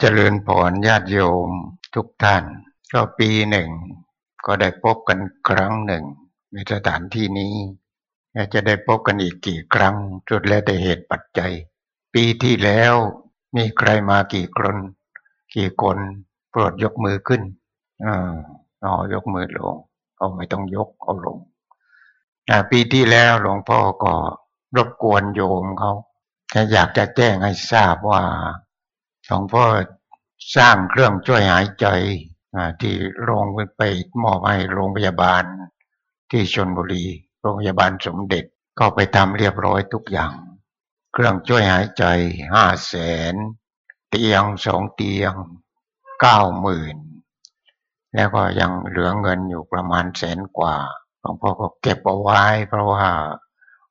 เจริญพรญาติโยมทุกท่าน ก็ปีหนึ่ง ก็ได้พบกันครั้งหนึ่ง ในสถานที่นี้จะได้พบกันอีกกี่ครั้ง จุดแล้วแต่เหตุปัจจัย ปีที่แล้วมีใครมากี่คนกี่คนโปรดยกมือขึ้นอ๋อยกมือลงเอาไม่ต้องยกเอาลงปีที่แล้วหลวงพ่อก็รบกวนโยมเขาอยากจะแจ้งให้ทราบว่า หลวงพ่อสร้างเครื่องช่วยหายใจที่โรงไปมอบให้โรงพยาบาล ที่ชนบุรี โรงพยาบาลสมเด็จก็ไปทำเรียบร้อยทุกอย่าง เครื่องช่วยหายใจห้าแสนเตียงสองเตียงเก้าหมื่นแล้วก็ยังเหลือเงินอยู่ประมาณแสนกว่าหลวงพ่อก็เก็บเอาไว้ เพราะว่า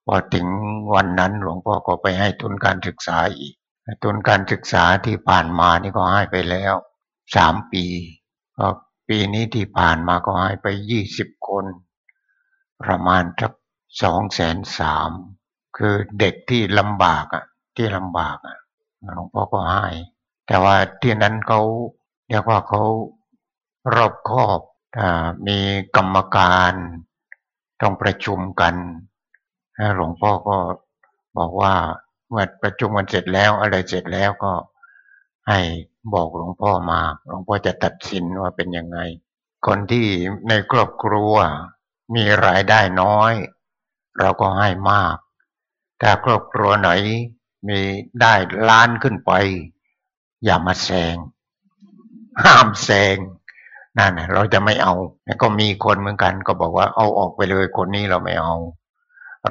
พอถึงวันนั้นหลวงพ่อก็ไปให้ทุนการศึกษาอีก ทุนการศึกษาที่ผ่านมานี่ก็ให้ไปแล้วสามปีก็ปีนี้ที่ผ่านมาก็ให้ไปยี่สิบคน ประมาณสักสองแสนสามคือเด็กที่ลำบากอะ ที่ลำบากอะหลวงพ่อก็ให้ แต่ว่าที่นั้นเขาเรียกว่าเขารอบคอบมีกรรมการต้องประชุมกันหลวงพ่อก็บอกว่า เมื่อประชุมกันเสร็จแล้วอะไรเสร็จแล้วก็ให้บอกหลวงพ่อมาหลวงพ่อจะตัดสินว่าเป็นยังไง คนที่ในครอบครัวมีรายได้น้อย เราก็ให้มาก ถ้าครอบครัวไหนมีได้ล้านขึ้นไป อย่ามาแซงห้ามแซงนั่นเราจะไม่เอาแล้วก็มีคนเหมือนกัน ก็บอกว่าเอาออกไปเลยคนนี้เราไม่เอา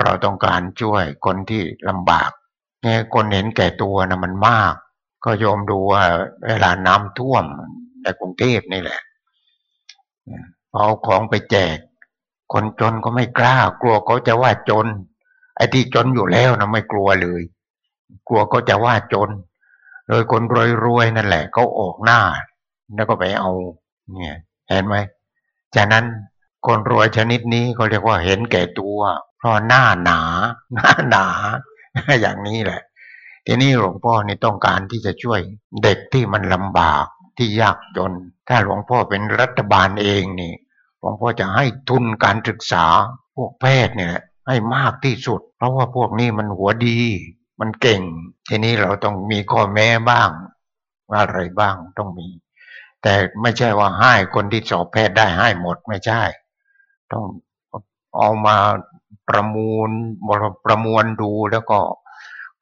เราต้องการช่วยคนที่ลำบาก เนี่ยคนเห็นแก่ตัวนะมันมาก ก็โยมดูว่าเวลาน้ำท่วมในกรุงเทพนี่แหละเอาของไปแจก คนจนก็ไม่กล้า กลัวเขาจะว่าจน ไอ้ที่จนอยู่แล้วนะไม่กลัวเลย กลัวเขาจะว่าจนเลยคนรวยๆนั่นแหละเขาออกหน้า แล้วก็ไปเอา เนี่ย เห็นไหมจากนั้นคนรวยชนิดนี้เขาเรียกว่าเห็นแก่ตัว เพราะหน้าหนา หน้าหนา อย่างนี้แหละ ทีนี้หลวงพ่อนี่ต้องการที่จะช่วยเด็กที่มันลำบากที่ยากจน ถ้าหลวงพ่อเป็นรัฐบาลเองนี่หลวงพ่อจะให้ทุนการศึกษาพวกแพทย์เนี่ยให้มากที่สุด เพราะว่าพวกนี้มันหัวดี มันเก่ง ทีนี้เราต้องมีข้อแม้บ้างอะไรบ้างต้องมี แต่ไม่ใช่ว่าให้คนที่สอบแพทย์ได้ให้หมดไม่ใช่ ต้องเอามา ประมูลประมวลดูแล้วก็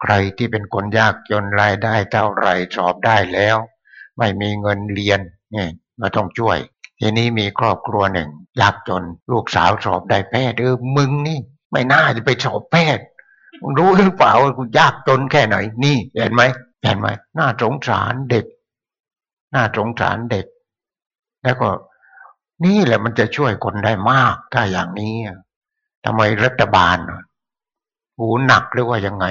ใครที่เป็นคนยากจนรายได้เท่าไรสอบได้แล้ว ไม่มีเงินเรียนนี่มาต้องช่วย ทีนี้มีครอบครัวหนึ่ง ยากจนลูกสาวสอบได้แพทย์เออมึงนี่ ไม่น่าจะไปสอบแพทย์รู้หรือเปล่าว่ากูยากจนแค่ไหน นี่เห็นไหมเห็นไหมน่าสงสารเด็กน่าสงสารเด็ก แล้วก็ นี่แหละมันจะช่วยคนได้มากถ้าอย่างนี้ ทำไมรัฐบาลหูหนักหรือว่ายังไง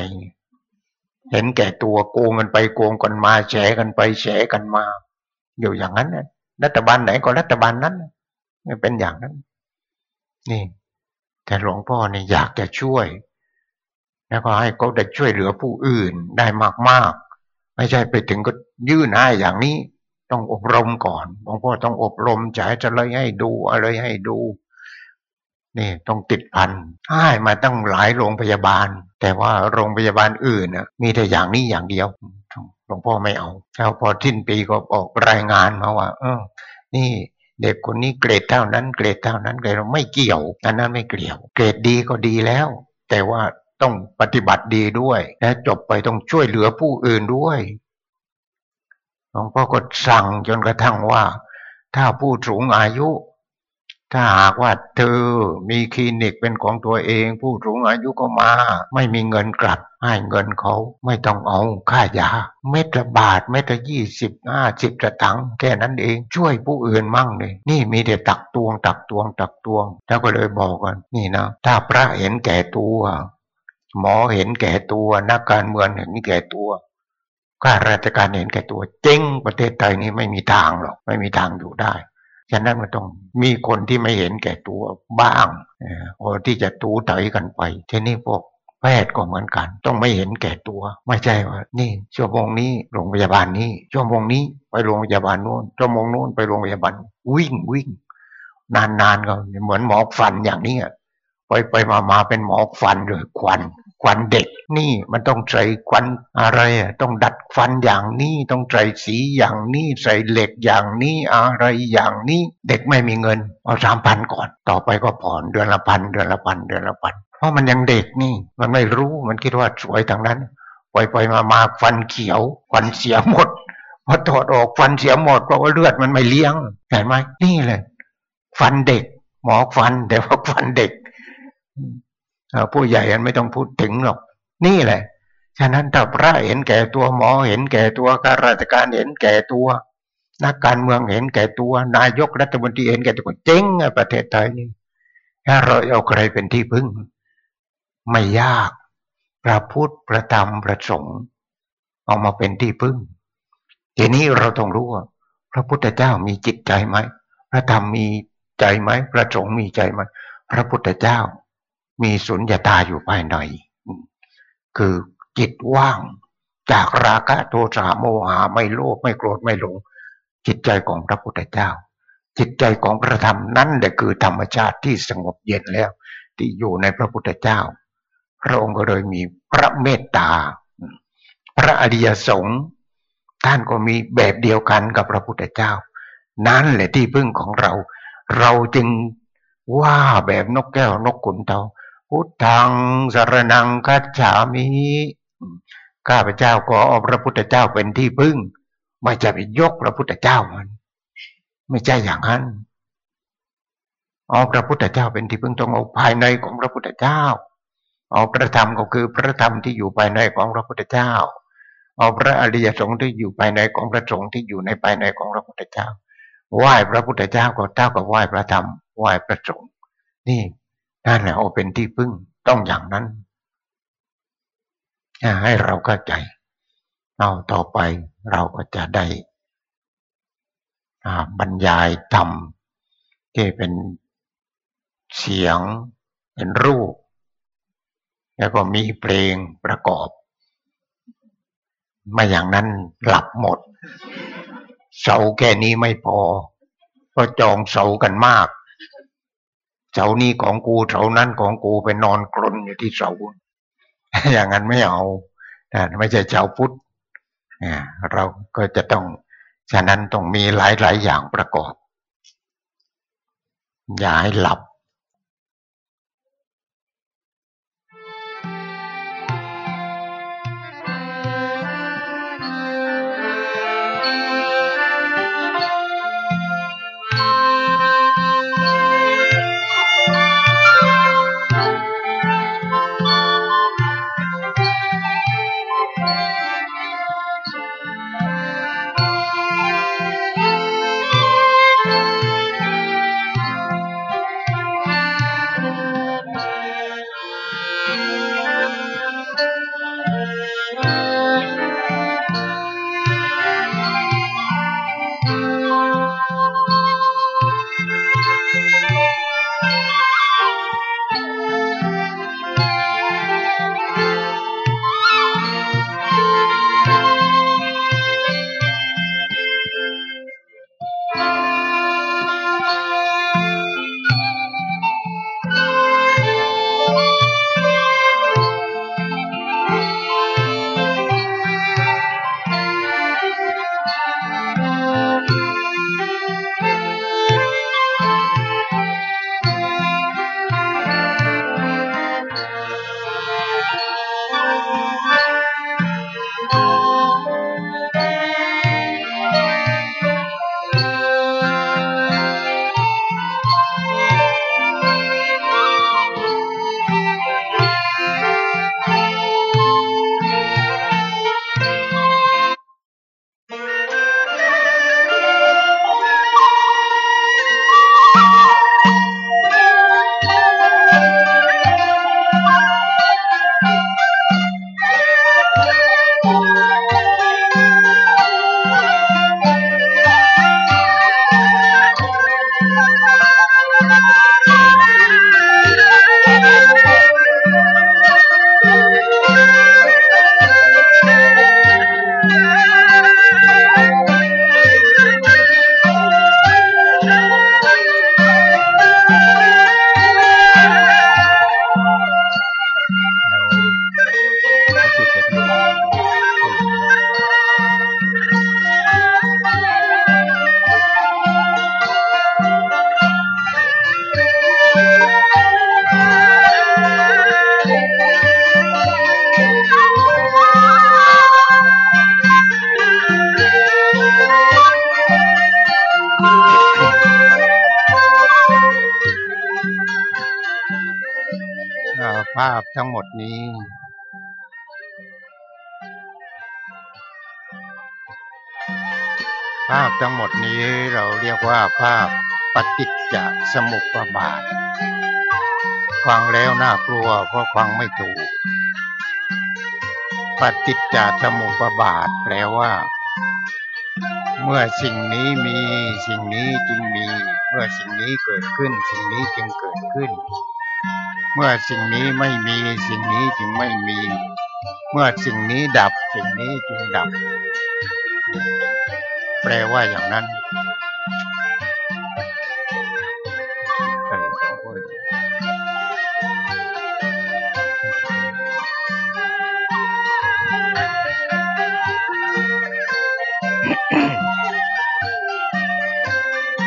เห็นแก่ตัวโกงกันไปโกงกันมาแฉกันไปแฉกันมา อยู่อย่างนั้นรัฐบาลไหนก็รัฐบาลนั้นเป็นอย่างนั้น นี่ แต่หลวงพ่อเนี่ยอยากจะช่วย แล้วก็ให้เขาได้ช่วยเหลือผู้อื่นได้มากๆ ไม่ใช่ไปถึงก็ยื่นให้อย่างนี้ ต้องอบรมก่อนหลวงพ่อต้องอบรมจะให้จะเลยให้ดูอะไรให้ดู นี่ต้องติดพันให้มาตั้งหลายโรงพยาบาล แต่ว่าโรงพยาบาลอื่นนะมีแต่อย่างนี้อย่างเดียวหลวงพ่อไม่เอาแล้วพอทิ้นปีก็ออกรายงานมาว่า เออ นี่เด็กคนนี้เกรดเท่านั้น เกรดเท่านั้นเกรดไม่เกี่ยวอันนั้นไม่เกี่ยว เกรดดีก็ดีแล้ว แต่ว่าต้องปฏิบัติดีด้วยและจบไปต้องช่วยเหลือผู้อื่นด้วยหลวงพ่อก็สั่งจนกระทั่งว่า ถ้าผู้สูงอายุ ถ้าหากว่าเธอมีคลินิกเป็นของตัวเอง ผู้สูงอายุก็มา ไม่มีเงินกลับ ให้เงินเขาไม่ต้องเอาค่ายา เม็ดละบาทเม็ดละยี่สิบห้าสิบจะตังแค่นั้นเองช่วยผู้อื่นมั่งเลยนี่มีแต่ตักตวง ตักตวง ตักตวง แล้วก็เลยบอกกัน นี่นะ ถ้าพระเห็นแก่ตัวหมอเห็นแก่ตัวนักการเมืองเห็นแก่ตัวข้าราชการเห็นแก่ตัวเจ๊งประเทศไทยนี้ไม่มีทางหรอกไม่มีทางอยู่ได้ ฉะนั้นมันต้องมีคนที่ไม่เห็นแก่ตัวบ้างคนที่จะตูไถกันไปทีนี้พวกแพทย์ก็เหมือนกัน ต้องไม่เห็นแก่ตัว ไม่ใช่ว่า นี่ชั่วโมงนี้โรงพยาบาลนี้ชั่วโมงนี้ไปโรงพยาบาลโน้นชั่วโมงโน้นไปโรงพยาบาลวิ่งวิ่ง นานๆก็เหมือนหมอฟันอย่างนี้ไปไปมามาเป็นหมอฟันเลยควันควันเด็ก นี่มันต้องใส่ควันอะไรต้องดัดฟันอย่างนี้ต้องใส่สีอย่างนี้ใส่เหล็กอย่างนี้อะไรอย่างนี้ เด็กไม่มีเงินเอาสามพันก่อน ต่อไปก็ผ่อนเดือนละพันเดือนละพันเดือนละพันเพราะมันยังเด็กนี่ มันไม่รู้มันคิดว่าสวยทางนั้นปล่อยไปมามาฟันเขียวฟันเสียหมดพอถอดออกฟันเสียหมดเพราะว่าเลือดมันไม่เลี้ยงเห็นไหมนี่เลย ฟันเด็ก หมอฟันแต่ว่าฟันเด็กผู้ใหญ่ไม่ต้องพูดถึงหรอก นี่แหละ ฉะนั้นถ้าพระเห็นแก่ตัวหมอเห็นแก่ตัวข้าราชการเห็นแก่ตัว นักการเมืองเห็นแก่ตัวนายกรัฐมนตรีเห็นแก่ตัวเจ๊งประเทศไทยนี่ถ้าเราเอาใครเป็นที่พึ่ง ไม่ยากพระพุทธพระธรรมพระสงฆ์เอามาเป็นที่พึ่ง ทีนี้เราต้องรู้ว่า พระพุทธเจ้ามีจิตใจไหมพระธรรมมีใจไหมพระสงฆ์มีใจไหมพระพุทธเจ้า มีสุญญาตาอยู่ภายใน คือจิตว่างจากราคะโทสะโมหะไม่โลภไม่โกรธไม่หลง จิตใจของพระพุทธเจ้า จิตใจของพระธรรมนั่นแหละคือธรรมชาติที่สงบเย็นแล้ว ที่อยู่ในพระพุทธเจ้า พระองค์ก็เลยมีพระเมตตา พระอริยสงฆ์ท่านก็มีแบบเดียวกันกับพระพุทธเจ้า นั่นแหละที่พึ่งของเรา เราจึงว่าแบบนกแก้วนกขุนเตา พุทธังสารนังคัจฉามิข้าพเจ้าก็เอาพระพุทธเจ้าเป็นที่พึ่ง ไม่จะไปยกพระพุทธเจ้ามัน ไม่ใช่อย่างนั้นเอาพระพุทธเจ้าเป็นที่พึ่งต้องเอาภายในของพระพุทธเจ้า เอาพระธรรมก็คือพระธรรมที่อยู่ภายในของพระพุทธเจ้า เอาพระอริยสงฆ์ที่อยู่ภายในของพระสงฆ์ที่อยู่ในภายในของพระพุทธเจ้าไหว้พระพุทธเจ้าก็เท่ากับไหว้พระธรรมไหว้พระสงฆ์นี่ นั่นแหละเอเป็นที่พึ่งต้องอย่างนั้น ให้เราเข้าใจ เอาต่อไปเราก็จะได้บรรยายธรรมที่เป็นเสียงเป็นรูป แล้วก็มีเพลงประกอบ ไม่อย่างนั้นหลับหมด เสาแค่นี้ไม่พอ ก็จองเสากันมาก เสานี้ของกูเสานั้นของกูไปนอนกลนอยู่ที่เสาอย่างนั้นไม่เอาไม่ใช่เสาพุทธเราก็จะต้องฉะนั้นต้องมีหลายๆอย่างประกอบ อย่าให้หลับ นี้ ภาพทั้งหมดนี้เราเรียกว่าภาพปฏิจจสมุปบาท ฟังแล้วน่ากลัวเพราะฟังไม่ถูก ปฏิจจสมุปบาทแปลว่า เมื่อสิ่งนี้มีสิ่งนี้จึงมี เมื่อสิ่งนี้เกิดขึ้น สิ่งนี้จึงเกิดขึ้น เมื่อสิ่งนี้ไม่มีสิ่งนี้จึงไม่มี เมื่อสิ่งนี้ดับสิ่งนี้จึงดับ แปลว่าอย่างนั้น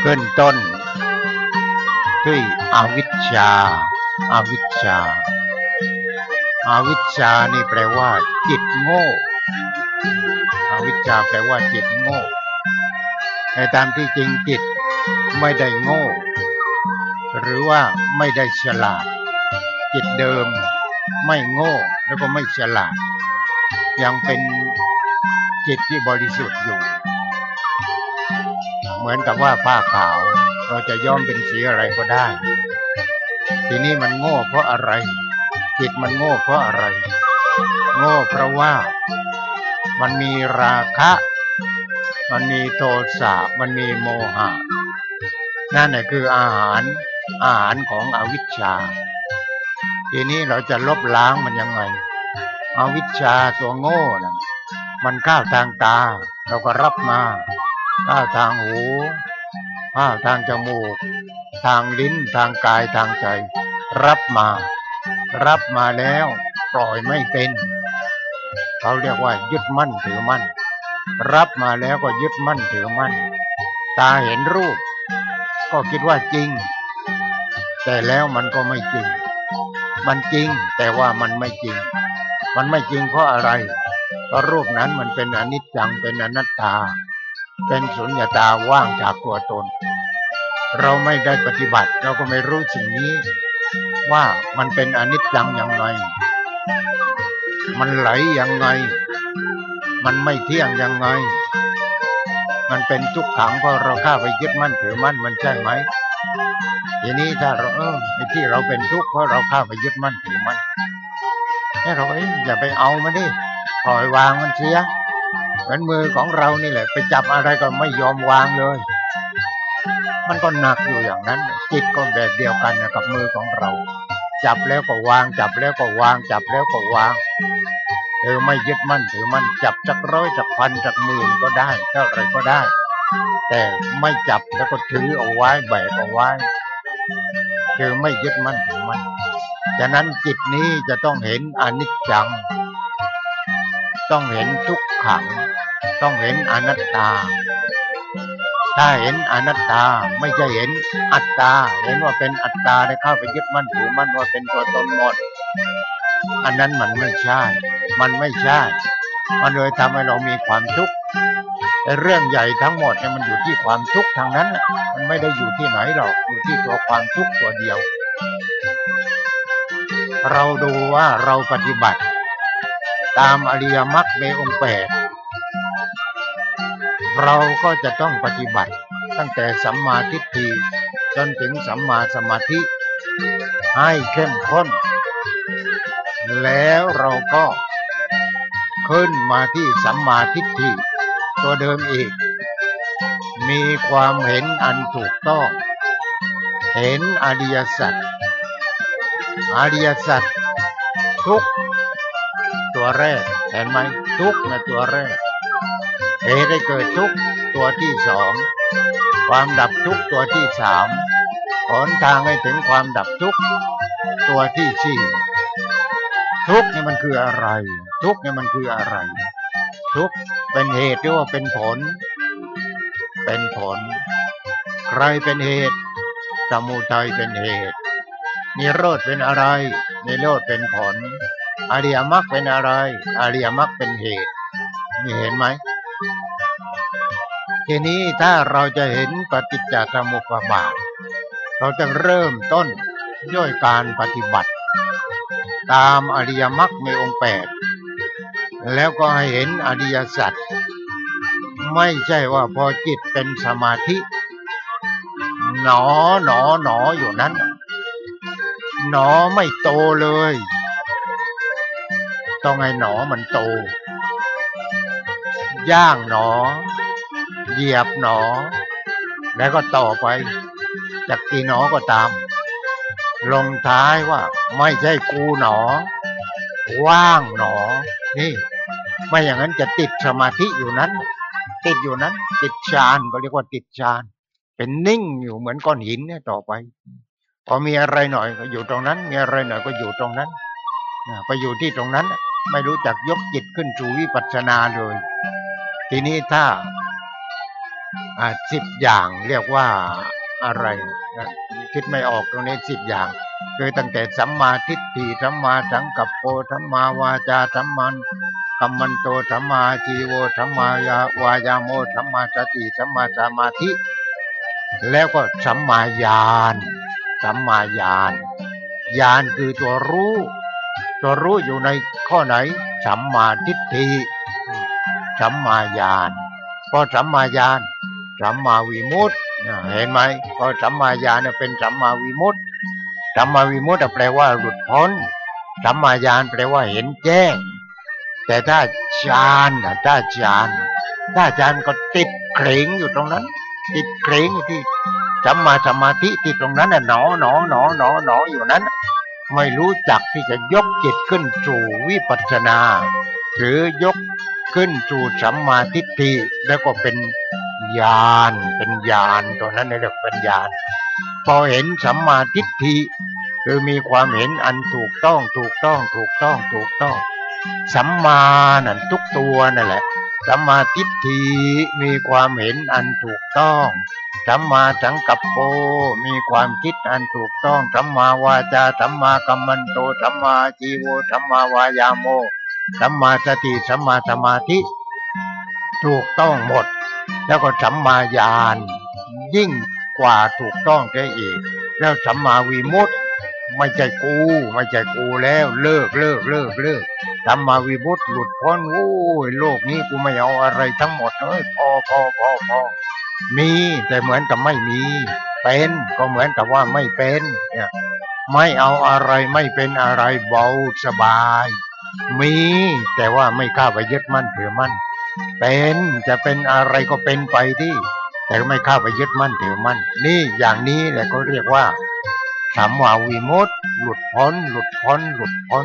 ขึ้นต้นด้วยอวิชชา อาวิชชาอาวิชชานี่แปลว่า จิตโง่อวิชชาแปลว่าจิตโง่ในตามที่จริงจิตไม่ได้โง่ หรือว่าไม่ได้ฉลาด จิตเดิมไม่โง่แล้วก็ไม่ฉลาด ยังเป็นจิตที่บริสุทธิ์อยู่ เหมือนกับว่าผ้าขาว เราจะย้อมเป็นสีอะไรก็ได้ ทีนี้มันโง่เพราะอะไร จิตมันโง่เพราะอะไร โง่เพราะว่ามันมีราคะ มันมีโทสะ มันมีโมหะ นั่นแหละคืออาหารอาหารของอวิชชา ทีนี้เราจะลบล้างมันยังไงอวิชชาตัวโง่นะมันก้าวทางตา เราก็รับมาข้าวทางหูข้าวทางจมูก ทางลิ้นทางกายทางใจ รับมา รับมาแล้วปล่อยไม่เป็น เขาเรียกว่า ยึดมั่นถือมั่น รับมาแล้วก็ยึดมั่นถือมั่น ตาเห็นรูป ก็คิดว่าจริง แต่แล้วมันก็ไม่จริง มันจริงแต่ว่ามันไม่จริง มันไม่จริงเพราะอะไรเพราะรูปนั้นมันเป็นอนิจจังเป็นอนัตตา เป็นสุญญตาว่างจากตัวตน เราไม่ได้ปฏิบัติ เราก็ไม่รู้สิ่งนี้ ว่ามันเป็นอนิจจังอย่างไร มันไหลอย่างไงมันไม่เที่ยงอยังไงมันเป็นทุกขังเพราะเราข้าไปยึดมั่นถือมั่นมันใช่ไหมทีนี้ถ้าเราเออไอ้ที่เราเป็นทุกข์เพราะเราข้าไปยึดมั่นถือมั่นแค่เราเอ้ยอย่าไปเอามันดิปล่อยวางมันเสียเหมือนมือของเรานี่แหละ ไปจับอะไรก็ไม่ยอมวางเลย มันก็หนักอยู่อย่างนั้น จิตก็แบบเดียวกันนะกับมือของเรา จับแล้วก็วาง จับแล้วก็วาง จับแล้วก็วางเออไม่ยึดมั่นถือมั่นจับจักร้อยจักพันจักหมื่นก็ได้เท่าไรก็ได้ แต่ไม่จับแล้วก็ถือเอาไว้แบกเอาไว้คือไม่ยึดมั่นถือมั่นฉะนั้นจิตนี้จะต้องเห็นอนิจจัง ต้องเห็นทุกขัง ต้องเห็นอนัตตา ถ้าเห็นอนัตตาไม่ใช่เห็นอัตตา เห็นว่าเป็นอัตตาได้เข้าไปยึดมั่นถือมั่นว่าเป็นตัวตนหมด อันนั้นมันไม่ใช่ มันไม่ใช่ มันเลยทำให้เรามีความทุกข์เรื่องใหญ่ทั้งหมดเนี่ยมันอยู่ที่ความทุกข์ทางนั้น มันไม่ได้อยู่ที่ไหนหรอก อยู่ที่ตัวความทุกข์ตัวเดียว เราดูว่าเราปฏิบัติ ตามอริยมรรคเมองแปด เราก็จะต้องปฏิบัติตั้งแต่สัมมาทิฏฐิจนถึงสัมมาสมาธิ ให้เข้มข้น แล้วเราก็ขึ้นมาที่สัมมาทิฏฐิตัวเดิมอีก มีความเห็นอันถูกต้อง เห็นอริยสัจอริยสัจทุกตัวแรกเห็นไหมทุกนะตัวแรก เหตุให้เกิดทุกตัวที่สอง ความดับทุกตัวที่สามหนทางให้ถึงความดับทุกตัวที่สี่ทุกนี่มันคืออะไร ทุกนี่มันคืออะไร ทุกเป็นเหตุหรือว่าเป็นผล เป็นผล ใครเป็นเหตุสมุทัยเป็นเหตุนิโรธเป็นอะไรนิโรธเป็นผล อริยมรรคเป็นอะไร อริยมรรคเป็นเหตุ นี่เห็นไหม ทีนี้ถ้าเราจะเห็นปฏิจจสมุปบาท เราจะเริ่มต้นด้วยการปฏิบัติ ตามอริยมรรคในองค์แปดแล้วก็ให้เห็นอริยสัจไม่ใช่ว่าพอจิตเป็นสมาธิหนอหนอหนออยู่นั้น หนอไม่โตเลย ต้องให้หนอมันโต ย่างหนอ เหยียบหนอ แล้วก็ต่อไปจากกี่หนอก็ตาม ลงท้ายว่าไม่ใช่กูหนอ ว่างหนอ นี่ ไม่อย่างนั้นจะติดสมาธิอยู่นั้น ติดอยู่นั้น ติดฌานก็เรียกว่าติดฌาน เป็นนิ่งอยู่เหมือนก้อนหินเนี่ยต่อไปพอมีอะไรหน่อยก็อยู่ตรงนั้น มีอะไรหน่อยก็อยู่ตรงนั้นไปอยู่ที่ตรงนั้น ไม่รู้จักยกจิตขึ้นสู่วิปัสสนาเลย ทีนี้ถ้า สิบอย่างเรียกว่าอะไรคิดไม่ออกตรงนี้สิบอย่าง คือตั้งแต่สัมมาทิฏฐิสัมมาสังกัปโปสัมมาวาจาสัมมันกัมมันโตสัมมาจีโวสัมมายาวายาโมสัมมาสติสัมมาสมาธิ แล้วก็สัมมาญาณสัมมาญาณญาณคือตัวรู้ ตัวรู้อยู่ในข้อไหนสัมมาทิฏฐิสัมมาญาณพอสัมมาญาณ สัมมาวิมุตติเห็นไหมพอสัมมาญาณเป็นสัมมาวิมุตติสัมมาวิมุตติแปลว่าหลุดพ้นสัมมาญาณแปลว่าเห็นแจ้ง แต่ถ้าฌานถ้าฌานถ้าฌานก็ติดเคร่งอยู่ตรงนั้น ติดเคร่งที่สัมมาสมาธิที่ตรงนั้นน่ะหนอหนอหนอหนอหนออยู่นั้น ไม่รู้จักที่จะยกจิตขึ้นสู่วิปัสสนา หรือยกขึ้นสู่สัมมาทิฏฐิแล้วก็เป็น ญาณเป็นญาณตัวนั้นเรียกเป็นญาณพอเห็นสัมมาทิฏฐิคือมีความเห็นอันถูกต้องถูกต้องถูกต้องถูกต้อง สัมมานั่นทุกตัวนั่นแหละสัมมาทิฏฐิมีความเห็นอันถูกต้องสัมมาสังกัปโปมีความคิดอันถูกต้องสัมมาวาจาสัมมากัมมันโตสัมมาจีโวสัมมาวายาโมสัมมาสติสัมมาสมาธิ ถูกต้องหมด แล้วก็สัมมาญาณยิ่งกว่าถูกต้องได้อีก แล้วสัมมาวิมุตติไม่ใช่กู ไม่ใช่กูแล้วเลิกเลิกเลิกเลิกสัมมาวิมุตติหลุดพ้นโอ้ยโลกนี้กูไม่เอาอะไรทั้งหมดเลยพอพอพอพอมีแต่เหมือนกับไม่มี เป็นก็เหมือนกับว่าไม่เป็นเนี่ยไม่เอาอะไรไม่เป็นอะไรเบาสบาย มีแต่ว่าไม่ข้าไปยึดมั่นถือมั่น เป็นจะเป็นอะไรก็เป็นไปที่ แต่ไม่เข้าไปยึดมั่นถือมั่นนี่อย่างนี้แหละก็เรียกว่าสัมมาวิมุตหลุดพ้น หลุดพ้น หลุดพ้น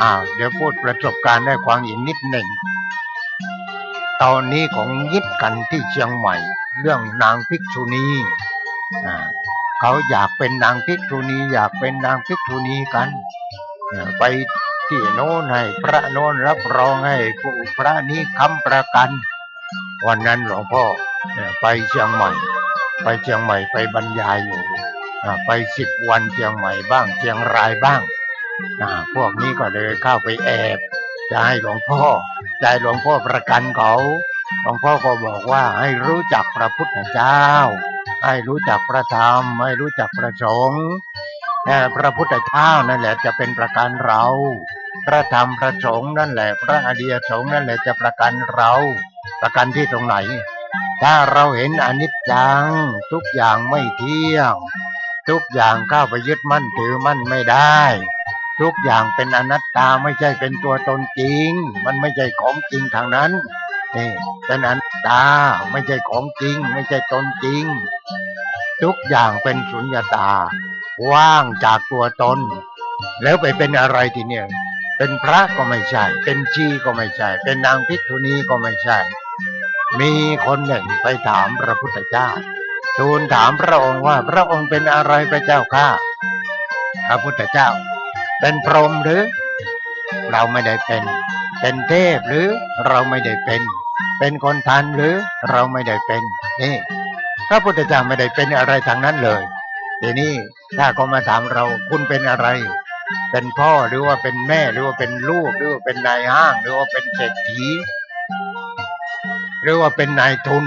อ่าเดี๋ยวพูดประสบการณ์ได้ความอีกนิดหนึ่ง ตอนนี้ของยึดกันที่เชียงใหม่ เรื่องนางภิกษุณีอ่าเขาอยากเป็นนางภิกษุณี อยากเป็นนางภิกษุณีกัน ไป ที่โน้นให้พระโน้นรับรองให้ผู้พระนี้คำประกัน วันนั้นหลวงพ่อไปเชียงใหม่ ไปเชียงใหม่ไปบรรยายอยู่ไปสิบวันเชียงใหม่บ้างเชียงรายบ้างพวกนี้ก็เลยเข้าไปแอบ จะให้หลวงพ่อใจหลวงพ่อประกันเขาหลวงพ่อก็บอกว่าให้รู้จักพระพุทธเจ้า ให้รู้จักพระธรรม ให้รู้จักพระสงฆ์พระพุทธเจ้านั่นแหละจะเป็นประกันเรา พระธรรมพระสงฆ์นั่นแหละ พระอริยสงฆ์นั่นแหละจะประกันเรา ประกันที่ตรงไหน ถ้าเราเห็นอนิจจัง ทุกอย่างไม่เที่ยง ทุกอย่างเข้าไปยึดมั่นถือมั่นไม่ได้ ทุกอย่างเป็นอนัตตาไม่ใช่เป็นตัวตนจริง มันไม่ใช่ของจริงทางนั้นนี่เป็นอนัตตาไม่ใช่ของจริง ไม่ใช่ตนจริง ทุกอย่างเป็นสุญญตา ว่างจากตัวตน แล้วไปเป็นอะไรทีเนี่ย เป็นพระก็ไม่ใช่ เป็นชีก็ไม่ใช่ เป็นนางพิษุณีก็ไม่ใช่ มีคนหนึ่งไปถามพระพุทธเจ้า ทูลถามพระองค์ว่าพระองค์เป็นอะไรพระเจ้าข้าพระพุทธเจ้า เป็นพรหมหรือ เราไม่ได้เป็น เป็นเทพหรือเราไม่ได้เป็น เป็นคนทันหรือเราไม่ได้เป็นนี่พระพุทธเจ้าไม่ได้เป็นอะไรทางนั้นเลยทีนี้ถ้าเขามาถามเราคุณเป็นอะไร เป็นพ่อหรือว่าเป็นแม่หรือว่าเป็นลูกหรือว่าเป็นนายห้าง หรือว่าเป็นเศรษฐีหรือว่าเป็นนายทุน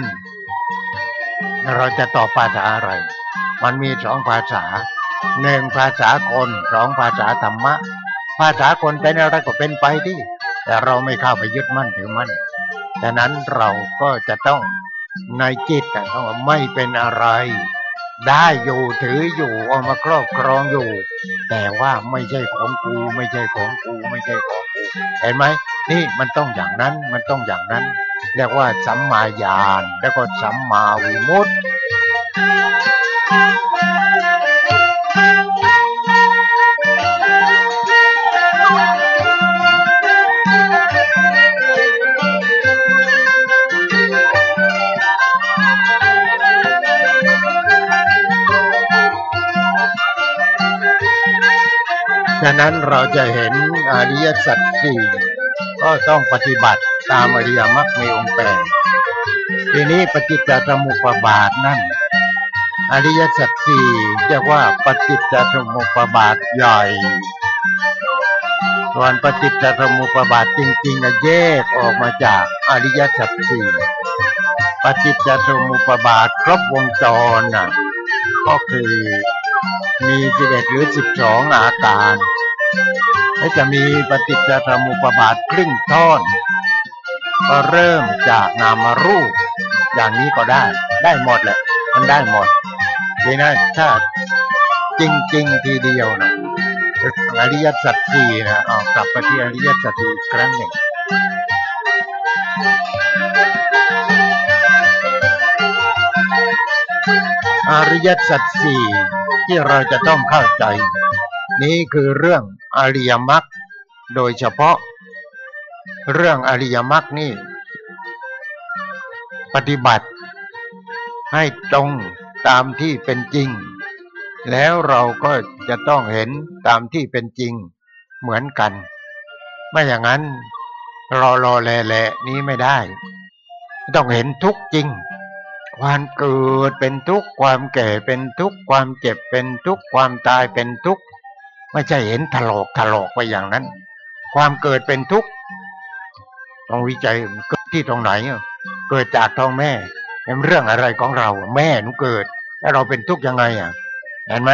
เราจะตอบภาษาอะไร มันมีสองภาษาหนึ่งภาษาคนสองภาษาธรรมะ ภาษาคนเป็นอะไรก็เป็นไปที่ แต่เราไม่เข้าไปยึดมั่นถือมั่นดังนั้นเราก็จะต้องในจิตต้องไม่เป็นอะไร ได้อยู่ถืออยู่เอามาครอบครองอยู่ แต่ว่าไม่ใช่ของกู ไม่ใช่ของกู ไม่ใช่ของกู เห็นไหมนี่มันต้องอย่างนั้นมันต้องอย่างนั้นเรียกว่าสัมมาญาณแล้วก็สัมมาวิมุตติะนั้นเราจะเห็นอริยสัจสี่ก็ต้องปฏิบัติตามอริยมรรคมีองค์แปดทีนี้ปฏิจจสมุปบาทนั่น อริยสัจสี่เรียกว่าปฏิจจสมุปบาทใหญ่ส่วนปฏิจจสมุปบาทจริงๆแยกออกมาจากอริยสัจสี่ปฏิจจสมุปบาทครบวงจรน่ะก็คือมีสิบเอ็ดหรือสิบสองอาการ และจะมีปฏิจจสมุปบาทครึ่งท่อน ก็เริ่มจากนามรูป อย่างนี้ก็ได้ได้หมดแหละ มันได้หมดทีนั้นถ้าจริง ๆ ทีเดียวนะอริยสัจสี่นะเอากลับไปที่อริยสัจสี่ครั้งหนึ่งอริยสัจสี่ที่เราจะต้องเข้าใจ นี้คือเรื่อง อริยมรรคโดยเฉพาะ เรื่องอริยมรรคนี่ ปฏิบัติให้ตรงตามที่เป็นจริง แล้วเราก็จะต้องเห็นตามที่เป็นจริงเหมือนกัน ไม่อย่างนั้นรอรอแลแลนี้ไม่ได้ ต้องเห็นทุกจริง ความเกิดเป็นทุกความแก่เป็นทุกความเจ็บเป็นทุกความตายเป็นทุก ไม่ใช่เห็นถลอกถลอกไปอย่างนั้น ความเกิดเป็นทุกข์ต้องวิจัยเกิดที่ตรงไหน เกิดจากท้องแม่เป็นเรื่องอะไรของเรา แม่หนูเกิด แล้วเราเป็นทุกข์ยังไงอะเห็นไหม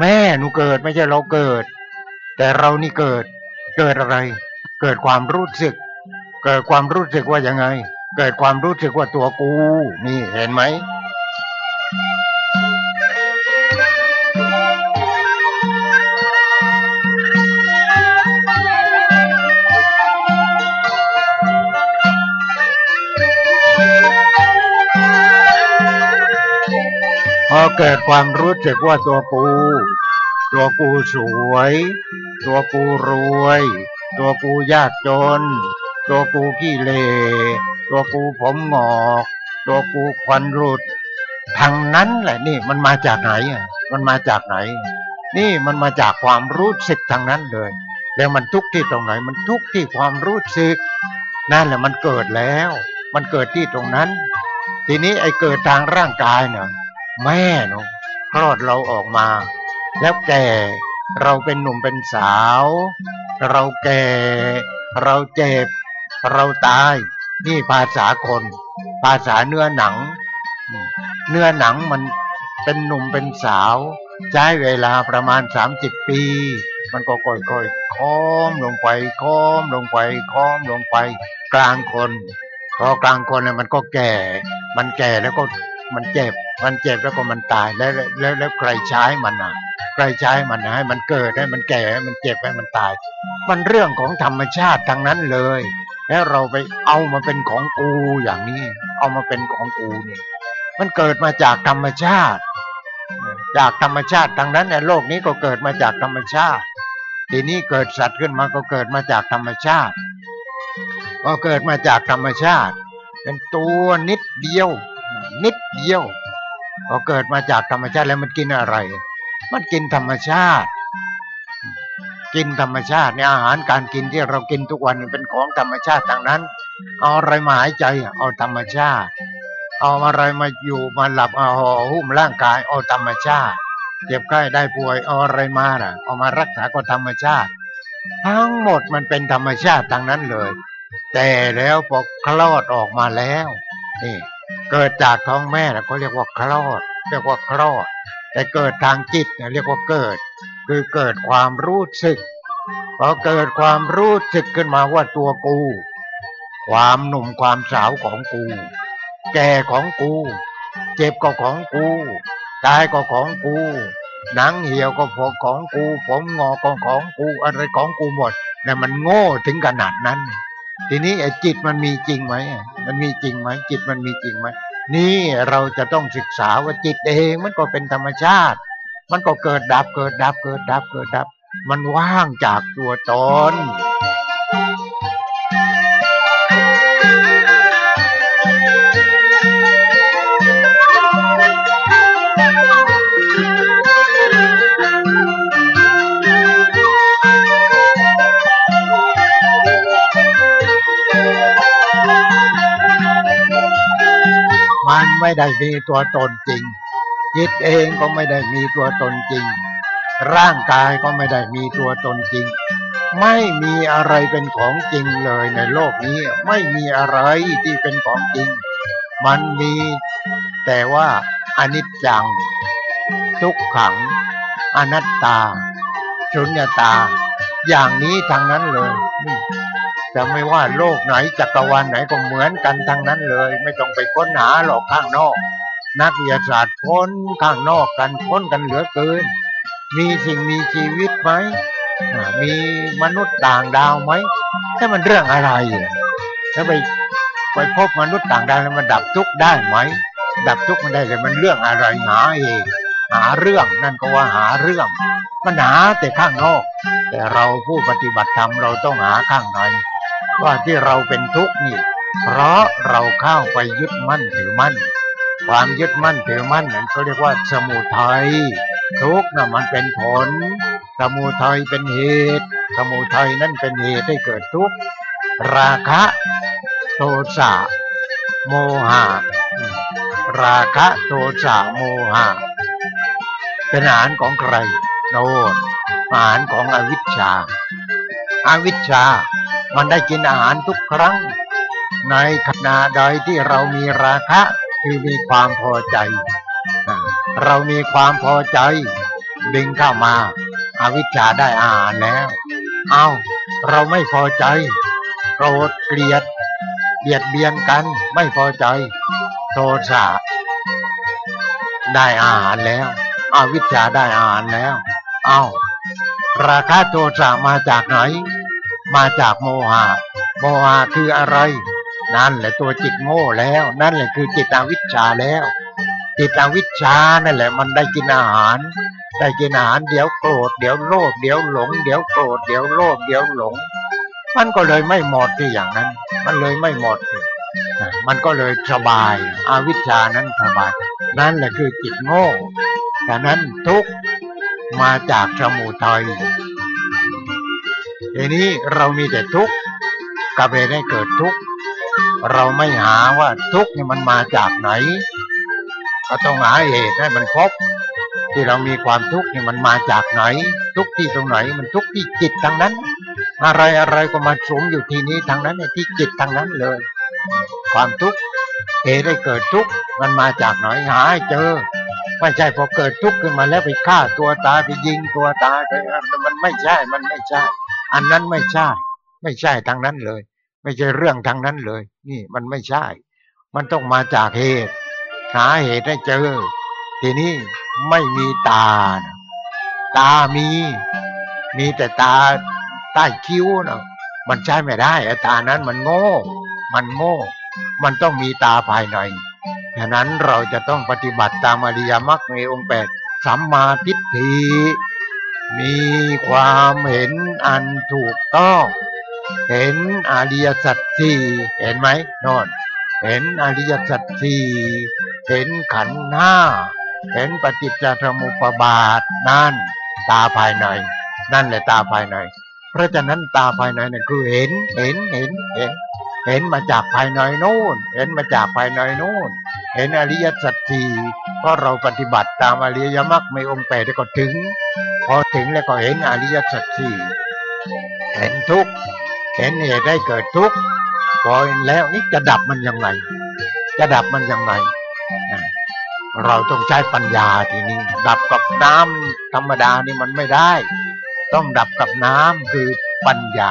แม่หนูเกิดไม่ใช่เราเกิด แต่เรานี่เกิด เกิดอะไร เกิดความรู้สึก เกิดความรู้สึกว่ายังไง เกิดความรู้สึกว่าตัวกู นี่เห็นไหม อเกิดความรู้สึกว่าตัวกู ตัวกูสวย ตัวกูรวย ตัวกูยากจน ตัวกูขี้เล ตัวกูผมหงอก ตัวกูควันรุดทางนั้นแหละนี่มันมาจากไหนอะมันมาจากไหน นี่มันมาจากความรู้สึกทางนั้นเลย แล้วมันทุกที่ตรงไหน มันทุกที่ความรู้สึกนั่นแหละมันเกิดแล้ว มันเกิดที่ตรงนั้น ทีนี้ไอ้เกิดทางร่างกายเนี่ย แม่เนาะคลอดเราออกมา แล้วแก่เราเป็นหนุ่มเป็นสาว เราแก่ เราเจ็บ เราตาย นี่ภาษาคน ภาษาเนื้อหนัง เนื้อหนังมันเป็นหนุ่มเป็นสาว ใช้เวลาประมาณสามสิบปี มันก็ค่อยๆค้อมลงไปค้อมลงไปค้อมลงไป กลางคนพอกลางคนเนี่ยมันก็แก่ มันแก่แล้วก็ มันเจ็บ มันเจ็บแล้วก็มันตายแล้วแล้วแล้วใครใช้มันอะใครใช้มันให้มันเกิดให้มันแก่ให้มันเจ็บให้มันตาย มันเรื่องของธรรมชาติทั้งนั้นเลย แล้วเราไปเอามาเป็นของกูอย่างนี้ เอามาเป็นของกูนี่มันเกิดมาจากธรรมชาติ จากธรรมชาติทางนั้นในโลกนี้ก็เกิดมาจากธรรมชาติ ทีนี้เกิดสัตว์ขึ้นมาก็เกิดมาจากธรรมชาติพอเกิดมาจากธรรมชาติ เป็นตัวนิดเดียว นิดเดียวพอเกิดมาจากธรรมชาติแล้วมันกินอะไร มันกินธรรมชาติ กินธรรมชาติเนี่ยอาหารการกินที่เรากินทุกวันเป็นของธรรมชาติทางนั้น เอาอะไรมาหายใจเอาธรรมชาติ เอาอะไรมาอยู่มาหลับเอาห่อหุ้มร่างกายเอาธรรมชาติเจ็บไข้ได้ป่วยเอาอะไรมาล่ะ เอามารักษาก็ธรรมชาติ ทั้งหมดมันเป็นธรรมชาติทางนั้นเลย แต่แล้วพอคลอดออกมาแล้วนี่ เกิดจากท้องแม่นะเขาเรียกว่าคลอด เรียกว่าคลอด แต่เกิดทางจิตเนี่ยเรียกว่าเกิด คือเกิดความรู้สึกพอเกิดความรู้สึกขึ้นมาว่าตัวกู ความหนุ่มความสาวของกู แก่ของกู เจ็บก็ของกูตายก็ของกูหนังเหี่ยวก็ของของกูผมงอก็ของกูอะไรของกูหมดเนี่ยมันโง่ถึงขนาดนั้น ทีนี้ไอ้จิตมันมีจริงไหมมันมีจริงไหมจิตมันมีจริงไหม นี่เราจะต้องศึกษาว่าจิตเองมันก็เป็นธรรมชาติ มันก็เกิดดับเกิดดับเกิดดับเกิดดับ มันว่างจากตัวตน ไม่ได้มีตัวตนจริง จิตเองก็ไม่ได้มีตัวตนจริง ร่างกายก็ไม่ได้มีตัวตนจริง ไม่มีอะไรเป็นของจริงเลยในโลกนี้ไม่มีอะไรที่เป็นของจริง มันมีแต่ว่าอนิจจัง ทุกขัง อนัตตา สุญญตา อย่างนี้ทางนั้นเลย จะไม่ว่าโลกไหนจักรวาลไหนก็เหมือนกันทั้งนั้นเลย ไม่ต้องไปค้นหาหรอกข้างนอก นักวิทยาศาสตร์ค้นข้างนอกกันค้นกันเหลือเกิน มีสิ่งมีชีวิตไหมมีมนุษย์ต่างดาวไหมถ้ามันเรื่องอะไรถ้าไปไปพบมนุษย์ต่างดาวแล้วมันดับทุกข์ได้ไหม ดับทุกข์มันได้แต่มันเรื่องอะไรหาเองหาเรื่องนั่นก็ว่าหาเรื่องมันหาแต่ข้างนอก แต่เราผู้ปฏิบัติธรรมเราต้องหาข้างใน ว่าที่เราเป็นทุกข์นี่ เพราะเราเข้าไปยึดมั่นถือมั่น ความยึดมั่นถือมั่นนั้นเขาเรียกว่าสมุทัยทุกข์น่ะมันเป็นผล สมุทัยเป็นเหตุ สมุทัยนั่นเป็นเหตุให้เกิดทุกข์ราคะ โทสะโมหะ ราคะโทสะโมหะ เป็นอาหารของใครโนนอาหารของอวิชชาอาวิชชา มันได้กินอาหารทุกครั้ง ในขณะใดที่เรามีราคะคือมีความพอใจ เรามีความพอใจดึงเข้ามาอาวิชชาได้อาหารแล้ว เอาเราไม่พอใจโกรธเกลียดเบียดเบียนกันไม่พอใจ โทสะได้อาหารแล้วอาวิชชาได้อาหารแล้ว เอาราคะโทสะมาจากไหน มาจากโมหะ โมหะคืออะไร นั่นแหละตัวจิตโง่แล้ว นั่นแหละคือจิตอวิชชาแล้ว จิตอวิชชานั่นแหละมันได้กินอาหาร ได้กินอาหารเดี๋ยวโกรธเดี๋ยวโลภเดี๋ยวหลง เดี๋ยวโกรธเดี๋ยวโลภเดี๋ยวหลง มันก็เลยไม่หมดที่อย่างนั้น มันเลยไม่หมดมันก็เลยสบายอาวิชชานั้นสบาย นั่นแหละคือจิตโง่ฉะนั้นทุกมาจากสมุทัย ทีนี้เรามีแต่ทุกข์กับเหตุให้เกิดทุกข์เราไม่หาว่าทุกข์เนี่ยมันมาจากไหน ก็ต้องหาเหตุให้มันพบ ที่เรามีความทุกข์เนี่ยมันมาจากไหน ทุกข์ที่ตรงไหนมันทุกข์ที่จิตทางนั้น อะไรอะไรก็มาสมอยู่ที่นี้ทางนั้นเนี่ยที่จิตทางนั้นเลย ความทุกข์เหตุให้เกิดทุกข์มันมาจากไหนหาให้เจอไม่ใช่พอเกิดทุกข์ขึ้นมาแล้วไปฆ่าตัวตายไปยิงตัวตายไปมันไม่ใช่มันไม่ใช่ อันนั้นไม่ใช่ ไม่ใช่ทางนั้นเลย ไม่ใช่เรื่องทางนั้นเลย นี่มันไม่ใช่ มันต้องมาจากเหตุ หาเหตุให้เจอ ทีนี้ไม่มีตานะตามี มีแต่ตาใต้คิ้วนะมันใช้ไม่ได้ไอ้ตานั้นมันโง่ มันโง่ มันต้องมีตาภายในฉะนั้นเราจะต้องปฏิบัติตามอริยมรรคในองค์แปดสัมมาทิฏฐิ มีความเห็นอันถูกต้อง เห็นอริยสัจสี่เห็นไหมนอน เห็นอริยสัจสี่เห็นขันธ์ห้าเห็นปฏิจจสมุปบาทนั่น ตาภายใน นั่นแหละตาภายใน เพราะฉะนั้นตาภายในนั่นคือเห็นเห็นเห็นเห็น เห็นมาจากภายในนู่น เห็นมาจากภายในนู่น เห็นอริยสัจสี่เพราะเราปฏิบัติตามอริยมรรคในองค์แปดแล้วก็ถึง พอถึงแล้วก็เห็นอริยสัจสี่เห็นทุกเห็นเหตุให้เกิดทุกพอเห็นแล้วนี่จะดับมันยังไง จะดับมันยังไงเราต้องใช้ปัญญาทีนี้ ดับกับน้ำธรรมดานี่มันไม่ได้ ต้องดับกับน้ำคือปัญญา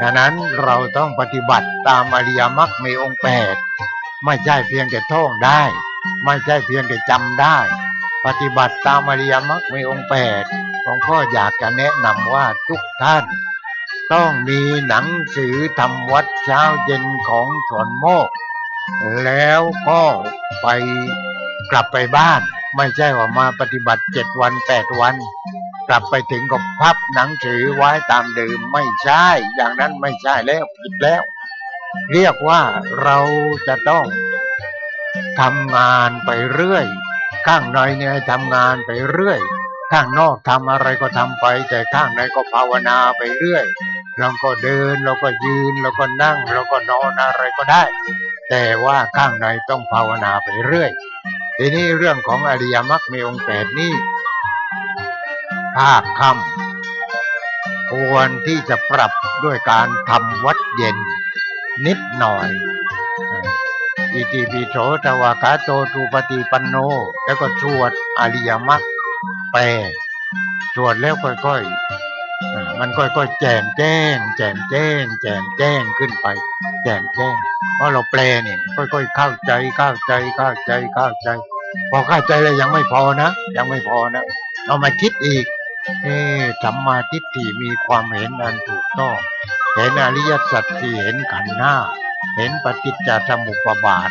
ดังนั้นเราต้องปฏิบัติตามอริยมรรคมีองค์แปดไม่ใช่เพียงแต่ท่องได้ ไม่ใช่เพียงแต่จำได้ ปฏิบัติตามอริยมรรคมีองค์แปดหลวงพ่ออยากจะแนะนำว่าทุกท่าน ต้องมีหนังสือทำวัดเช้าเย็นของสวนโมก แล้วก็ไปกลับไปบ้าน ไม่ใช่ว่ามาปฏิบัติเจ็ดวันแปดวัน กลับไปถึงก็พับหนังสือไว้ตามเดิมไม่ใช่ อย่างนั้นไม่ใช่แล้วผิดแล้ว เรียกว่าเราจะต้องทำงานไปเรื่อย ข้างในเนี่ยทำงานไปเรื่อย ข้างนอกทำอะไรก็ทำไป แต่ข้างในก็ภาวนาไปเรื่อยเราก็เดินเราก็ยืนเราก็นั่งเราก็นอนอะไรก็ได้ แต่ว่าข้างในต้องภาวนาไปเรื่อย ทีนี้เรื่องของอริยมรรคมีองค์แปดนี่ ภาคค่ำควรที่จะปรับด้วยการทำวัดเย็นนิดหน่อย อิติปิโสตวากาโตทูปฏิปันโน แล้วก็สวดอริยมรรคแปลสวดแล้วค่อยๆ มันค่อยๆ แจมแจ้ง แจมแจ้ง แจมแจ้งขึ้นไป แจมแจ้ง เพราะเราแปลเนี่ยค่อยๆ เข้าใจ เข้าใจ เข้าใจ เข้าใจ พอเข้าใจแล้วยังไม่พอนะ ยังไม่พอนะ เรามาคิดอีก เอ๊ธรรมาทิฏฐิมีความเห็นอันถูกต้อง เห็นอริยสัจที่เห็นขันหน้า เห็นปฏิจจสมุปบาท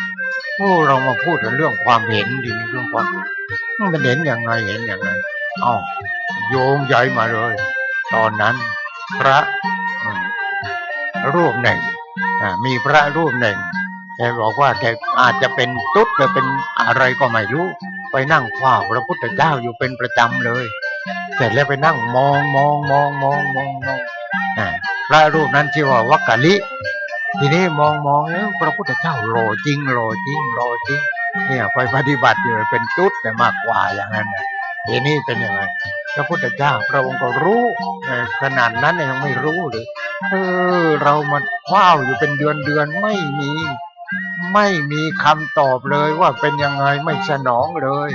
โอ้เรามาพูดเรื่องความเห็นดีเรื่องความมันเห็นอย่างไรเห็นอย่างไรอ๋อโยงใหญ่มาเลย ตอนนั้น พระรูปหนึ่งมีพระรูปหนึ่งแกบอกว่าแกอาจจะเป็นตุ๊ดหรือเป็นอะไรก็ไม่รู้ ไปนั่งเฝ้าพระพุทธเจ้าอยู่เป็นประจำเลย เสร็จแล้วไปนั่งมองมองมองมองมองมองพระรูปนั้นชื่อว่าวัคกะลิ ทีนี้มองมองแล้วพระพุทธเจ้าโลจริงโลจริงโลจริง เนี่ยไปปฏิบัติอยู่เป็นตุ๊ดแต่มากกว่าอย่างนั้นทีนี้เป็นยังไงพระพุทธเจ้าพระองค์ก็รู้ขนาดนั้นยังไม่รู้เลยเออเรามันว้าวอยู่เป็นเดือนเดือนไม่มี ไม่มีคำตอบเลยว่าเป็นยังไงไม่สนองเลย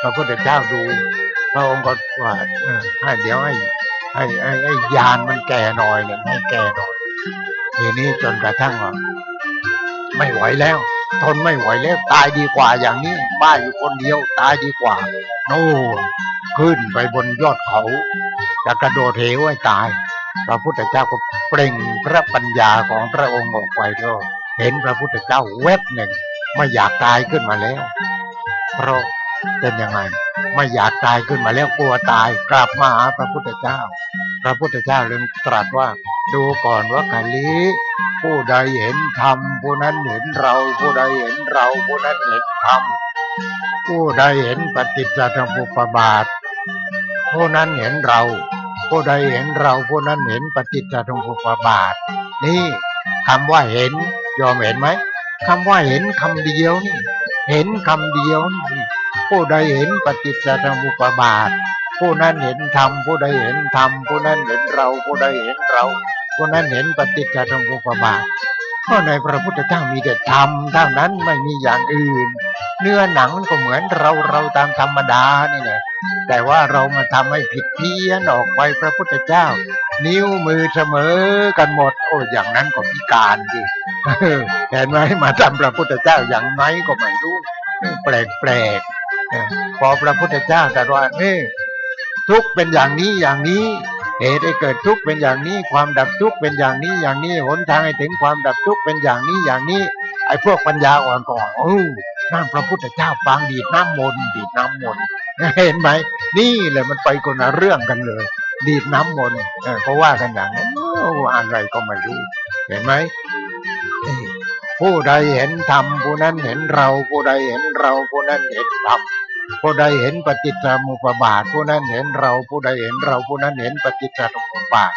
พระพุทธเจ้าดู พระองค์ก็ว่าให้เดี๋ยวให้ให้ให้ให้ยานมันแก่หน่อยเนี่ยให้แก่หน่อยทีนี้จนกระทั่งว่าไม่ไหวแล้ว ทนไม่ไหวแล้วตายดีกว่าอย่างนี้ บ้าอยู่คนเดียวตายดีกว่าโน่ขึ้นไปบนยอดเขาจะกระโดดเหวให้ตาย พระพุทธเจ้าก็เปล่งพระปัญญาของพระองค์ออกไปก็เห็นพระพุทธเจ้าเวบหนึ่งไม่อยากตายขึ้นมาแล้ว เพราะเป็นยังไง ไม่อยากตายขึ้นมาแล้วกลัวตายกลับมาหาพระพุทธเจ้า พระพุทธเจ้าเลยตรัสว่า ดูก่อนว่ากาลีผู้ใดเห็นธรรมผู้นั้นเห็นเรา ผู้ใดเห็นเราผู้นั้นเห็นธรรมผู้ใดเห็นปฏิจจสมุปบาท ผู้นั้นเห็นเรา ผู้ใดเห็นเราผู้นั้นเห็นปฏิจจสมุปบาท นี่คำว่าเห็นยอมเห็นไหมคำว่าเห็นคำเดียวนี่ เห็นคำเดียวนี่ ผู้ใดเห็นปฏิจจสมุปบาท ผู้นั้นเห็นธรรมผู้ใดเห็นธรรมผู้นั้นเห็นเราผู้ใดเห็นเราผู้นั้นเห็นปฏิจจสมุปบาทก็ในพระพุทธเจ้ามีแต่ธรรมเท่านั้นไม่มีอย่างอื่น เนื้อหนังมันก็เหมือนเราเราตามธรรมดานี่แหละแต่ว่าเรามาทำให้ผิดเพี้ยนออกไปพระพุทธเจ้า นิ้วมือเสมอกันหมด โอ้อย่างนั้นก็พิการดิเห็นไหมมาทำพระพุทธเจ้าอย่างไรก็ไม่รู้แปลกแปลก พอพระพุทธเจ้าแต่ว่าเฮ้ทุกเป็นอย่างนี้อย่างนี้เหตุให้เกิดทุกข์เป็นอย่างนี้ความดับทุกข์เป็นอย่างนี้อย่างนี้หนทางให้ถึงความดับทุกข์เป็นอย่างนี้อย่างนี้ ไอ้พวกปัญญาอ่อนก่อนโอ้นั่นพระพุทธเจ้าฟังดีดน้ำมนต์ดีดน้ำมนต์เห็นไหมนี่แหละมันไปคนละเรื่องกันเลย ดีดน้ำมนต์เพราะว่ากันอย่างนั้นอะไรก็ไม่รู้ เห็นไหม ผู้ใดเห็นธรรมผู้นั้นเห็นเรา ผู้ใดเห็นเราผู้นั้นเห็นธรรมผู้ใดเห็นปฏิจจสมุปบาท ผู้นั้นเห็นเรา ผู้ใดเห็นเราผู้นั้นเห็นปฏิจจสมุปบาท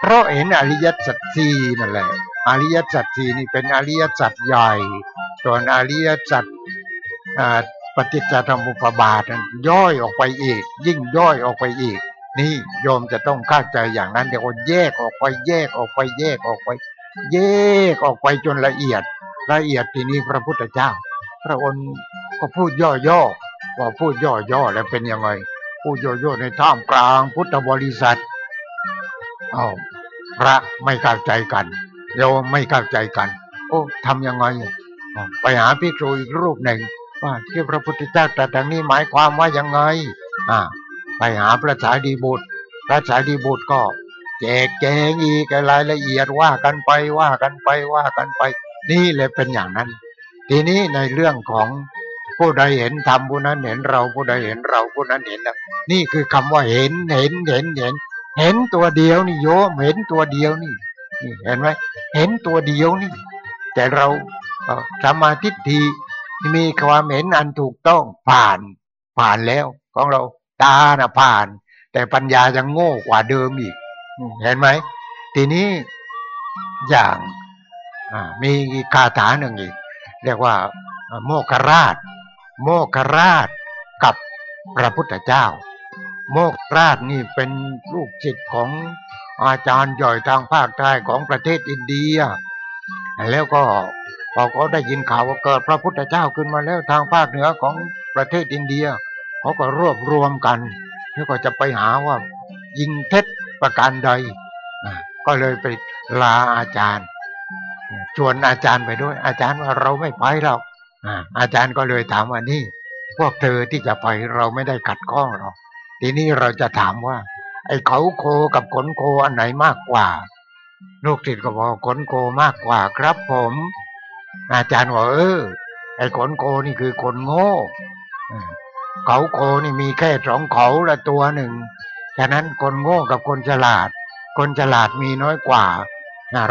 เพราะเห็นอริยสัจสี่นั่นแหละ อริยสัจสี่นี่เป็นอริยสัจใหญ่ ส่วนอริยสัจปฏิจจสมุปบาทนั้นย่อยออกไปอีก ยิ่งย่อยออกไปอีก นี่โยมจะต้องเข้าใจอย่างนั้นเดี๋ยวแยกออกไปแยกออกไปแยกออกไปแยกออกไปจนละเอียด ละเอียดทีนี้พระพุทธเจ้า พระองค์ก็พูดย่อๆว่าพูดย่อๆแล้วเป็นยังไงพูดย่อๆในท่ามกลางพุทธบริษัทเอาพระไม่เข้าใจกันโยมไม่เข้าใจกัน โอ้ทำยังไงไปหาภิกษุอีกรูปหนึ่งว่าที่พระพุทธเจ้าตรัสอย่างนี้หมายความว่ายังไงอ่าไปหาพระสารีบุตร พระสารีบุตรก็แจกแจงอีกรายละเอียดว่ากันไปว่ากันไปว่ากันไป นี่เลยเป็นอย่างนั้น ทีนี้ในเรื่องของผู้ใดเห็นธรรมผู้นั้นเห็นเราผู้ใดเห็นเราผู้นั้นเห็นแล้วนี่คือคำว่าเห็นเห็นเห็นเห็น เห็นตัวเดียวนี่โยมเห็นตัวเดียวนี่นี่เห็นไหมเห็นตัวเดียวนี่ แต่เราสมาธิทีมีความเห็นอันถูกต้องผ่าน ผ่านแล้วของเราตาน่ะผ่าน แต่ปัญญายังโง่กว่าเดิมอีก เห็นไหมทีนี้อย่าง มีคาถาหนึ่งอีก เรียกว่าโมคราช โมคราชกับพระพุทธเจ้า โมคราชนี่เป็นลูกศิษย์ของอาจารย์ย่อยทางภาคใต้ของประเทศอินเดีย แล้วก็พอเขาได้ยินข่าวว่าเกิดพระพุทธเจ้าขึ้นมาแล้วทางภาคเหนือของประเทศอินเดียเขาก็รวบรวมกันแล้วก็จะไปหาว่ายิงเท็จประการใดก็เลยไปลาอาจารย์ ชวนอาจารย์ไปด้วย อาจารย์ว่าเราไม่ไปหรอกอาจารย์ก็เลยถามว่านี่ พวกเธอที่จะไปเราไม่ได้ขัดข้องหรอกทีนี้เราจะถามว่า ไอ้เขาโคกับขนโคอันไหนมากกว่าลูกศิษย์ก็บอกขนโคมากกว่าครับผม อาจารย์บอกเออไอ้ขนโคนี่คือคนโง่เขาโคนี่มีแค่สองเขาละตัวหนึ่งฉะนั้นคนโง่กับคนฉลาด คนฉลาดมีน้อยกว่า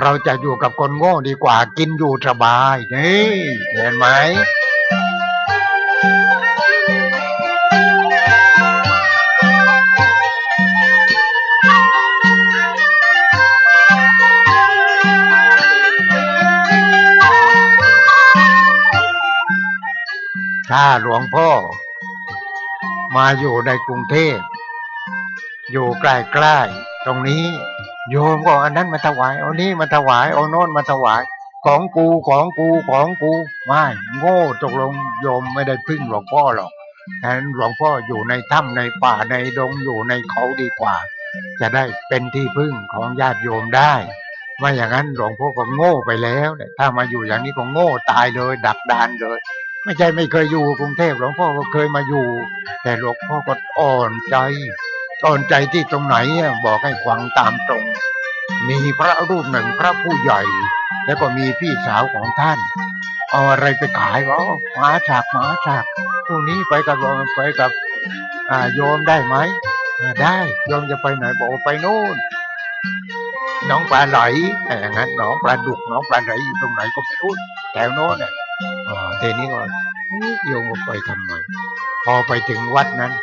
เราจะอยู่กับคนโง่ดีกว่ากินอยู่สบายนี่เห็นไหมถ้าหลวงพ่อ มาอยู่ในกรุงเทพ อยู่ใกล้ๆตรงนี้ โยมก็อันนั้นมาถวายเอานี้มาถวายเอาโน้นมาถวาย ของกูของกูของกูไม่โง่ตกลงโยมไม่ได้พึ่งหลวงพ่อหรอกนั้นหลวงพ่ออยู่ในถ้ำในป่าในดงอยู่ในเขาดีกว่า จะได้เป็นที่พึ่งของญาติโยมได้ไม่อย่างนั้นหลวงพ่อก็โง่ไปแล้วเนี่ยถ้ามาอยู่อย่างนี้ก็โง่ตายเลย ดักดานเลย ไม่ใช่ไม่เคยอยู่กรุงเทพหลวงพ่อก็เคยมาอยู่ แต่หลวงพ่อก็อ่อนใจ อ่อนใจที่ตรงไหนบอกให้ฟังตามตรง มีพระรูปหนึ่งพระผู้ใหญ่ แล้วก็มีพี่สาวของท่านเอาอะไรไปขายว่าหมาฉากหมาฉากพรุ่งนี้ไปกับไปกับโยมได้ไหมได้โยมจะไปไหนบอกไปนู่นน้องปลาไหลอย่างนั้นน้องปลาดุกน้องปลาไหลอยู่ตรงไหนก็ไม่รู้แถวโน้นเนี่ยอ๋อทีนี้ก็โยมไปทำไมพอไปถึงวัดนั้น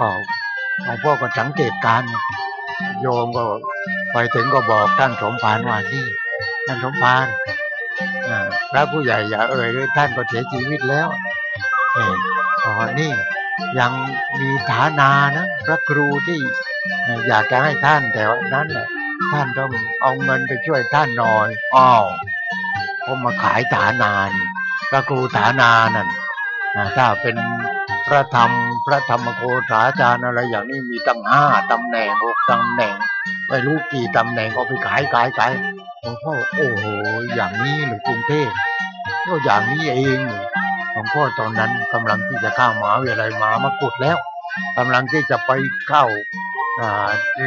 ก็ หลวงพ่อก็สังเกตการ โยมก็ไปถึงก็บอกท่านสมภารว่าที่ท่านสมภารพระผู้ใหญ่อย่าเอ่ยเลยท่านก็เสียชีวิตแล้วเอออ๋อนี่ยังมีฐานานะ พระครูที่อยากจะให้ท่านแต่ว่านั้นแหละท่านต้องเอาเงินไปช่วยท่านหน่อยอ้าวผมมาขายฐานานพระครูฐานานั่นถ้าเป็น พระธรรม พระธรรมโคสาจารย์อะไรอย่างนี้มีตั้งห้าตำแหน่งหกตำแหน่งไม่รู้กี่ตำแหน่งก็ไปขายขายขายหลวงพ่อโอ้โหอย่างนี้หรือกรุงเทพก็อย่างนี้เองหลวงพ่อตอนนั้นกำลังที่จะเข้ามหาวิทยาลัยมามากดแล้วกำลังที่จะไปเข้า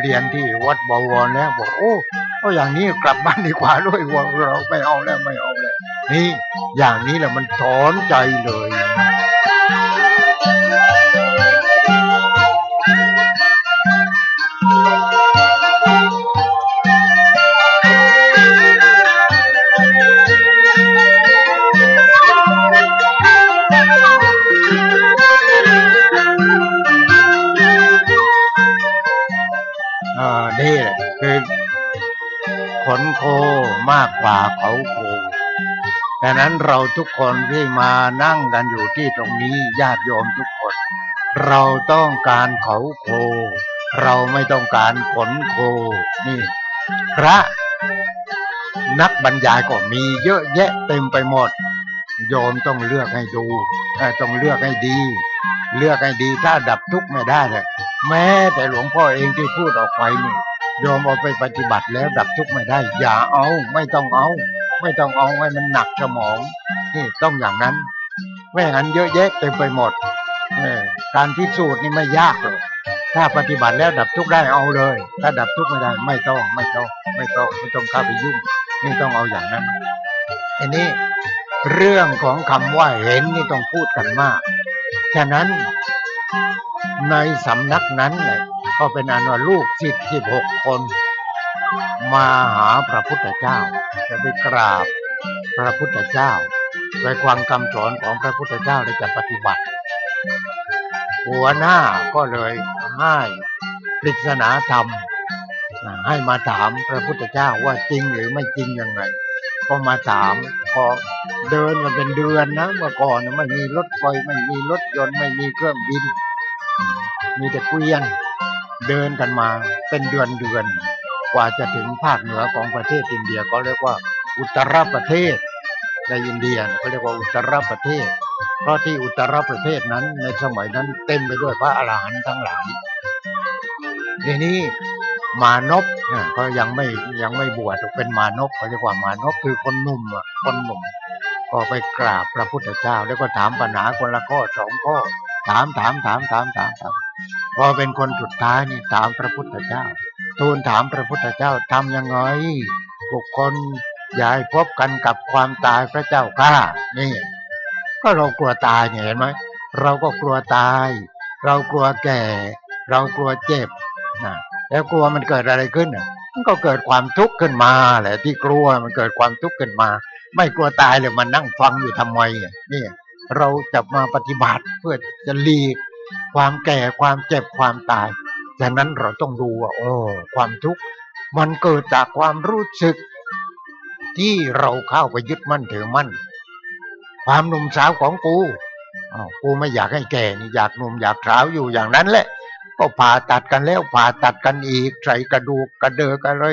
เรียนที่วัดบวรแล้วบอกโอ้ก็อย่างนี้กลับบ้านดีกว่าด้วยวเราไม่เอาแล้วไม่เอาแล้วนี่อย่างนี้แหละมันถอนใจเลย ขนโคมากกว่าเขาโคดังนั้นเราทุกคนที่มานั่งกันอยู่ที่ตรงนี้ญาติโยมทุกคน เราต้องการเขาโค เราไม่ต้องการขนโคนี่ พระนักบรรยายก็มีเยอะแยะเต็มไปหมด โยมต้องเลือกให้ดูต้องเลือกให้ดี เลือกให้ดีถ้าดับทุกข์ไม่ได้เลยแม้แต่หลวงพ่อเองที่พูดออกไปนี่ โยมเอาไปปฏิบัติแล้วดับทุกข์ไม่ได้ อย่าเอาไม่ต้องเอา ไม่ต้องเอาให้มันหนักสมองนี่ต้องอย่างนั้น ไม่งั้นเยอะแยะเต็มไปหมดการพิสูจน์นี่ไม่ยากหรอกถ้าปฏิบัติแล้วดับทุกข์ได้เอาเลย ถ้าดับทุกข์ไม่ได้ไม่ต้องไม่ต้อง ไม่ต้องไม่ต้องเข้าไปยุ่งนี่ต้องเอาอย่างนั้นอันนี้เรื่องของคำว่าเห็นนี่ต้องพูดกันมาก ฉะนั้นในสำนักนั้นเลย ก็เป็นอันว่าลูกศิษย์สิบหกคน มาหาพระพุทธเจ้า จะไปกราบพระพุทธเจ้าไปความคำสอนของพระพุทธเจ้าได้จะปฏิบัติ หัวหน้าก็เลยให้ปริศนาธรรม ให้มาถามพระพุทธเจ้าว่าจริงหรือไม่จริงยังไงก็มาถามพอเดินมาเป็นเดือนนะเมื่อก่อนไม่มีรถไฟไม่มีรถยนต์ไม่มีเครื่องบิน มีแต่เกวียน เดินกันมาเป็นเดือนเดือนกว่าจะถึงภาคเหนือของประเทศอินเดียก็เรียกว่า อุตรประเทศในอินเดียเขาเรียกว่าอุตรประเทศ เพราะที่อุตรประเทศนั้นในสมัยนั้นเต็มไปด้วยพระอรหันต์ทั้งหลายทีนี้มานพเนี่ยเขายังไม่ยังไม่บวชเป็นมานพเขาเรียกว่ามานพคือคนหนุ่มอะคนหนุ่มก็ไปกราบพระพุทธเจ้า แล้วก็ถามปัญหาคนละข้อสองข้อถามถามถามถามถามถาม พอเป็นคนสุดท้ายนี่ถามพระพุทธเจ้า ทูลถามพระพุทธเจ้าทำยังไงบุคคลอย่าให้พบกันกับความตายพระเจ้าข้านี่ ก็เรากลัวตายเห็นไหมเราก็กลัวตาย เรากลัวแก่ เรากลัวเจ็บนะแล้วกลัวมันเกิดอะไรขึ้นอะมันก็เกิดความทุกข์ขึ้นมาแหละที่กลัวมันเกิดความทุกข์ขึ้นมา ไม่กลัวตายเลยมันนั่งฟังอยู่ทำไมอะนี่เราจะมาปฏิบัติเพื่อจะหลีก ความแก่ความเจ็บความตายดังนั้นเราต้องดูว่าโอ้ความทุกข์มันเกิดจากความรู้สึก ที่เราเข้าไปยึดมั่นถือมั่น ความหนุ่มสาวของกูกูไม่อยากให้แก่นี่อยากหนุ่มอยากสาวอยู่อย่างนั้นแหละ ก็ผ่าตัดกันแล้วผ่าตัดกันอีกใส่กระดูกกระเดือกอะไร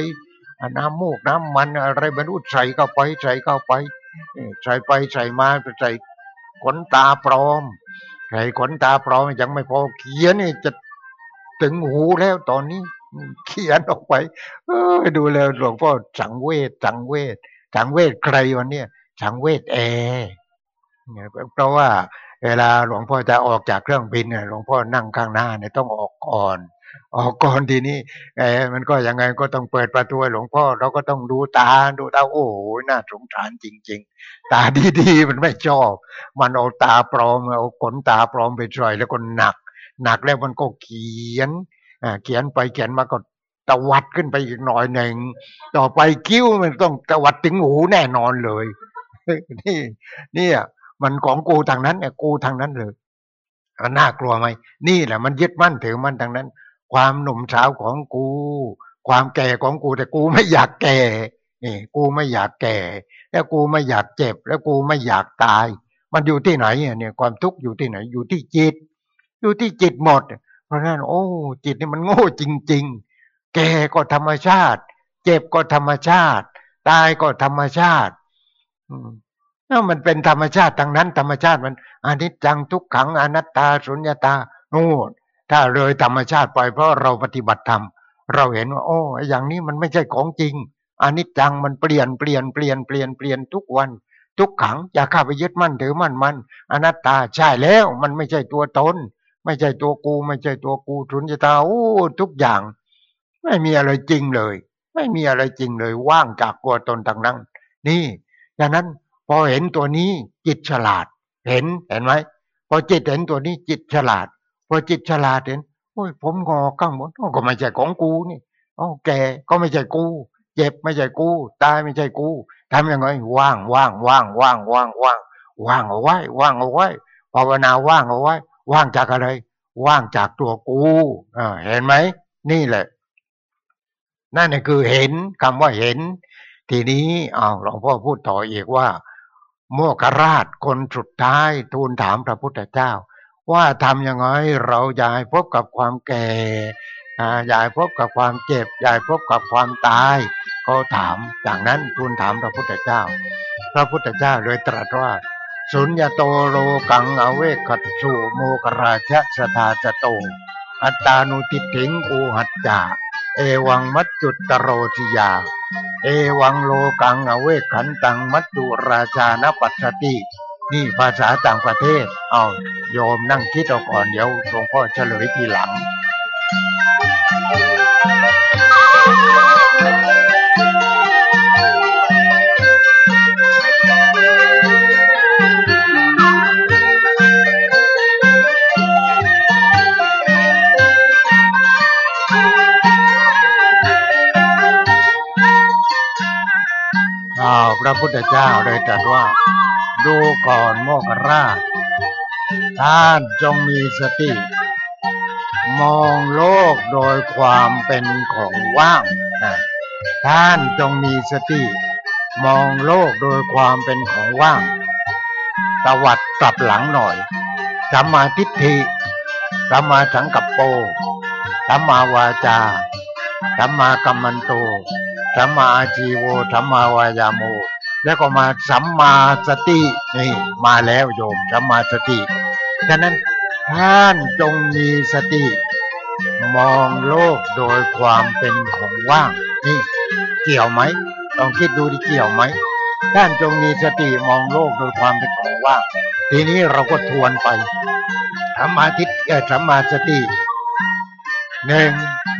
น้ำมูกน้ำมันอะไรบรรลุใส่เข้าไปใส่เข้าไปใส่ไปใส่มาใส่ขนตาปลอม ใครขนตาปลอมยังไม่พอเขียนนี่จะถึงหูแล้วตอนนี้ เขียนออกไปเออดูแล้วหลวงพ่อสังเวชสังเวชสังเวชใครวันนี้สังเวชแอร์เพราะว่า เวลาหลวงพ่อจะออกจากเครื่องบินเนี่ยหลวงพ่อนั่งข้างหน้าเนี่ยต้องออกก่อน ออกก่อนทีนี้ไอ้มันก็ยังไงก็ต้องเปิดประตูหลวงพ่อ เราก็ต้องดูตาดูตาโอ้โหน่าสงสารจริง ๆ ตาดีๆมันไม่ชอบ มันเอาตาปลอมเอาขนตาปลอมไปใส่แล้วก็หนัก หนักแล้วมันก็เขียนอ่าเขียนไปเขียนมาก็ตวัดขึ้นไปอีกหน่อยหนึ่งต่อไปคิ้วมันต้องตวัดถึงหูแน่นอนเลยนี่นี่มันของกูทางนั้นเนี่ยกูทางนั้นเลยน่ากลัวไหมนี่แหละมันยึดมั่นถือมั่นทางนั้น ความหนุ่มสาวของกู ความแก่ของกูแต่กูไม่อยากแก่นี่กูไม่อยากแก่ แล้วกูไม่อยากเจ็บ แล้วกูไม่อยากตาย มันอยู่ที่ไหนเนี่ยความทุกข์อยู่ที่ไหน อยู่ที่จิต อยู่ที่จิตหมด เพราะนั้นโอ้จิตนี่มันโง่จริง ๆ แก่ก็ธรรมชาติ เจ็บก็ธรรมชาติ ตายก็ธรรมชาตินั่นมันเป็นธรรมชาติทางนั้น ธรรมชาติมันอนิจจังทุกขังอนัตตาสุญญตาโน่น ถ้าเลยธรรมชาติไปเพราะเราปฏิบัติธรรมเราเห็นว่าโอ้อย่างนี้มันไม่ใช่ของจริงอนิจจังมันเปลี่ยนเปลี่ยนเปลี่ยนเปลี่ยนเปลี่ยนทุกวัน ทุกขังอย่าเข้าไปยึดมั่นถือมั่นมัน อนัตตาใช่แล้ว มันไม่ใช่ตัวตนไม่ใช่ตัวกู ไม่ใช่ตัวกูสุญญตาโอ้ทุกอย่าง ไม่มีอะไรจริงเลย ไม่มีอะไรจริงเลยว่างจากตัวตนทางนั้นนี่ดังนั้นพอเห็นตัวนี้จิตฉลาด เห็นเห็นไหมพอจิตเห็นตัวนี้จิตฉลาด พอจิตฉลาดเห็นโอ้ยผมงอข้างบนก็ไม่ใช่ของกูนี่โอ้แกก็ไม่ใช่กู เจ็บไม่ใช่กูตายไม่ใช่กูทำยังไงว่างว่างว่างว่างว่างว่างว่างเอาไว้ว่างเอาไว้ภาวนาว่างเอาไว้ ว่างจากอะไร ว่างจากตัวกูเห็นไหมนี่แหละ นั่นคือเห็นคำว่าเห็น ทีนี้อ้าวหลวงพ่อพูดต่ออีกว่า โมกราชคนสุดท้ายทูลถามพระพุทธเจ้า ว่าทำยังไงเราอย่าให้พบกับความแก่อย่าให้พบกับความเจ็บ อย่าให้พบกับความตายเขาถามจากนั้นทูลถามพระพุทธเจ้า พระพุทธเจ้าเลยตรัสว่า สุญญโตโลกังอเวคัตสูโมกราชสทาจโต อัตตานุติถิงอูหัจจาเอวังมัจจุตโรจิยา เอวังโลกังอเวขันตังมัจจุราชานปัสสติ นี่ภาษาต่างประเทศ เอาโยมนั่งคิดเอาก่อนเดี๋ยวหลวงพ่อเฉลยทีหลัง อ้าวพระพุทธเจ้าเลยตรัสว่า ดูก่อนโมกราชท่านจงมีสติ มองโลกโดยความเป็นของว่างท่านจงมีสติ มองโลกโดยความเป็นของว่างตวัดกลับหลังหน่อยสัมมาทิฏฐิสัมมาสังกัปโปสัมมาวาจาสัมมากัมมันโตสัมมาอาชีโวสัมมาวายาโม แล้วก็มาสัมมาสตินี่มาแล้วโยมสัมมาสติฉะนั้นท่านจงมีสติ มองโลกโดยความเป็นของว่างนี่เกี่ยวไหมลองคิดดูดิเกี่ยวไหมท่านจงมีสติมองโลกโดยความเป็นของว่างทีนี้เราก็ทวนไปสัมมาทิฏฐิสัมมาสติหนึ่ง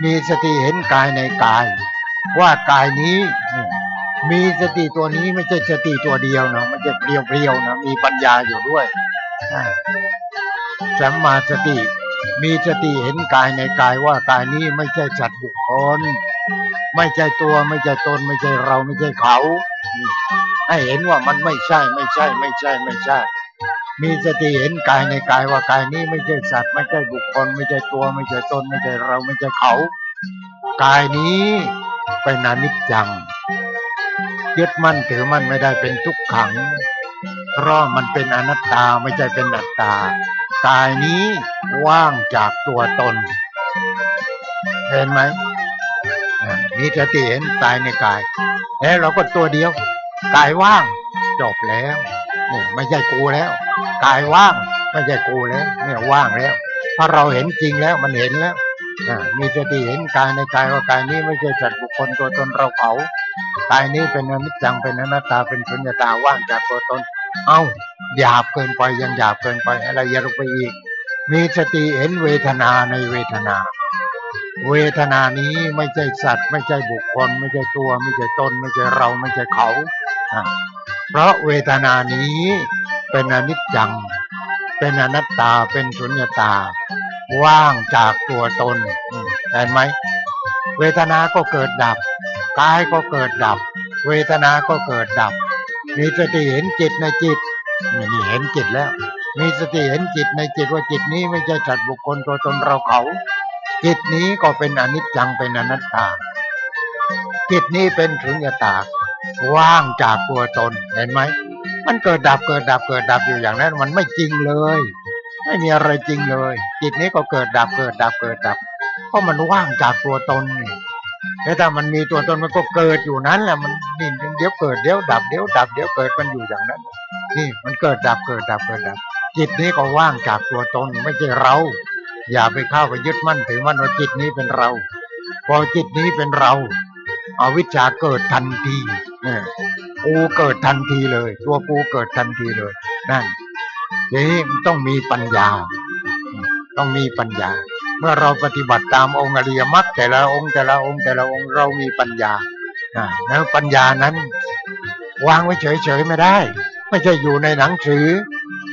มีสติเห็นกายในกาย ว่ากายนี้ มีสติตัวนี้ไม่ใช่สติตัวเดียวนะมันจะเปรียวๆนะมีปัญญาอยู่ด้วยสัมมาสติ มีสติเห็นกายในกายว่ากายนี้ไม่ใช่สัตว์บุคคล ไม่ใช่ตัวไม่ใช่ตน ไม่ใช่เราไม่ใช่เขา ให้เห็นว่ามันไม่ใช่ไม่ใช่ ไม่ใช่ไม่ใช่ มีสติเห็นกายในกายว่ากายนี้ไม่ใช่สัตว์ ไม่ใช่บุคคล ไม่ใช่ตัว ไม่ใช่ตน ไม่ใช่เราไม่ใช่เขา กายนี้เป็นอนิจจัง ยึดมั่นถือมั่นไม่ได้เป็นทุกขัง เพราะมันเป็นอนัตตาไม่ใช่เป็นอัตตากายนี้ว่างจากตัวตน เห็นไหมมีสติเห็นกายในกาย แล้วเราก็ตัวเดียวกายว่างจบแล้วเนี่ยไม่ใช่กูแล้วกายว่างไม่ใช่กูแล้วเนี่ยว่างแล้วพราเราเห็นจริงแล้วมันเห็นแล้ว มีสติเห็นกายในกายว่ากายนี้ไม่ใช่สัตว์บุคคลตัวตนเราเขากายนี้เป็นอนิจจังเป็นอนัตตาเป็นสุญญตาว่างจากตัวตน เอา้าหยาบเกินไปยังหยาบเกินไปอะไรยลงไปอีก มีสติเห็นเวทนาในเวทนา เวทนานี้ไม่ใช่สัตว์ ไม่ใช่บุคคล ไม่ใช่ตัว ไม่ใช่ตน ไม่ใช่เราไม่ใช่เขาเพราะเวทนานี้เป็นอนิจจัง เป็นอนัตตาเป็นสุญญตา ว่างจากตัวตนเห็นไหมเวทนาก็เกิดดับกายก็เกิดดับ เวทนาก็เกิดดับ มีสติเห็นจิตในจิตนี่เห็นจิตแล้ว มีสติเห็นจิตในจิตว่าจิตนี้ไม่ใช่จัดบุคคลตัวตนเราเขา จิตนี้ก็เป็นอนิจจังเป็นอนัตตา จิตนี้เป็นสุญญตาว่างจากตัวตนเห็นไหมมันเกิดดับเกิดดับเกิดดับอยู่อย่างนั้นมันไม่จริงเลย ไม่มีอะไรจริงเลย จิตนี้ก็เกิดดับเกิดดับเกิดดับ เพราะมันว่างจากตัวตนนี่แต่ถ้ามันมีตัวตนมันก็เกิดอยู่นั้นแหละมันนี่เดี๋ยวเกิดเดี๋ยวดับเดี๋ยวดับเดี๋ยวเกิดมันอยู่อย่างนั้น นี่มันเกิดดับเกิดดับเกิดดับ จิตนี้ก็ว่างจากตัวตนไม่ใช่เรา อย่าไปเข้าไปยึดมั่นถือมั่นว่าจิตนี้เป็นเรา พอจิตนี้เป็นเราอาวิชชาเกิดทันทีเนี่ยกูเกิดทันทีเลย ตัวกูเกิดทันทีเลยนั่น อย่างนี้มันต้องมีปัญญา ต้องมีปัญญา เมื่อเราปฏิบัติตามองค์อริยมรรคแต่ละองค์แต่ละองค์แต่ละองค์เรามีปัญญาแล้วปัญญานั้น วางไว้เฉยๆไม่ได้ ไม่ใช่อยู่ในหนังสือ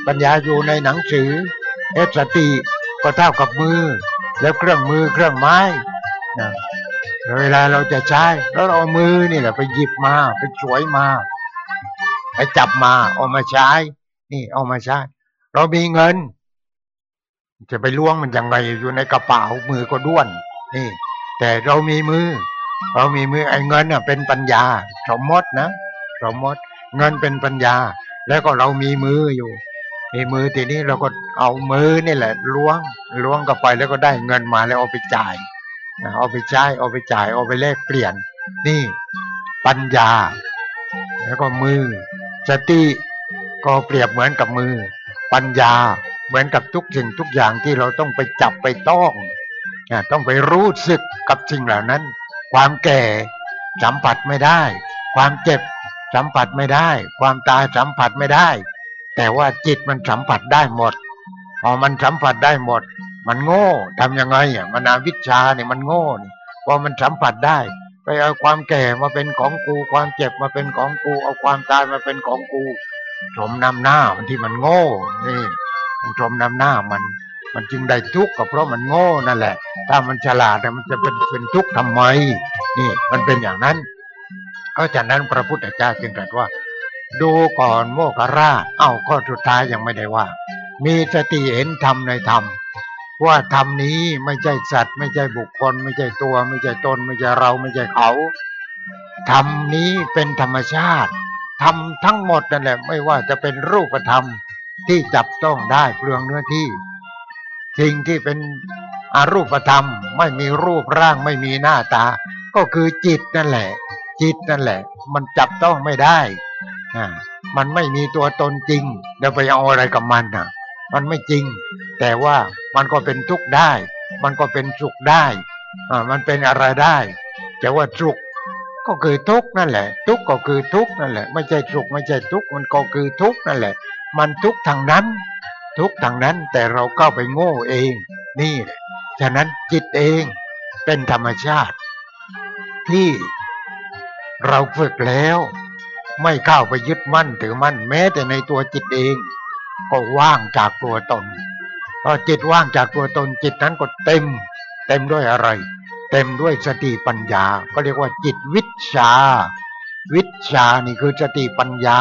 ปัญญาอยู่ในหนังสือเอสติก็เท่ากับมือ แล้วเครื่องมือเครื่องไม้นะเวลาเราจะใช้แล้วเราเอามือนี่แหละไปหยิบมาไปช่วยมา ไปจับมาเอามาใช้ นี่เอามาใช้ เรามีเงิน จะไปล้วงมันยังไงอยู่ในกระเป๋ามือก็ด้วน นี่ แต่เรามีมือ เรามีมือไอ้เงินเน่ะเป็นปัญญา สมมตินะสมมติเงินเป็นปัญญา แล้วก็เรามีมืออยู่มีมือทีนี้เราก็เอามือนี่แหละ ล้วงล้วงกับไปแล้วก็ได้เงินมาแล้วเอาไปจ่ายเอาไปใช้เอาไปจ่ายเอาไปแลกเปลี่ยน นี่ ปัญญา แล้วก็มือสติก็เปรียบเหมือนกับมือ ปัญญาเหมือนกับทุกสิ่งทุกอย่างที่เราต้องไปจับไปต้องต้องไปรู้สึกกับสิ่งเหล่านั้น ความแก่สัมผัสไม่ได้ ความเจ็บสัมผัสไม่ได้ ความตายสัมผัสไม่ได้ แต่ว่าจิตมันสัมผัสได้หมดพอมันสัมผัสได้หมด มันโง่ทำยังไงอะมันาวิชชาเนี่ยมันโง่เนี่ยพอมันสัมผัสได้ไปเอาความแก่มาเป็นของกู ความเจ็บมาเป็นของกู เอาความตายมาเป็นของกู ชมนำหน้ามันที่มันโง่นี่ชมนำหน้ามัน มันจึงได้ทุกข์ก็เพราะมันโง่นั่นแหละ ถ้ามันฉลาดมันจะเป็นเป็นทุกข์ทำไม นี่มันเป็นอย่างนั้นเพราะฉะนั้นพระพุทธเจ้าจึงตรัสว่า ดูก่อนโมกราเอ้าข้อสุดท้ายยังไม่ได้ว่า มีสติเห็นธรรมในธรรมว่าธรรมนี้ไม่ใช่สัตว์ ไม่ใช่บุคคล ไม่ใช่ตัว ไม่ใช่ตน ไม่ใช่เราไม่ใช่เขาธรรมนี้เป็นธรรมชาติ ธรรมทั้งหมดนั่นแหละไม่ว่าจะเป็นรูปธรรมที่จับต้องได้เปลืองเนื้อที่สิ่งที่เป็นอรูปธรรม ไม่มีรูปร่างไม่มีหน้าตา ก็คือจิตนั่นแหละ จิตนั่นแหละ มันจับต้องไม่ได้มันไม่มีตัวตนจริงเดี๋ยวไปเอาอะไรกับมันอะมันไม่จริง แต่ว่ามันก็เป็นทุกข์ได้ มันก็เป็นสุขได้อ่ามันเป็นอะไรได้ แต่ว่าสุข ก็คือทุกข์นั่นแหละ ทุกข์ก็คือทุกข์นั่นแหละ ไม่ใช่สุขไม่ใช่ทุกข์มันก็คือทุกข์นั่นแหละ มันทุกข์ทางนั้น ทุกข์ทางนั้นแต่เราเข้าไปโง่เอง นี่แหละฉะนั้นจิตเองเป็นธรรมชาติ ที่เราฝึกแล้ว ไม่เข้าไปยึดมั่นถือมั่นแม้แต่ในตัวจิตเอง ก็ว่างจากตัวตนพอจิตว่างจากตัวตนจิตนั้นก็เต็ม เต็มด้วยอะไร เต็มด้วยสติปัญญา ก็เรียกว่าจิตวิชา วิชานี่คือสติปัญญา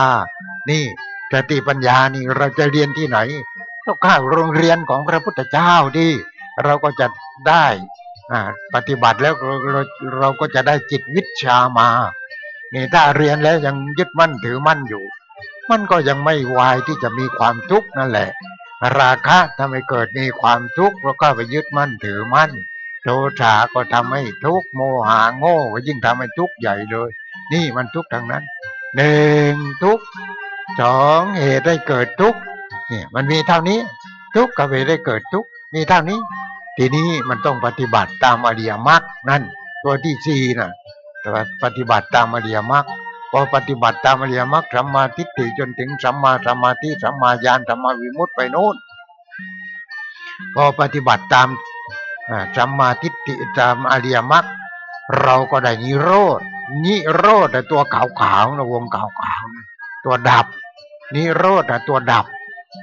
นี่สติปัญญานี่เราจะเรียนที่ไหนต้องเข้าโรงเรียนของพระพุทธเจ้าดิเราก็จะได้ปฏิบัติแล้วเราเราก็จะได้จิตวิชามานี่ถ้าเรียนแล้วยังยึดมั่นถือมั่นอยู่ มันก็ยังไม่วายที่จะมีความทุกข์นั่นแหละ ราคะทำให้เกิดมีความทุกข์เพราะก็ไปยึดมั่นถือมั่น โทสะก็ทำให้ทุกโมหะโง่ก็ยิ่งทำให้ทุกใหญ่เลย นี่มันทุกทางนั้นหนึ่งทุกสองเหตุได้เกิดทุกเนี่ยมันมีเท่านี้ ทุกกับเหตุได้เกิดทุกมีเท่านี้ ทีนี้มันต้องปฏิบัติตามอริยมรรคนั่น ตัวที่สี่น่ะปฏิบัติตามอริยมรรคพอปฏิบัติตามอริยมรรคสัมมาทิฏฐิจนถึงสัมมาสมาธิสัมมาญาณสัมมาวิมุตติไปโน้นพอปฏิบัติตาม สัมมาทิฏฐิตามอริยมรรคเราก็ได้นิโรธนิโรธแต่ตัวขาวๆนะวงขาวๆนะตัวดับ นิโรธนะตัวดับ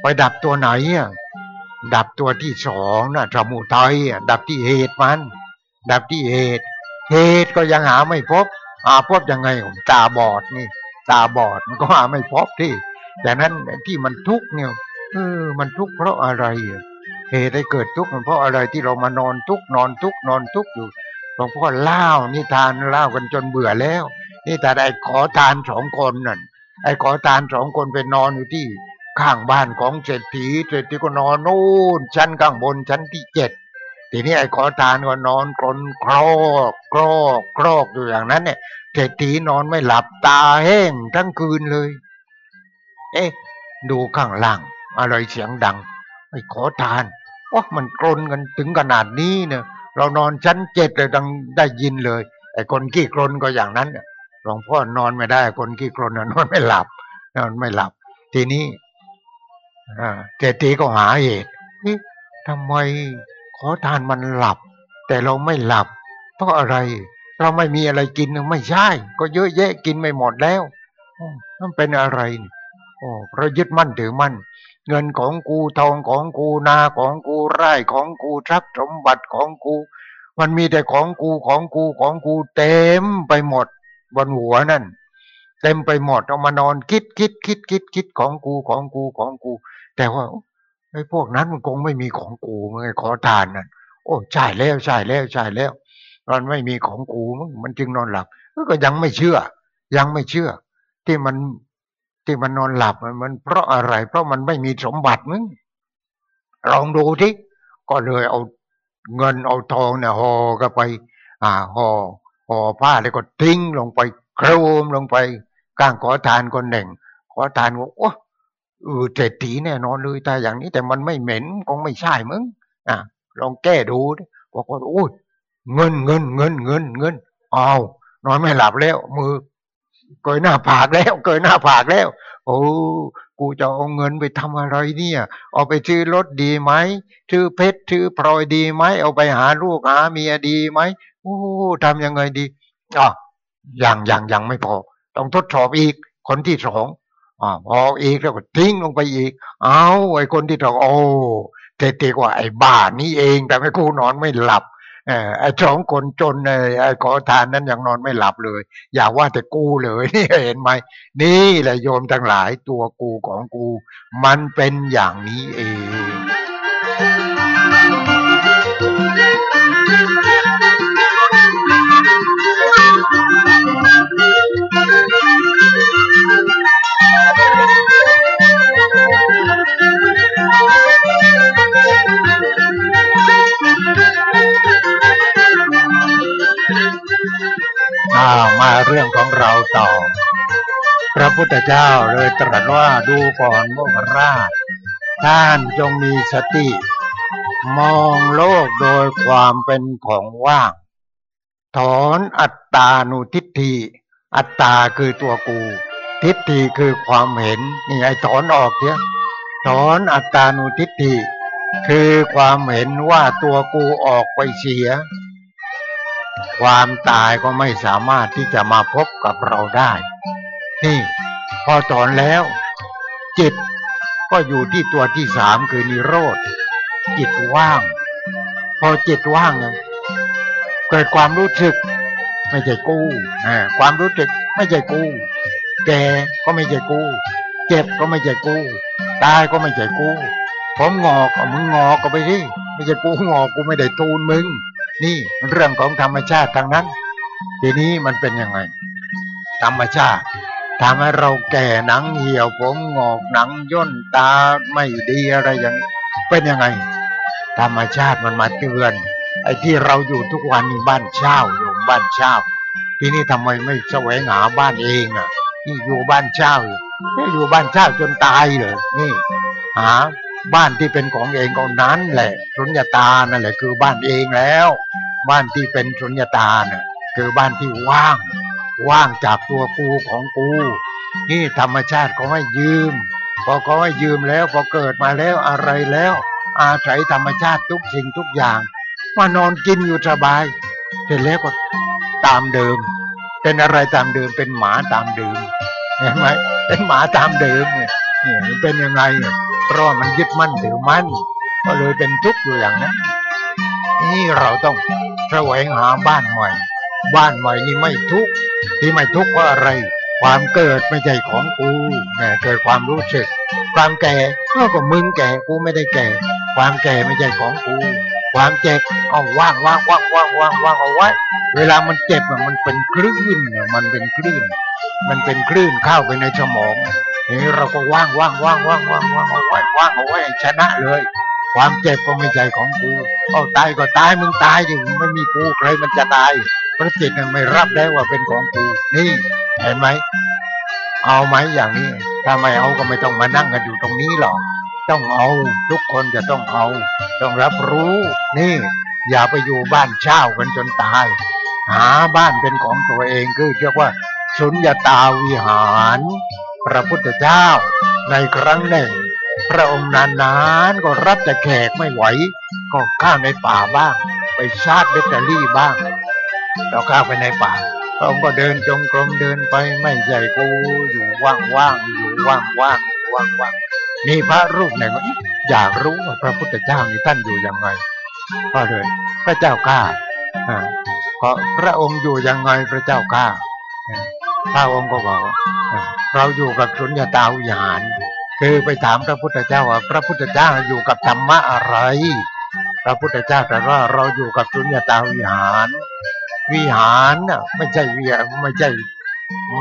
ไปดับตัวไหนอะดับตัวที่สองนะสมุทัยดับที่เหตุมัน ดับที่เหตุ เหตุก็ยังหาไม่พบหาพบยังไงผมตาบอดนี่ ตาบอดมันก็หาไม่พบที่แต่นั้นที่มันทุกเนี่ยเออมันทุกเพราะอะไร เหตุได้เกิดทุกข์มันเพราะอะไรที่เรามานอนทุกข์นอนทุกข์นอนทุกข์อยู่หลวงพ่อเล่านิทานเล่ากันจนเบื่อแล้วนี่แต่ไอ้ขอทานสองคนนั่นไอ้ขอทานสองคนไปนอนอยู่ที่ข้างบ้านของเศรษฐีเศรษฐีก็นอนนู่นชั้นข้างบนชั้นที่เจ็ดทีนี้ไอ้ขอทานก็นอนกลนครอกครอกครอกอยู่อย่างนั้นเนี่ยเศรษฐีนอนไม่หลับตาแห้งทั้งคืนเลย เอ๊ะ ดูข้างล่าง อะไรเสียงดังไอ้ขอทาน ว่ามันกลนกันถึงขนาดนี้เนี่ยเรานอนชั้นเจ็ดเลยดังได้ยินเลย ไอ้คนขี้กลนก็อย่างนั้นหลวงพ่อนอนไม่ได้ คนขี้กลนนอนไม่หลับ นอนไม่หลับ ทีนี้เศรษฐีก็หาเหตุนี่ทำไมขอทานมันหลับ แต่เราไม่หลับ เพราะอะไร เราไม่มีอะไรกินไม่ใช่ ก็เยอะแยะกินไม่หมดแล้วมันเป็นอะไรโอ้เรายึดมั่นถือมั่น เงินของกูทองของกูนาของกูไร่ของกูทรัพย์สมบัติของกู มันมีแต่ของกูของกูของกูเต็มไปหมด บนหัวนั่นเต็มไปหมดเอามานอนคิดคิดคิดคิดคิดของกูของกูของกู แต่ว่าไอ้พวกนั้นมันคงไม่มีของกูมันขอทานนั่นโอ้ใช่แล้วใช่แล้วใช่แล้วมันไม่มีของกูมันจึงนอนหลับก็ยังไม่เชื่อ ยังไม่เชื่อ ที่มัน ที่มันนอนหลับมันเพราะอะไร เพราะมันไม่มีสมบัติมึงลองดูที่ก็เลยเอาเงินเอาทองเนี่ยห่อก็ไป อ่าห่อห่อผ้าแล้วก็ทิ้งลงไปโครมลงไปก้างขอทานคนหนึ่ง ขอทานว่าโอ้เออเศรษฐีแน่นอนเลยแต่อย่างนี้แต่มันไม่เหม็นคงไม่ใช่มึงอะลองแก้ดูบอกว่าโอ้ยเงินเงินเงินเงินเงินเอานอนไม่หลับแล้ว มือ เกยหน้าผากแล้วเกยหน้าผากแล้ว โอ้กูจะเอาเงินไปทำอะไรเนี่ย เอาไปซื้อรถดีไหมซื้อเพชรซื้อพลอยดีไหมเอาไปหาลูกหาเมียดีไหมโอ้ทำยังไงดีอ๋อยังอยังยังไม่พอ ต้องทดสอบอีกคนที่สองอ๋อพออีกแล้วก็ทิ้งลงไปอีก เอาไอ้คนที่สองโอ้เตะๆว่าไอ้บ้านี้เองแต่ไม่กูนอนไม่หลับ ไอ้สองคนจนไอ้ขอทานนั้นยังนอนไม่หลับเลย อย่าว่าแต่กูเลยนี่เห็นไหมนี่แหละโยมทั้งหลายตัวกูของกู มันเป็นอย่างนี้เอง มาเรื่องของเราต่อ พระพุทธเจ้าเลยตรัสว่าดูก่อนโมกราช ท่านจงมีสติ มองโลกโดยความเป็นของว่าง ถอนอัตตานุทิฏฐิอัตตาคือตัวกู ทิฏฐิคือความเห็นนี่ไอ้ถอนออกเนี่ยถอนอัตตานุทิฏฐิคือความเห็นว่าตัวกูออกไปเสีย ความตายก็ไม่สามารถที่จะมาพบกับเราได้ นี่ พอถอนแล้ว จิตก็อยู่ที่ตัวที่สามคือนิโรธ จิตว่าง พอจิตว่างเนี่ยเกิดความรู้สึก ไม่ใช่กู้ความรู้สึกไม่ใช่กู้แก่ก็ไม่ใช่กู้เจ็บก็ไม่ใช่กู้ตายก็ไม่ใช่กู้ผมงอกมึงงอกก็ไปดิไม่ใช่กูงอกกูไม่ได้ทูลมึง นี่เรื่องของธรรมชาติทางนั้น ทีนี้มันเป็นยังไง ธรรมชาติทำให้เราแก่หนังเหี่ยวผมงอกหนังย่นตาไม่ดีอะไรอย่างเป็นยังไง ธรรมชาติมันมาเตือน ไอ้ที่เราอยู่ทุกวันบ้านเช่าอยู่บ้านเช่า ทีนี้ทำไมไม่แสวงหาบ้านเองอะนี่อยู่บ้านเช่าอยู่บ้านเช่าจนตายเลยนี่หาบ้านที่เป็นของเองก็นั้นแหละสุญญตานั่นแหละคือบ้านเองแล้ว บ้านที่เป็นสุญญตาเนี่ยคือบ้านที่ว่าง ว่างจากตัวกูของกู นี่ธรรมชาติเขาให้ยืม พอเขาให้ยืมแล้วพอเกิดมาแล้วอะไรแล้ว อาศัยธรรมชาติทุกสิ่งทุกอย่างมานอนกินอยู่สบายเสร็จแล้วก็ตามเดิม เป็นอะไรตามเดิมเป็นหมาตามเดิมเห็นไหมเป็นหมาตามเดิมเนี่ยมันเป็นยังไงเนี่ยเพราะมันยึดมั่นถือมั่นก็เลยเป็นทุกข์อยู่อย่างนั้นนี่เราต้อง แสวงหาบ้านใหม่ บ้านใหม่นี่ไม่ทุกข์ที่ไม่ทุกข์เพราะอะไร ความเกิดไม่ใช่ของกูเนี่เกิดความรู้สึก ความแก่ก็มึงแก่กูไม่ได้แก่ ความแก่ไม่ใช่ของกูความเจ็บเอาว่างว่างว่างว่างว่างว่างเอาไว้ เวลามันเจ็บมันเป็นคลื่นมันเป็นคลื่น มันเป็นคลื่นเข้าไปในสมองนี่เราก็ว่างว่างว่างว่างว่างว่างเอาไว้ว่างเอาไว้ชนะเลย ความเจ็บก็ไม่ใจของกูเอาตายก็ตายมึงตายดิไม่มีกูใครมันจะตายพระจิตไม่รับได้ว่าเป็นของกูนี่เห็นไหมเอาไหมอย่างนี้ ถ้าไม่เอาก็ไม่ต้องมานั่งกันอยู่ตรงนี้หรอก ต้องเอาทุกคนจะต้องเอา ต้องรับรู้ นี่ อย่าไปอยู่บ้านเช่ากันจนตาย หาบ้านเป็นของตัวเองคือเรียกว่าสุญญาตาวิหาร พระพุทธเจ้าในครั้งหนึ่ง พระองค์นานๆก็รับแต่แขกไม่ไหว ก็ข้าในป่าบ้าง ไปชาร์จแบตเตอรี่บ้างเราข้าไปในป่าพระองค์ก็เดินจงกรมเดินไปไม่ใหญ่กูอยู่ว่างๆอยู่ว่างๆว่างๆมีพระรูปไหนก็อยากรู้ว่าพระพุทธเจ้านี่ท่านอยู่ยังไงก็เลยพระเจ้าข้าเพระพระองค์อยู่ยังไงพระเจ้าข้าพระองค์ก็บอกเราอยู่กับสุญญตาวิหาร คือไปถามพระพุทธเจ้าว่าพระพุทธเจ้าอยู่กับธรรมะอะไร พระพุทธเจ้าแต่ว่าเราอยู่กับสุญญาตาวิหาร วิหารน่ะไม่ใช่วิไม่ใช่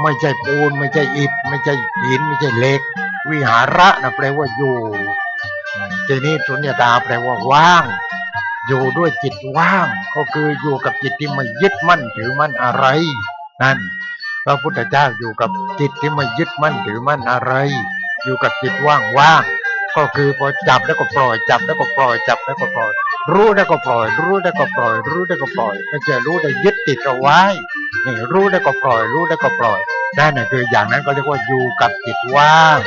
ไม่ใช่ปูน ไม่ใช่อิฐไม่ใช่หินไม่ใช่เหล็ก วิหาระนะแปลว่าอยู่ทีนี้สุญญาตาแปลว่าว่าง อยู่ด้วยจิตว่าง ก็คืออยู่กับจิตที่ไม่ยึดมั่นถือมั่นอะไร นั่น พระพุทธเจ้าอยู่กับจิตที่ไม่ยึดมั่นถือมั่นอะไร อยู่กับจิตว่างๆก็คือพอจับแล้วก็ปล่อย จับแล้วก็ปล่อยจับแล้วก็ปล่อย รู้แล้วก็ปล่อย รู้แล้วก็ปล่อย รู้แล้วก็ปล่อยไม่ใช่รู้ได้ยึดติดเอาไว้นี่รู้แล้วก็ปล่อย รู้แล้วก็ปล่อยนั่นคืออย่างนั้นก็เรียกว่าอยู่กับจิตว่าง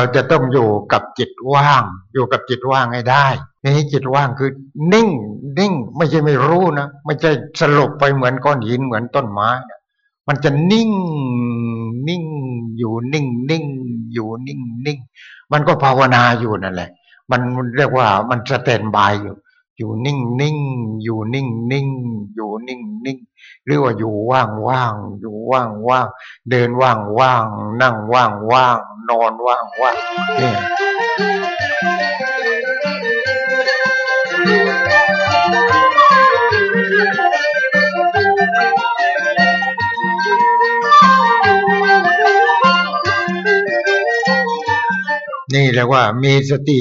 เราจะต้องอยู่กับจิตว่าง อยู่กับจิตว่างให้ได้นี่จิตว่างคือนิ่งนิ่ง ไม่ใช่ไม่รู้นะไม่ใช่สลบไปเหมือนก้อนหินเหมือนต้นไม้มันจะนิ่งนิ่ง อยู่นิ่งนิ่ง อยู่นิ่งนิ่ง มันก็ภาวนาอยู่นั่นแหละ มันเรียกว่ามันสเตนบายอยู่ อยู่นิ่งนิ่งอยู่นิ่งนิ่งอยู่นิ่งนิ่งหรือว่าอยู่ว่างว่างอยู่ว่างว่างเดินว่างว่างนั่งว่างว่างนอนว่างว่างเนี่ยนี่เรียกว่ามีสติ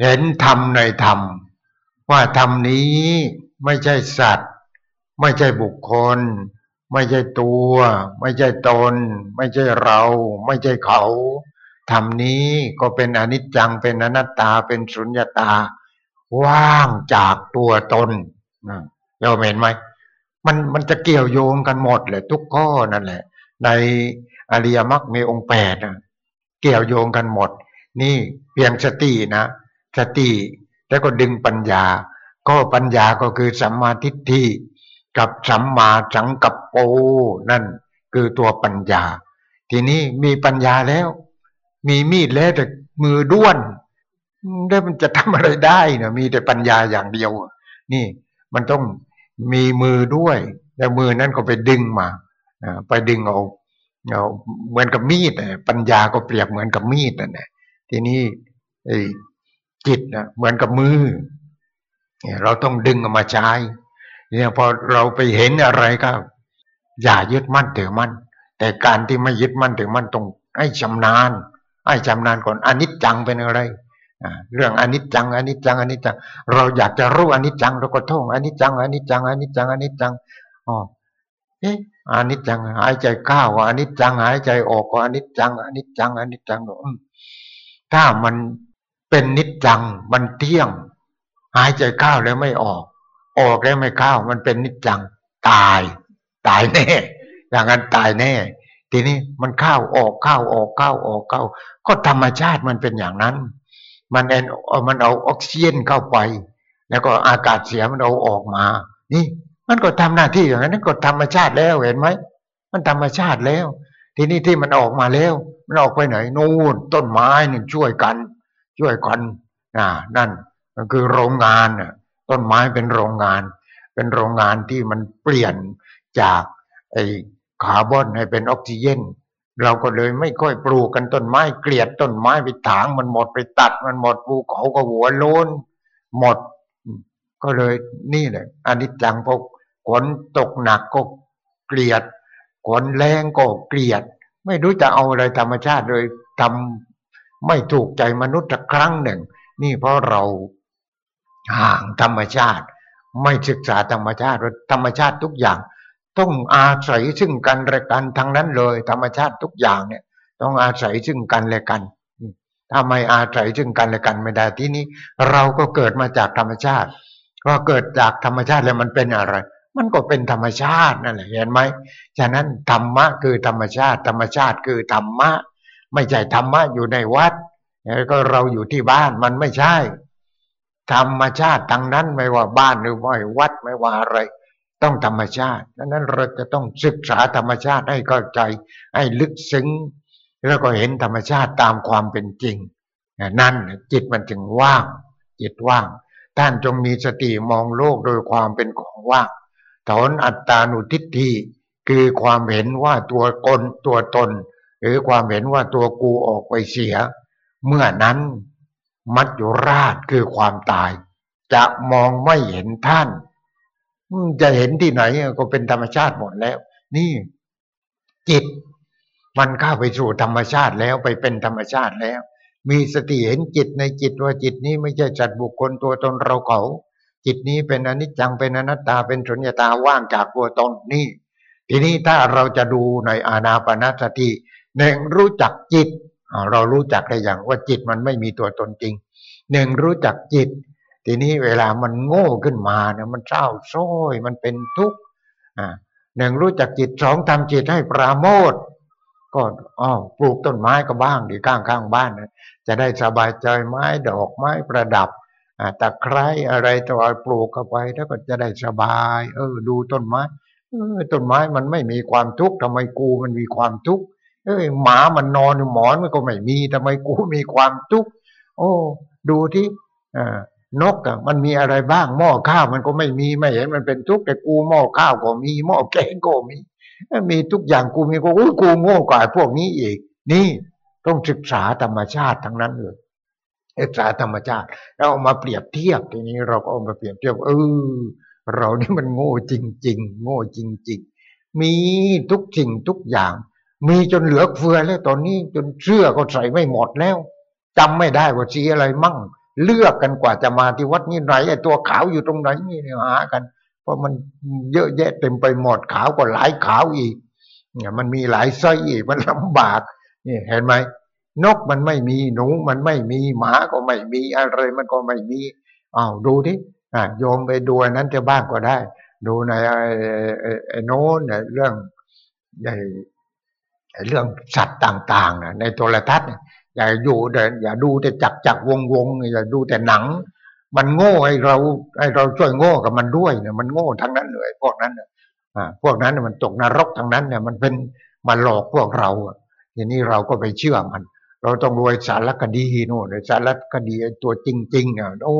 เห็นธรรมในธรรม ว่าธรรมนี้ไม่ใช่สัตว์ ไม่ใช่บุคคล ไม่ใช่ตัว ไม่ใช่ตน ไม่ใช่เรา ไม่ใช่เขาธรรมนี้ก็เป็นอนิจจังเป็นอนัตตาเป็นสุญญตา ว่างจากตัวตนนะเราเห็นไหมมันมันจะเกี่ยวโยงกันหมดเลยทุกข้อนั่นแหละ ในอริยมรรคมีองค์แปดนะเกี่ยวโยงกันหมด นี่เพียงสตินะ สติ แล้วก็ดึงปัญญา ก็ปัญญาก็คือสัมมาทิฏฐิกับสัมมาสังกัปโปนั่นคือตัวปัญญา ทีนี้มีปัญญาแล้ว มีมีดแล้วแต่มือด้วนได้มันจะทำอะไรได้นะมีแต่ปัญญาอย่างเดียว นี่มันต้องมีมือด้วย แล้วมือนั้นก็ไปดึงมาไปดึงเอาเอาเหมือนกับมีดปัญญาก็เปรียบเหมือนกับมีดนั่นแหละทีนี้ จิตนะเหมือนกับมือเราต้องดึงออกมาใช้เนี่ยพอเราไปเห็นอะไรก็ อย่ายึดมั่นถือมั่นแต่การที่ไม่ยึดมั่นถือมั่นตรงให้ชำนาญให้ชำนาญก่อนอนิจจังเป็นอะไรเรื่องอนิจจังอนิจจังอนิจจัง เราอยากจะรู้อนิจจังเราก็ท่องอนิจจังอนิจจังอนิจจังอนิจจังอ๋อเอ๊ะอนิจจังหายใจเข้าก็อนิจจังหายใจออกก็อนิจจังอนิจจังอนิจจังอืถ้ามัน เป็นนิจจัง มันเที่ยง หายใจเข้าแล้วไม่ออก ออกแล้วไม่เข้า มันเป็นนิจจัง ตาย ตายแน่ อย่างนั้นตายแน่ ทีนี้มันเข้าออกเข้าออกเข้าออกเข้า ก็ธรรมชาติมันเป็นอย่างนั้น มันเอนมันเอาออกซิเจนเข้าไป แล้วก็อากาศเสียมันเอาออกมา นี่ มันก็ทำหน้าที่อย่างนั้นก็ธรรมชาติแล้วเห็นไหม มันธรรมชาติแล้ว ทีนี้ที่มันออกมาแล้ว มันออกไปไหน นู่นต้นไม้นี่ช่วยกัน ช่วยกันนะนั่นก็คือโรงงานต้นไม้เป็นโรงงาน เป็นโรงงานที่มันเปลี่ยนจากไอ้คาร์บอนให้เป็นออกซิเจนเราก็เลยไม่ค่อยปลูกกันต้นไม้เกลียดต้นไม้ไปถางมันหมดไปตัดมันหมดภูเขาก็หัวโลนหมด ก็เลยนี่แหละอันนี้จังพกฝนตกหนักก็เกลียดฝนแรงก็เกลียด ไม่รู้จะเอาอะไรธรรมชาติเลยทำ ไม่ถูกใจมนุษย์ครั้งหนึ่ง นี่เพราะเราห่างธรรมชาติ ไม่ศึกษาธรรมชาติธรรมชาติทุกอย่าง ต้องอาศัยซึ่งกันและกันทั้งนั้นเลย ธรรมชาติทุกอย่างเนี่ย ต้องอาศัยซึ่งกันและกันถ้าไม่อาศัยซึ่งกันและกันไม่ได้ที่นี้ เราก็เกิดมาจากธรรมชาติ ก็เกิดจากธรรมชาติแล้วมันเป็นอะไร มันก็เป็นธรรมชาตินั่นแหละเห็นไหมฉะนั้นธรรมะคือธรรมชาติ ธรรมชาติคือธรรมะ ไม่ใช่ธรรมะอยู่ในวัดแล้วก็เราอยู่ที่บ้านมันไม่ใช่ ธรรมชาติทั้งนั้นไม่ว่าบ้านหรือว่าวัดไม่ว่าอะไร ต้องธรรมชาติดังนั้นเราจะต้องศึกษาธรรมชาติให้เข้าใจให้ลึกซึ้ง แล้วก็เห็นธรรมชาติตามความเป็นจริง นั่นจิตมันจึงว่าง จิตว่าง ท่านจงมีสติมองโลกโดยความเป็นของว่างถอนอัตตานุทิฏฐิคือความเห็นว่าตัวกนตัวตน หรือความเห็นว่าตัวกูออกไปเสีย เมื่อนั้นมัจจุราชคือความตาย จะมองไม่เห็นท่าน จะเห็นที่ไหนก็เป็นธรรมชาติหมดแล้ว นี่ จิต มันเข้าไปสู่ธรรมชาติแล้วไปเป็นธรรมชาติแล้ว มีสติเห็นจิตในจิตว่าจิตนี้ไม่ใช่จัดบุคคลตัวตนเราเขาจิตนี้เป็นอนิจจังเป็นอนัตตาเป็นสุญญตาว่างจากตัวตนนี่ ทีนี้ถ้าเราจะดูในอานาปนสติ หนึ่งรู้จักจิตเรารู้จักได้อย่างว่าจิตมันไม่มีตัวตนจริงหนึ่งรู้จักจิต ทีนี้เวลามันโง่ขึ้นมาเนี่ยมันเศร้าโส้ยมันเป็นทุกข์หนึ่งรู้จักจิตสองทำจิตให้ปราโมทก็อ๋อปลูกต้นไม้ก็บ้างดีข้างข้างบ้านนะจะได้สบายใจไม้ดอกไม้ประดับตะไคร้อะไรตัวปลูกเข้าไปแล้วก็จะได้สบาย เออ ดูต้นไม้เออต้นไม้มันไม่มีความทุกข์ทำไมกูมันมีความทุกข์ เอ้ยหมามันนอนหมอนมันก็ไม่มีทำไมกูมีความทุกข์โอ้ ดูที่นกอะมันมีอะไรบ้างหม้อข้าวมันก็ไม่มีไม่เห็นมันเป็นทุกข์แต่กูหม้อข้าวก็มีหม้อแกงก็มี มีทุกอย่างกูมีกูกูโง่กว่าพวกนี้อีก นี่ต้องศึกษาธรรมชาติทั้งนั้นเลยศึกษาธรรมชาติเราเอามาเปรียบเทียบทีนี้เราก็เอามาเปรียบเทียบ เออ เรานี่มันโง่จริง ๆ โง่จริง ๆ มีทุกสิ่งทุกอย่าง มีจนเหลือเฟือแล้วตอนนี้จนเสื้อก็ใส่ไม่หมดแล้วจำไม่ได้ว่าสีอะไรมั่ง เลือกกันกว่าจะมาที่วัดนี้ไหนไอ้ตัวขาวอยู่ตรงไหนนี่หากัน เพราะมันเยอะแยะเต็มไปหมดขาวก็หลายขาวอีกเนี่ยมันมีหลายไส้อีกมันลำบากนี่เห็นไหมนกมันไม่มีหนูมันไม่มีหมาก็ไม่มีอะไรมันก็ไม่มีอ้าวดูดิอ่าโยมไปดูนั้นจะบ้างก็ได้ ดูในไอ้ไอ้โน้นเรื่องใหญ่ เรื่องสัตว์ต่างๆในโทรทัศน์อย่าอยู่อย่าดูแต่จักจักวงวงอย่าดูแต่หนัง มันโง่ให้เราให้เราช่วยโง่กับมันด้วยเนี่ยมันโง่ทั้งนั้นเลยพวกนั้นอ่าพวกนั้นมันตกนรกทั้งนั้นเนี่ยมันเป็นมาหลอกพวกเราทีนี้เราก็ไปเชื่อมัน เราต้องรวยสารคดีโน่นสารคดีตัวจริงๆอะโอ้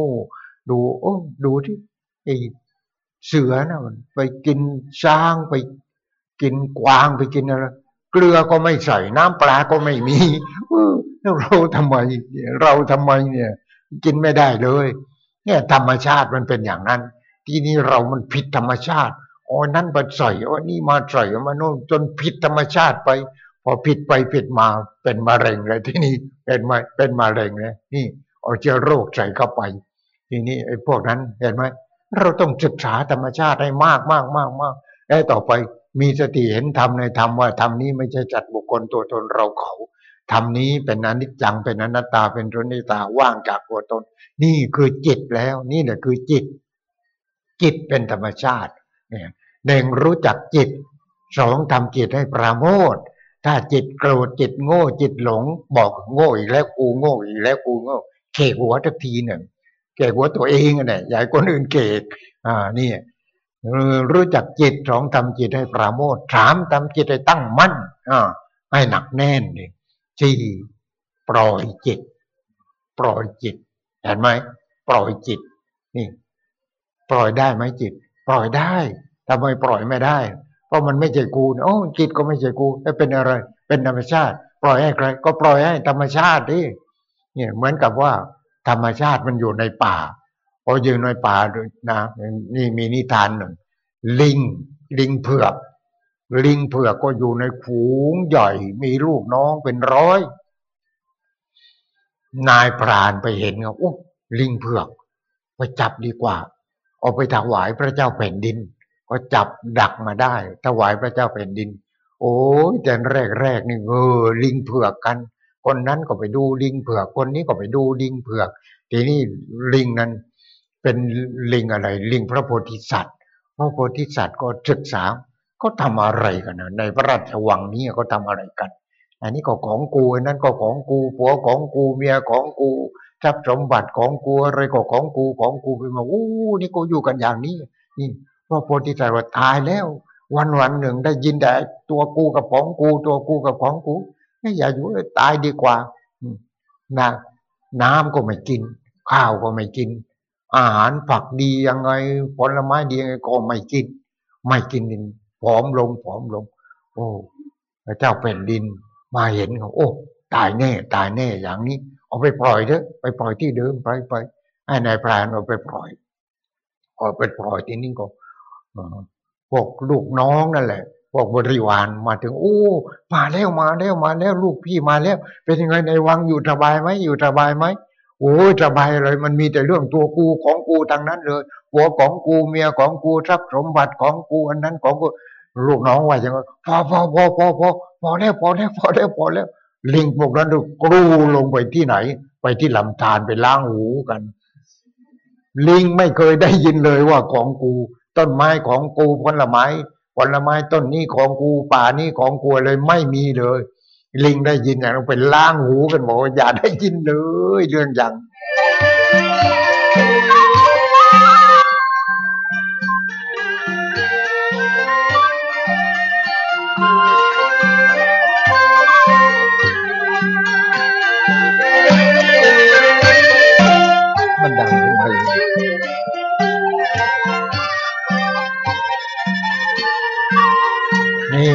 ดูโอ้ดูที่ไอเสือนะมันไปกินช้างไปกินกวางไปกินอะไร เกลือก็ไม่ใส่น้ำปลาก็ไม่มีเราทำไมเราทำไมเนี่ย กินไม่ได้เลย เนี่ยธรรมชาติมันเป็นอย่างนั้น ที่นี้เรามันผิดธรรมชาติอ๋อนั่นมาใส่อ๋อนี่มาใส่มาโน่นจนผิดธรรมชาติไป พอผิดไปผิดมาเป็นมะเร็งเลยที่นี่เป็นมาเป็นมะเร็งเลยนี่เอาเชื้อโรคใส่เข้าไป ทีนี้ไอ้พวกนั้นเห็นไหมเราต้องศึกษาธรรมชาติให้มากมากมากมากแล้วต่อไป มีสติเห็นธรรมในธรรมว่าธรรมนี้ไม่ใช่จัดบุคคลตัวตนเราเขาธรรมนี้เป็นอนิจจังเป็นอนัตตาเป็นทุนิตาว่างจากตัวตน นี่คือจิตแล้ว นี่แหละคือจิต จิตเป็นธรรมชาติเนี่ยหนึ่งรู้จักจิตสองทำจิตให้ปราโมทถ้าจิตโกรธจิตโง่ จิตหลง บอกโง่อีกแล้วกูโง่อีกแล้วกูโง่เขกหัวทักทีหนึ่งเขกหัวตัวเองนี่ยอย่าคนอื่นเขกอ่านี่ รู้จักจิตสองทำจิตให้ปราโมทสามทำจิตให้ตั้งมั่นอ่ให้หนักแน่นนี่สี่ปล่อยจิต ปล่อยจิต เห็นไหมปล่อยจิต นี่ ปล่อยได้ไหมจิต ปล่อยได้ทำไมปล่อยไม่ได้ เพราะมันไม่ใช่กูโอ้จิตก็ไม่ใช่กูแต่เป็นอะไร เป็นธรรมชาติ ปล่อยให้ใคร ก็ปล่อยให้ธรรมชาติดิเนี่ยเหมือนกับว่า ธรรมชาติมันอยู่ในป่า พอยืนในป่านะนี่มีนิทานหนึ่ง ลิง ลิงเผือก ลิงเผือกก็อยู่ในฝูงใหญ่ มีลูกน้องเป็นร้อย นายพรานไปเห็นเขาโอ้ลิงเผือก ไปจับดีกว่า เอาไปถวายพระเจ้าแผ่นดิน ก็จับดักมาได้ ถวายพระเจ้าแผ่นดิน โอ้ยแต่แรกแรกนี่เออลิงเผือกกันคนนั้นก็ไปดูลิงเผือก คนนี้ก็ไปดูลิงเผือก ทีนี้ลิงนั้น เป็นลิงอะไร ลิงพระโพธิสัตว์ พระโพธิสัตว์ก็ศึกษาก็ทำอะไรกันนะในพระราชวังนี้เขาทาอะไรกัน อันนี้ก็ของกูนั้นก็ของกูผัวของกูเมียของกูทรัพย์สมบัติของกูอะไรก็ของกูของกูไปมาอู้นี่กูอยู่กันอย่างนี้นี่พระโพธิสัตว์ว่าตายแล้ว วันวันหนึ่งได้ยินแต่ตัวกูกับของกู ตัวกูกับของกูไม่อย่าอยู่เลยตายดีกว่านะน้ำก็ไม่กิน ข้าวก็ไม่กิน อาหารผักดียังไงผลไม้ดียังไงก็ไม่กิน ไม่กินดินผอมลงผอมลง โอ้พระเจ้าแผ่นดินมาเห็นเขาโอ้ ตายแน่ ตายแน่อย่างนี้ เอาไปปล่อยเถอะไปปล่อยที่เดิมไปไปให้นายพรานเอาไปปล่อยเอาไปปล่อยที่นี่ก็พวกลูกน้องนั่นแหละพวกบริวารมาถึงโอ้มาแล้วมาแล้วมาแล้วลูกพี่มาแล้ว เป็นยังไงในวังอยู่สบายไหมอยู่สบายไหม โอ้ยสบายเลยมันมีแต่เรื่องตัวกูของกูทางนั้นเลยหัวของกูเมียของกูทรัพย์สมบัติของกูอันนั้นของกูลูกน้องว่าอย่างไงพอพอพอพอพอพอแล้วพอแล้วพอแล้วพอแล้ว ลิงพวกนั้นกรูลงไปที่ไหน ไปที่ลำธารไปล้างหูกัน ลิงไม่เคยได้ยินเลยว่าของกู ต้นไม้ของกูผลไม้ผลไม้ต้นนี้ของกูป่านี้ของกูเลยไม่มีเลย ลิงได้ยินอย่างเราไปล้างหูกันบอกว่าอย่าได้ยินเลย เรื่องอย่าง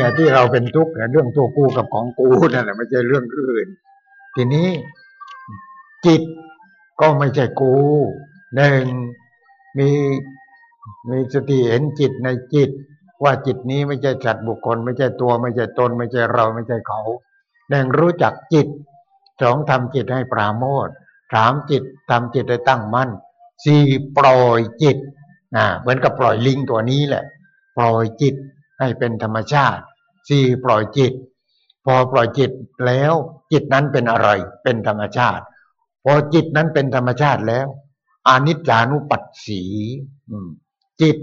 นี่ที่เราเป็นทุกข์เรื่องตัวกูกับของกูนั่นแหละไม่ใช่เรื่องอื่น ทีนี้จิตก็ไม่ใช่กูหนึ่งมีมีสติเห็นจิตในจิต ว่าจิตนี้ไม่ใช่จัดบุคคล ไม่ใช่ตัว ไม่ใช่ตน ไม่ใช่เราไม่ใช่เขาหนึ่งรู้จักจิตสองทำจิตให้ปราโมทสามจิตทำจิตให้ตั้งมั่นสี่ปล่อยจิตนะเหมือนกับปล่อยลิงตัวนี้แหละ ปล่อยจิตให้เป็นธรรมชาติ สี่ปล่อยจิต พอปล่อยจิตแล้วจิตนั้นเป็นอะไร เป็นธรรมชาติ พอจิตนั้นเป็นธรรมชาติแล้วอนิจจานุปัสสีจิต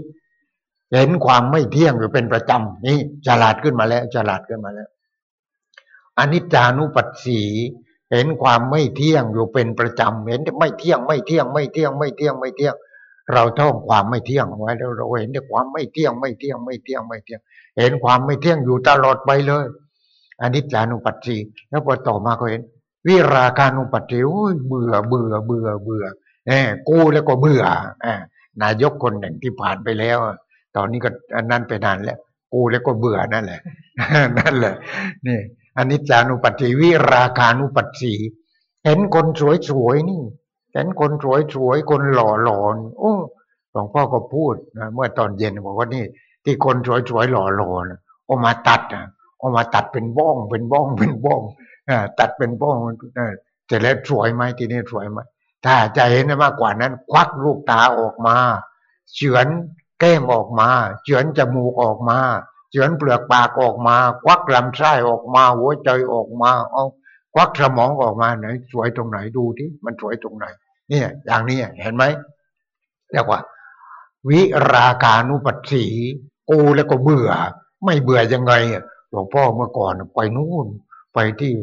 เห็นความไม่เที่ยงอยู่เป็นประจำนี่ฉลาดขึ้นมาแล้วฉลาดขึ้นมาแล้วอนิจจานุปัสสีเห็นความไม่เที่ยงอยู่เป็นประจำเห็นไม่เที่ยงไม่เที่ยงไม่เที่ยงไม่เที่ยงไม่เที่ยง เราท่องความไม่เที่ยงไว้แล้วเราเห็นแต่ความไม่เที่ยงไม่เที่ยงไม่เที่ยงไม่เที่ยง เห็นความไม่เที่ยงอยู่ตลอดไปเลยอันนี้จานุปัสสีแล้วพอต่อมาก็เห็น วิราการนุปัสสีเบื่อเบื่อเบื่อเบื่อเออกูแล้วก็เบื่ออ่านายกคนหนึ่งที่ผ่านไปแล้ว ตอนนี้ก็อันนั้นไปนานแล้วกูแล้วก็เบื่อนั่นแหละ นั่นแหละนี่อันนี้จานุปัสสีวิราคานุปัสสีเห็นคนสวยๆนี่ เห็นคนสวยๆคนหล่อหลอนโอ้หลวงพ่อก็พูดนะเมื่อตอนเย็นบอกว่านี่ ที่คนสวยๆหล่อหลอนออกมาตัดนะออกมาตัดเป็นบ้องเป็นบ้องเป็นบ้องตัดเป็นบ้องจะแล้วสวยไหมทีนี้สวยไหมถ้าจะเห็นมากกว่านั้น ควักลูกตาออกมาเฉือนแก้มออกมาเฉือนจมูกออกมาเฉือนเปลือกปากออกมา ควักลำไส้ออกมา หัวใจออกมาเอาควักสมองออกมาไหน สวยตรงไหนดูที่มันสวยตรงไหน เนี่ย อย่างนี้เห็นไหมเรียกว่า วิราคานุปัสสี กูแล้วก็เบื่อ ไม่เบื่อยังไงหลวงพ่อเมื่อก่อนไปนู่น ไปที่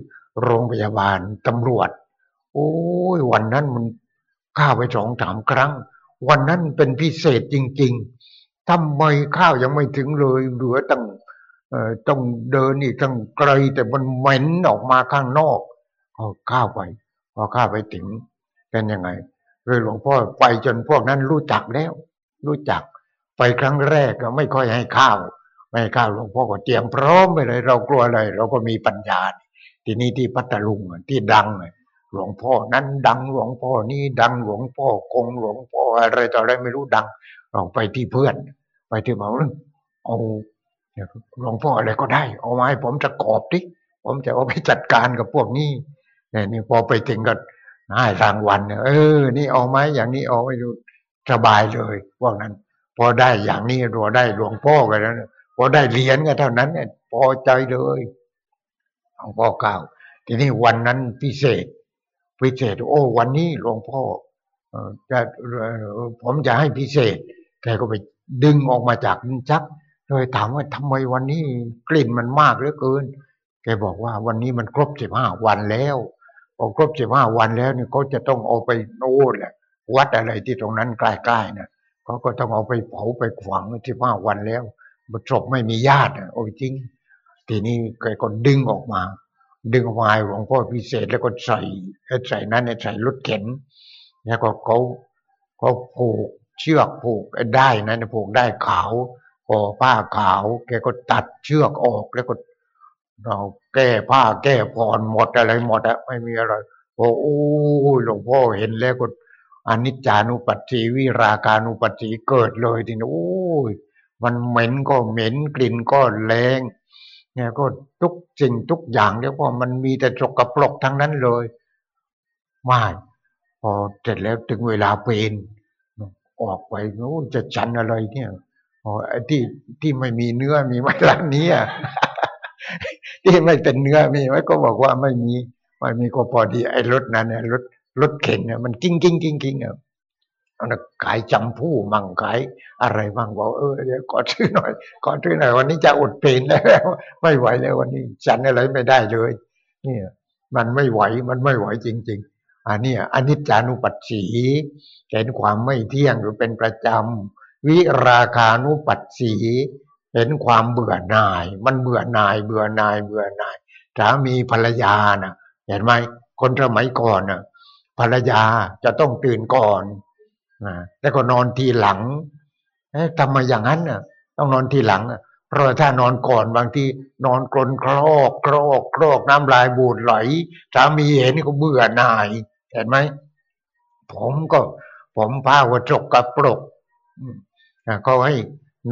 โรงพยาบาลตำรวจ โอ้ยวันนั้นมันข้าไปสองสามครั้ง วันนั้นเป็นพิเศษจริง ๆทำไมข้าวยังไม่ถึงเลยเหลือตั้งต้องเดินอีกตั้งไกลแต่มันเหม็นออกมาข้างนอกพอข้าไปพอข้าไปถึงเป็นยังไงเลยหลวงพ่อไปจนพวกนั้นรู้จักแล้ว รู้จัก ไปครั้งแรกก็ไม่ค่อยให้ข้าว ไม่ให้ข้าวหลวงพ่อก็เตรียมพร้อมไปเลย เรากลัวอะไรเราก็มีปัญญา ทีนี้ที่พัทลุงที่ดังหลวงพ่อนั้นดังหลวงพ่อนี่ดังหลวงพ่อคงหลวงพ่ออะไรต่ออะไรไม่รู้ดัง เราไปที่เพื่อน ไปที่บอกเอาหลวงพ่ออะไรก็ได้ เอามาให้ผมจะกอบดิผมจะเอาไปจัดการกับพวกนี้เนี่ยนี่พอไปถึงก็ให้รางวัลเออ นี่เอาไหมอย่างนี้เอาไปดูสบายเลยพวกนั้น พอได้อย่างนี้รัวได้หลวงพ่อกันแล้วพอได้เหรียญก็เท่านั้นเนี่ยพอใจเลยหลวงพ่อก้าวทีนี้วันนั้นพิเศษ พิเศษ โอ้วันนี้หลวงพ่อจะผมจะให้พิเศษแกก็ไปดึงออกมาจากลิ้นชักเลยถามว่าทำไมวันนี้กลิ่นมันมากเหลือเกิน แกบอกว่าวันนี้มันครบสิบห้าวันแล้วพอครบสิบห้าวันแล้วเนี่ยเขาจะต้องเอาไปโน่นแหละวัดอะไรที่ตรงนั้นใกล้ๆน่ะ เขาก็ต้องเอาไปเผาไปฝังสิบห้าวันแล้วศพไม่มีญาติโอ้จริง ทีนี้แกก็ดึงออกมา ดึงออกมาหลวงพ่อพิเศษแล้วก็ใส่ใส่นั้นใส่รถเข็น แล้วก็เขาเขาผูกเชือกผูกได้นั้นผูกได้ขาวพอผ้าขาวแกก็ตัดเชือกออกแล้วก็เราแก้ผ้าแก้ผ่อนหมดอะไรหมดอะไม่มีอะไรโอ้โหหลวงพ่อเห็นแล้วก็ อนิจจานุปัสสีวิราการุปัสสีเกิดเลยทีนี้โอ้ยมันเหม็นก็เหม็นกลิ่นก็แรงเนี่ยก็ทุกสิ่งทุกอย่างเรียกว่ามันมีแต่จกกระปรกทั้งนั้นเลยไม่พอเสร็จแล้วถึงเวลาเป็นออกไปโน่นจะฉันอะไรเนี่ยอ๋อที่ที่ไม่มีเนื้อมีไหมร้านนี้อที่ไม่เป็นเนื้อมีไหมก็บอกว่าไม่มีไม่มีก็พอดีไอ้รถนั้นเนี่ยรถ รถเข็นเนี่ยมันกริ๊งกริ๊งกริ๊งกริ๊งอะขายจำผู้มั่งขายอะไรบ้างบอกเออเดี๋ยวขอซื้อหน่อยขอซื้อหน่อยวันนี้จะอดเป็นแล้วไม่ไหวแล้ววันนี้ฉันอะไรไม่ได้เลย เนี่ย มันไม่ไหวมันไม่ไหวจริง ๆอันนี้อนิจจานุปัสสีเห็นความไม่เที่ยงหรือเป็นประจำวิราคานุปัสสีเห็นความเบื่อหน่าย มันเบื่อหน่าย เบื่อหน่าย เบื่อหน่ายสามีภรรยานะเห็นไหมคนสมัยก่อนน่ะ ภรรยาจะต้องตื่นก่อนนะแล้วก็นอนทีหลังทำไมอย่างนั้นน่ะ ต้องนอนทีหลังเพราะถ้านอนก่อนบางทีนอนกลนครอกครอกครอกน้ำลายบูดไหลสามีเห็นก็เบื่อหน่าย เห็นไหมผมก็ ผมพาหัวจกกระปรกก็ให้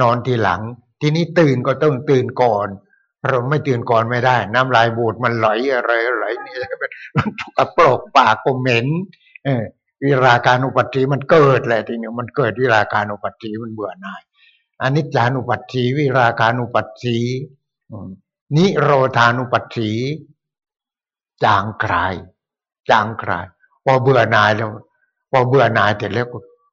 นอนทีหลัง ทีนี้ตื่นก็ต้องตื่นก่อน เราไม่ตื่นก่อนไม่ได้ น้ำลายบูดมันไหลอะไรไหลนี่มันกระปรกปากก็เหม็นเออวิราการอุปัติมันเกิดแหละทีนี้มันเกิดวิราการอุปัติมันเบื่อหน่ายอนิจจานุปัติวิราการอุปัตินิโรธานุปัติจางคลายจางคลาย พอเบื่อหน่ายแล้วพอเบื่อหน่ายเสร็จแล้ว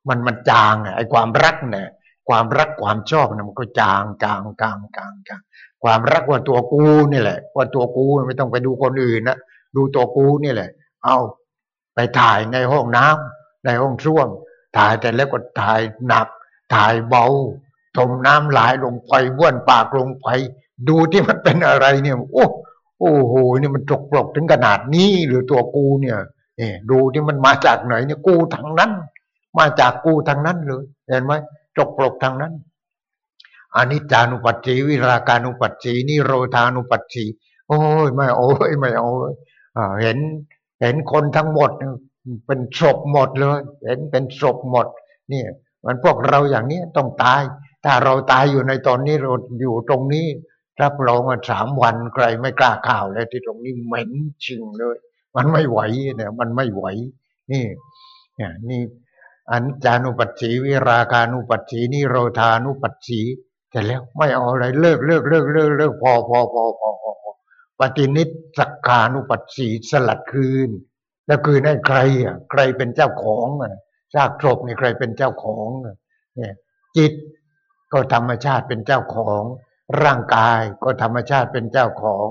มันมันจางไอ้ความรักเนี่ยความรักความชอบเนี่ยมันก็จางจางจางจางจาง ความรักว่าตัวกูนี่แหละ ว่าตัวกูไม่ต้องไปดูคนอื่นนะดูตัวกูนี่แหละ เอาไปถ่ายในห้องน้ำในห้องส้วมถ่ายแต่แล้วก็ถ่ายหนัก ถ่ายเบาถมน้ำไหลลงไปบ้วนปากลงไป ดูที่มันเป็นอะไรเนี่ย โอ้โอ้โหนี่มันจกปลกถึงขนาดนี้หรือตัวกูเนี่ยนี่ดูที่มันมาจากไหนเนี่ยกูทางนั้น มาจากกูทางนั้นเลยเห็นไหมจกปลกทางนั้น อนิจจานุปัสสีวิราการุปัสสีนิโรธานุปัสสีโอ้ยไม่โอ้ยไม่เอาเห็นเห็นคนทั้งหมดเป็นศพหมดเลย เห็นเป็นศพหมด เนี่ย มันพวกเราอย่างนี้ต้องตาย ถ้าเราตายอยู่ในตอนนี้เราอยู่ตรงนี้รับรองว่าสามวันใครไม่กล้าข่าวเลยที่ตรงนี้เหม็นจริงเลย มันไม่ไหวเนี่ย มันไม่ไหว นี่เนี่ยนี่อันจานุปัสสีวิราคานุปัสสีนิโรธานุปัสสี แต่แล้วไม่เอาอะไรเลิกเลิกเลิกเลิกเลิกพอพอพอพอพอปฏินิสักขานุปัสสีสลัดคืน แล้วคืนให้ใครอะใครเป็นเจ้าของอะซากศพนี่ใครเป็นเจ้าของเนี่ยจิตก็ธรรมชาติเป็นเจ้าของ ร่างกายก็ธรรมชาติเป็นเจ้าของ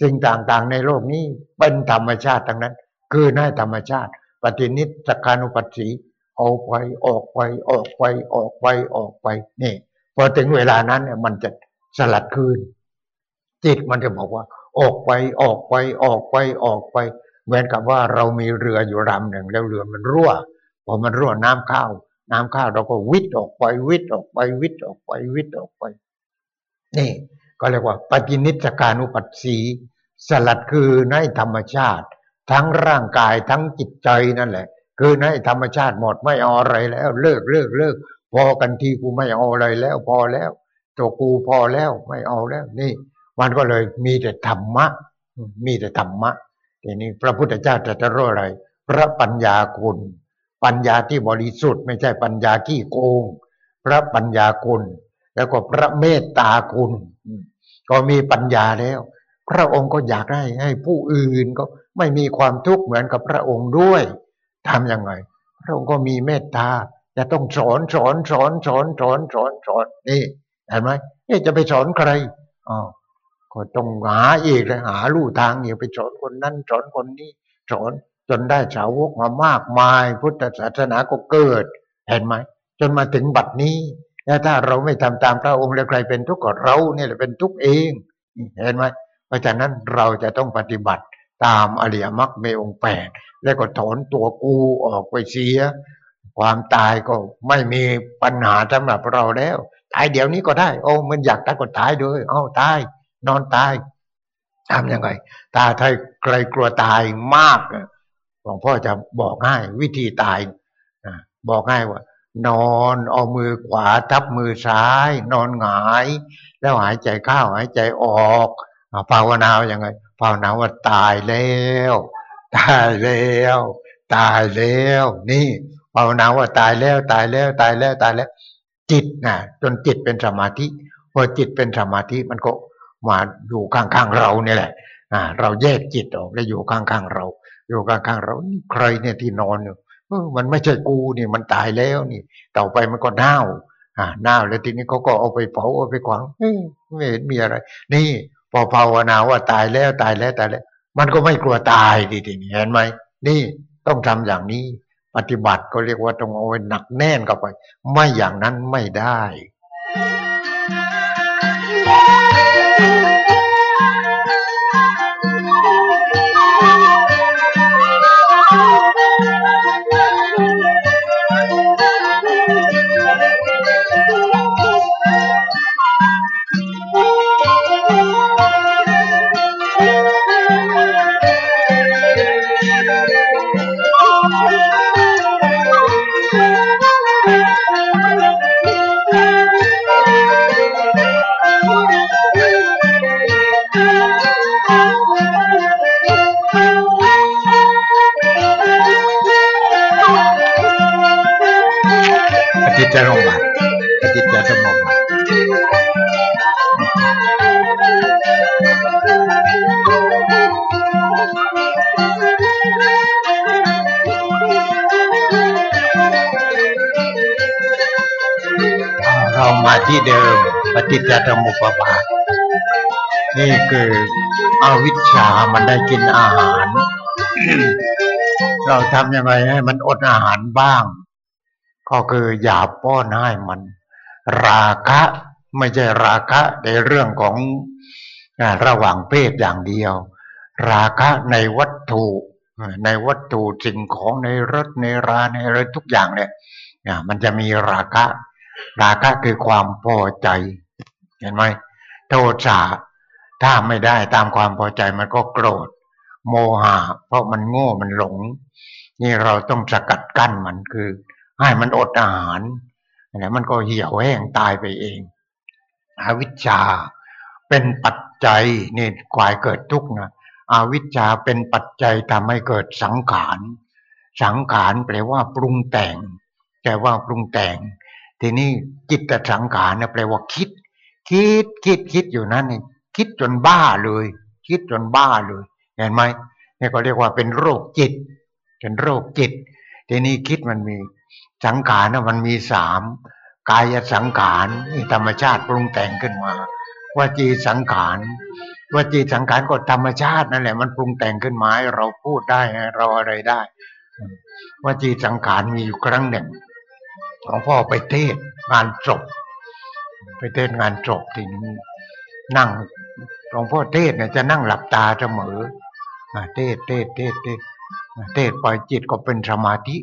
สิ่งต่างๆ ในโลกนี้เป็นธรรมชาติทั้งนั้น คือให้ธรรมชาติ ปฏินิสักขานุปัสสีเอาไปออกไปออกไปออกไปออกไปนี่ พอถึงเวลานั้นเนี่ยมันจะสลัดคืน จิตมันจะบอกว่า ออกไปออกไปออกไปออกไป เหมือนกับว่าเรามีเรืออยู่ลำหนึ่งแล้วเรือมันรั่วพอมันรั่วน้ำเข้า น้ำเข้าเราก็วิทย์ออกไปวิทย์ออกไปวิทย์ออกไปวิทย์ออกไป นี่ ก็เรียกว่าปฏินิจการุปัสสีสลัดคือในธรรมชาติ ทั้งร่างกายทั้งจิตใจนั่นแหละ คือในธรรมชาติหมดไม่เอาอะไรแล้ว เลิกเลิกเลิก พอกันทีกูไม่เอาอะไรแล้วพอแล้ว ตัวกูพอแล้วไม่เอาแล้ว นี่ มันก็เลยมีแต่ธรรมะ มีแต่ธรรมะทีนี้พระพุทธเจ้าจะจะรู้อะไร พระปัญญาคุณ ปัญญาที่บริสุทธิ์ไม่ใช่ปัญญาที่โกง พระปัญญาคุณ แล้วก็พระเมตตาคุณ ก็มีปัญญาแล้ว พระองค์ก็อยากให้ให้ผู้อื่นก็ไม่มีความทุกข์เหมือนกับพระองค์ด้วยทำยังไง พระองค์ก็มีเมตตา จะต้องสอนสอนสอนสอนสอนสอนสอนนี่เห็นไหมนี่จะไปสอนใครอ๋อก็ต้องหาอีกเลยหาลู่ทางอยู่ไปสอนคนนั้นสอนคนนี้สอนจนได้สาวกมามากมาย พุทธศาสนาก็เกิด เห็นไหมจนมาถึงบัดนี้แล้วถ้าเราไม่ทำตามพระองค์แล้วใครเป็นทุกข์ก็เราเนี่ยเป็นทุกข์เองเห็นไหมเพราะฉะนั้นเราจะต้องปฏิบัติตามอริยมรรคในองแปดแล้วก็ถอนตัวกูออกไปเสีย ความตายก็ไม่มีปัญหาสำหรับเราแล้ว ตายเดี๋ยวนี้ก็ได้ โอ้ มันอยากตายก็ตายด้วยเอาตาย นอนตายทำยังไง ตาถ้าใครกลัวตายมากหลวงพ่อจะบอกง่ายวิธีตายบอกง่ายว่า นอนเอามือขวาทับมือซ้าย นอนหงาย แล้วหายใจเข้าหายใจออกภาวนาอย่างไงภาวนาว่าตายแล้ว ตายแล้ว ตายแล้ว นี่ ภาวนาว่าตายแล้วตายแล้วตายแล้วตายแล้ว จิตนะจนจิตเป็นสมาธิพอจิตเป็นสมาธิมันก็มาอยู่ข้างๆเราเนี่ยแหละ อ่า เราแยกจิตออกแล้วอยู่ข้างๆเรา อยู่ข้างๆเราใครเนี่ยที่นอนอยู่มันไม่ใช่กูนี่มันตายแล้วนี่ต่อไปมันก็เน่า อ่าเน่าแล้วทีนี้เขาก็เอาไปเผาเอาไปขวางไม่เห็นมีอะไร นี่พอภาวนาว่าตายแล้วตายแล้วตายแล้ว มันก็ไม่กลัวตายดีทีนี้เห็นไหมนี่ต้องทำอย่างนี้ ปฏิบัติก็เรียกว่าต้องเอาไว้หนักแน่นเข้าไป ไม่อย่างนั้นไม่ได้ มาที่เดิมปฏิจจสมุปบาท นี่คืออวิชชามันได้กินอาหาร เราทำยังไงให้มันอดอาหารบ้าง ก็คืออย่าป้อนให้มัน ราคะไม่ใช่ราคะในเรื่องของระหว่างเพศอย่างเดียว ราคะในวัตถุในวัตถุสิ่งของในรถในราในอะไรทุกอย่างเนี่ยมันจะมีราคะ ราคะคือความพอใจ เห็นไหมโทสะถ้าไม่ได้ตามความพอใจมันก็โกรธ โมหะ เพราะมันโง่มันหลง นี่เราต้องสกัดกั้นมันคือ ให้มันอดอาหารนะมันก็เหี่ยวแห้งตายไปเองอวิชชาเป็นปัจจัยนี่กวายเกิดทุกข์นะอวิชชาเป็นปัจจัยทำให้เกิดสังขาร สังขารแปลว่าปรุงแต่งแปลว่าปรุงแต่ง ทีนี้จิตสังขารเนี่ยแปลว่าคิด คิดคิดคิดอยู่นั่นนี่คิดจนบ้าเลย คิดจนบ้าเลย เห็นไหมนี่ก็เรียกว่าเป็นโรคจิต เป็นโรคจิต ทีนี้คิดมันมีสังขารนะมันมีสามกายสังขารนี่ธรรมชาติปรุงแต่งขึ้นมาวจีสังขารวจีสังขารก็ธรรมชาตินั่นแหละ มันปรุงแต่งขึ้นมาเราพูดได้เราอะไรได้วจีสังขารมีอยู่ครั้งหนึ่ง หลวงพ่อไปเทศงานจบไปเทศงานจบทีนี้นั่งหลวงพ่อเทศเนี่ยจะนั่งหลับตาเสมอเทศเทศเทศเทศเทศปล่อยจิตก็เป็นสมาธิ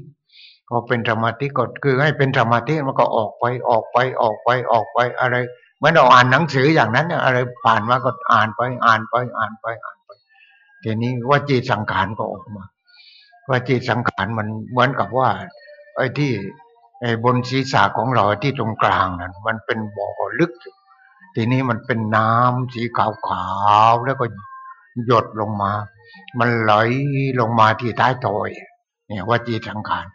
พอเป็นสมาธิก็คือให้เป็นสมาธิมันก็ออกไปออกไปออกไปออกไปอะไรเหมือนเราอ่านหนังสืออย่างนั้นเนี่ยอะไรผ่านมาก็อ่านไปอ่านไปอ่านไปอ่านไปทีนี้ว่าจีสังขารก็ออกมา ว่าจีสังขารมันเหมือนกับว่าไอ้ที่ บนศีรษะของเราที่ตรงกลางนั้นมันเป็นบ่อลึก ทีนี้มันเป็นน้ำสีขาวๆแล้วก็หยดลงมา มันไหลลงมาที่ใต้ทอยเนี่ยว่าจีสังขาร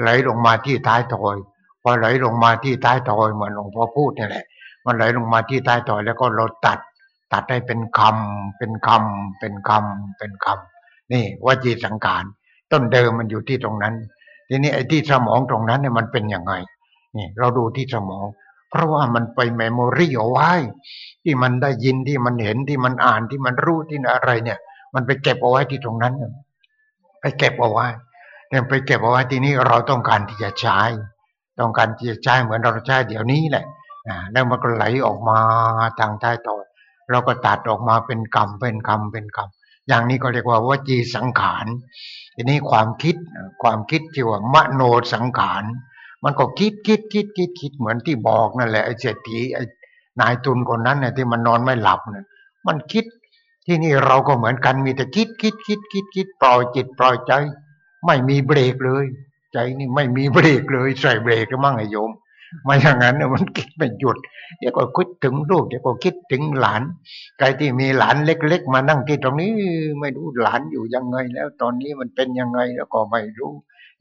ไหลลงมาที่ท้ายทอยพอไหลลงมาที่ท้ายทอยเหมือนหลวงพ่อพูดนี่แหละ มันไหลลงมาที่ท้ายทอยแล้วก็เราตัด ตัดให้เป็นคำเป็นคำเป็นคำเป็นคำนี่วจีสังขารต้นเดิมมันอยู่ที่ตรงนั้น ทีนี้ไอ้ที่สมองตรงนั้นเนี่ยมันเป็นยังไงนี่เราดูที่สมอง เพราะว่ามันไปเมมโมรีเอาไว้ ที่มันได้ยินที่มันเห็นที่มันอ่านที่มันรู้ที่อะไรเนี่ย มันไปเก็บเอาไว้ที่ตรงนั้น ไปเก็บเอาไว้เนี่ยไปเก็บเอาไว้ทีนี้เราต้องการที่จะใช้ ต้องการที่จะใช้เหมือนเราใช้เดี๋ยวนี้แหละแล้วมันก็ไหลออกมาทางใต้ต่อเราก็ตัดออกมาเป็นกรรมเป็นคำเป็นคำ อย่างนี้ก็เรียกว่าวจีสังขารทีนี้ความคิดความคิดที่ว่ามโนสังขาร มันก็คิดคิดคิดคิดคิดเหมือนที่บอกนั่นแหละไอ้เศรษฐีไอ้นายทุนคนนั้นเนี่ยที่มันนอนไม่หลับเนี่ยมันคิดที่นี่เราก็เหมือนกันมีแต่คิดคิดคิดคิดคิดปล่อยจิตปล่อยใจ ไม่มีเบรกเลย ใจนี่ไม่มีเบรกเลยใส่เบรกก็มั่งไอ้โยม ไม่อย่างนั้นเนี่ยมันคิดไม่หยุดเดี๋ยวก็คิดถึงลูกเดี๋ยวก็คิดถึงหลานใครที่มีหลานเล็ก ๆ มานั่งที่ตรงนี้ไม่รู้หลานอยู่ยังไง แล้วตอนนี้มันเป็นยังไงแล้วก็ไม่รู้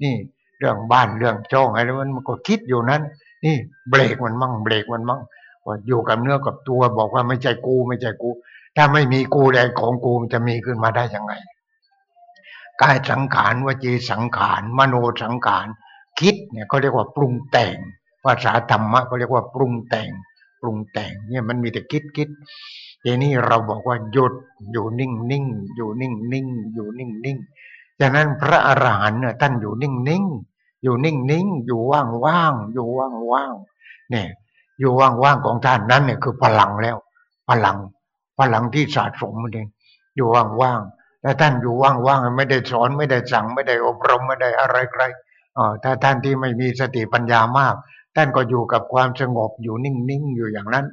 นี่เรื่องบ้านเรื่องจ้องอะไรมันก็คิดอยู่นั้น นี่เบรกมันมั่งเบรกมันมั่งอยู่กับเนื้อกับตัวบอกว่าไม่ใช่กูไม่ใช่กู ถ้าไม่มีกูแดงของกูมันจะมีขึ้นมาได้ยังไงกายสังขารวจีสังขารมโนสังขารคิดเนี่ยเขาเรียกว่าปรุงแต่ง ภาษาธรรมะเขาเรียกว่าปรุงแต่ง ปรุงแต่ง เนี่ยมันมีแต่คิดคิดทีนี้เราบอกว่าหยุดอยู่นิ่งนิ่งอยู่นิ่งนิ่งอยู่นิ่งนิ่งจากนั้นพระอรหันต์เนี่ยท่านอยู่นิ่งนิ่งอยู่นิ่งนิ่งอยู่ว่างว่างอยู่ว่างว่างเนี่ยอยู่ว่างว่างของท่านนั้นเนี่ยคือพลังแล้ว พลัง พลังที่สะสมมันเองอยู่ว่างว่างถ้าท่านอยู่ว่างๆไม่ได้สอนไม่ได้สั่งไม่ได้อบรมไม่ได้อะไรใครอ๋อถ้าท่านที่ไม่มีสติปัญญามาก ท่านก็อยู่กับความสงบอยู่นิ่งๆอยู่อย่างนั้น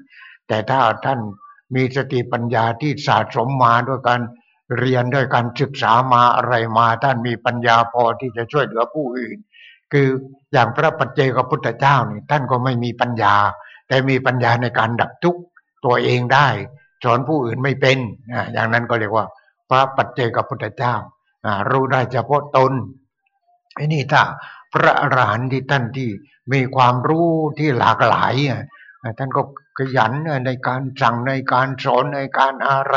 แต่ถ้าท่านมีสติปัญญาที่สะสมมาด้วยการเรียนด้วยการศึกษามาอะไรมาท่านมีปัญญาพอที่จะช่วยเหลือผู้อื่น คืออย่างพระปัจเจกพุทธเจ้านี่ท่านก็ไม่มีปัญญา แต่มีปัญญาในการดับทุกข์ตัวเองได้สอนผู้อื่นไม่เป็นอย่างนั้นก็เรียกว่า พระปัจเจกพุทธเจ้ารู้ได้เฉพาะตนไอ้นี่ถ้าพระอรหันต์ที่ท่านที่ มีความรู้ที่หลากหลายท่านก็ขยันในการสั่งในการสอนในการอะไร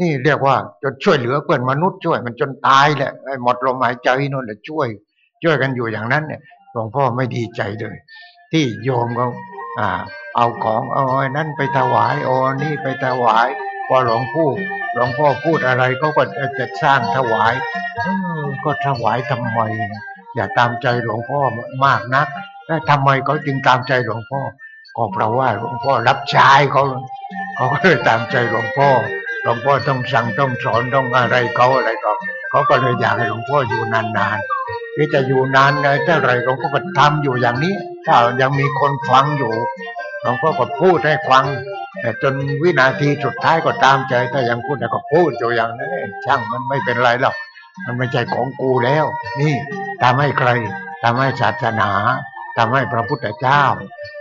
นี่เรียกว่าจะช่วยเหลือเพื่อนมนุษย์ช่วย มันจนตายแหละหมดลมหายใจนั่นแหละช่วย ช่วยกันอยู่อย่างนั้นเนี่ยหลวงพ่อไม่ดีใจเลย ที่โยมเขาเอาของเอาไอ้นั่นไปถวายเอานี่ไปถวายพอหลวงพ่อหลวงพ่อพูดอะไรเขาก็จะสร้างถวายก็ถวายทำไมอย่าตามใจหลวงพ่อมากนัก ทำไมเขาจึงตามใจหลวงพ่อก็เพราะว่าหลวงพ่อรับใช้เขาเขาก็เลยตามใจหลวงพ่อ หลวงพ่อต้องสั่งต้องสอนต้องอะไรเขาอะไรก็เขาก็เลยอยากให้หลวงพ่ออยู่นานๆที่จะอยู่นานไงเท่าไรเขาก็ทำอยู่อย่างนี้ ถ้ายังมีคนฟังอยู่หลวงพ่อก็พูดให้ฟัง แต่จนวินาทีสุดท้ายก็ตามใจถ้ายังพูดแต่ก็พูดอยู่อย่างนั้ช่างมันไม่เป็นไรหรอกมันไม่ใช่ของกูแล้ว นี่ทำให้ใครทำให้ศาสนา ทำให้พระพุทธเจ้า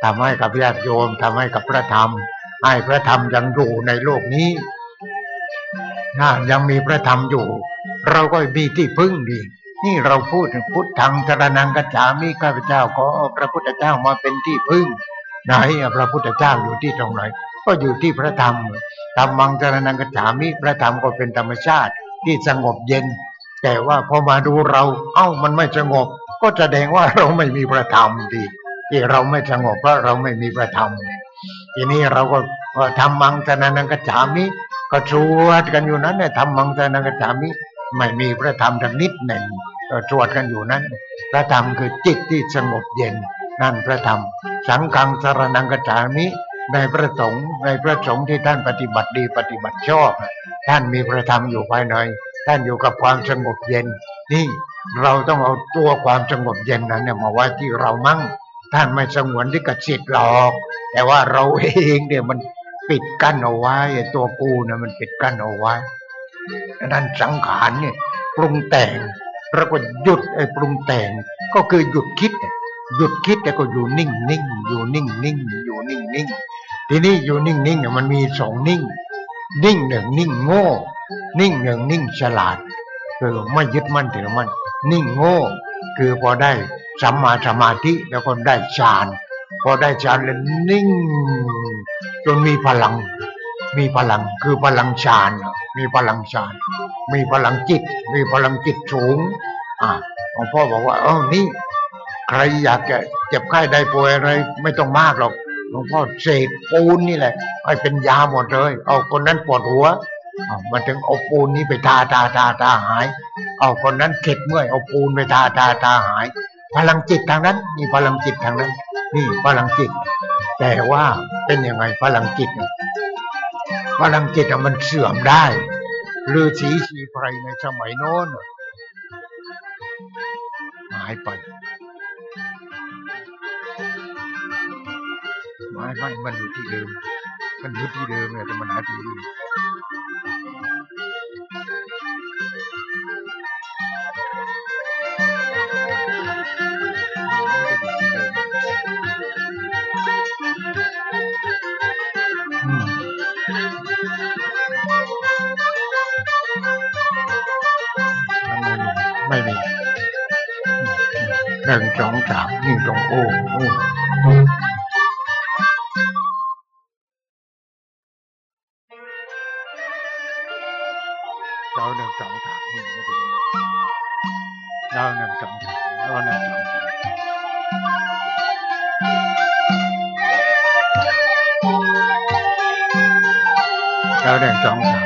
ทำให้กับญาติโยมทำให้กับพระธรรม ให้พระธรรมยังอยู่ในโลกนี้ถ้ายังมีพระธรรมอยู่ เราก็มีที่พึ่งดีนี่เราพูดพุทธังสรนังกัจฉามิข้าพเจ้าขอพระพุทธเจ้ามาเป็นที่พึ่ง ไหนพระพุทธเจ้าอยู่ที่ตรงไหน ก็อยู่ที่พระธรรมธรรมังจรนังกัจฉามิพระธรรมก็เป็นธรรมชาติที่สงบเย็น แต่ว่าพอมาดูเรา เอ้ามันไม่สงบ ก็แสดงว่าเราไม่มีพระธรรมดีที่เราไม่สงบเพราะเราไม่มีพระธรรมทีนี้เราก็ทำมังสนังกจามิ ก็ชวดกันอยู่นั้นเนี่ยทำมังสนังกจามิ ไม่มีพระธรรมทังนิดหนึ่งก็ชวดกันอยู่นั้น พระธรรมคือจิตที่สงบเย็น นั่นพระธรรม สังฆังสรนังกจามิในพระสงฆ์ในพระสงฆ์ที่ท่านปฏิบัติดีปฏิบัติชอบ ท่านมีพระธรรมอยู่ภายใน ท่านอยู่กับความสงบเย็น นี่ เราต้องเอาตัวความสงบเย็นนั้นเนี่ยมาไว้ที่เรามั่ง ท่านไม่สงวนที่กสิทธิ์หรอก แต่ว่าเราเองเนี่ยมันปิดกั้นเอาไว้ตัวกูเนะมันปิดกั้นเอาไว้นั้นสังขารเนี่ยปรุงแต่งเราก็หยุดไอ้ปรุงแต่ง ก็คือหยุดคิด หยุดคิดแต่ก็อยู่นิ่งนิ่งอยู่นิ่งนิ่งอยู่นิ่งนิ่งทีนี้อยู่นิ่งๆเนี่ยมันมีสองนิ่ง นิ่งหนึ่งนิ่งโง่ นิ่งหนึ่งนิ่งฉลาดคือไม่ยึดมั่นถือมั่น นิ่งโง่ คือพอได้สัมมาสมาธิแล้วก็ได้ฌาน พอได้ฌานแล้วนิ่ง จนมีพลัง มีพลังคือพลังฌาน มีพลังฌาน มีพลังจิต มีพลังจิตสูง อ่าหลวงพ่อบอกว่าเออนี่ ใครอยากจะเจ็บไข้ได้ป่วยอะไร ไม่ต้องมากหรอกหลวงพ่อเสกปูนนี่แหละให้เป็นยาหมดเลย เอาคนนั้นปวดหัว มาถึงเอาปูนนี้ไปทาทาทาทาหาย เอาคนนั้นเข็ดเมื่อยเอาปูนไปทาทาทาหาย พลังจิตทางนั้นนี่พลังจิตทางนั้น นี่พลังจิต แต่ว่าเป็นยังไงพลังจิตพลังจิตมันเสื่อมได้ฤาษีชีไพรในสมัยโน้นหายไปไม่ไม่มันอยู่ที่เดิม มันอยู่ที่เดิมเลยแต่มันหาที่อื่น หนึ่งสองสามนี่ตรงโอ้โอ้เราหนึ่งสองสามนี่ไม่ดีเราหนึ่งสองสามเราหนึ่งสองสามเราหนึ่งสองสาม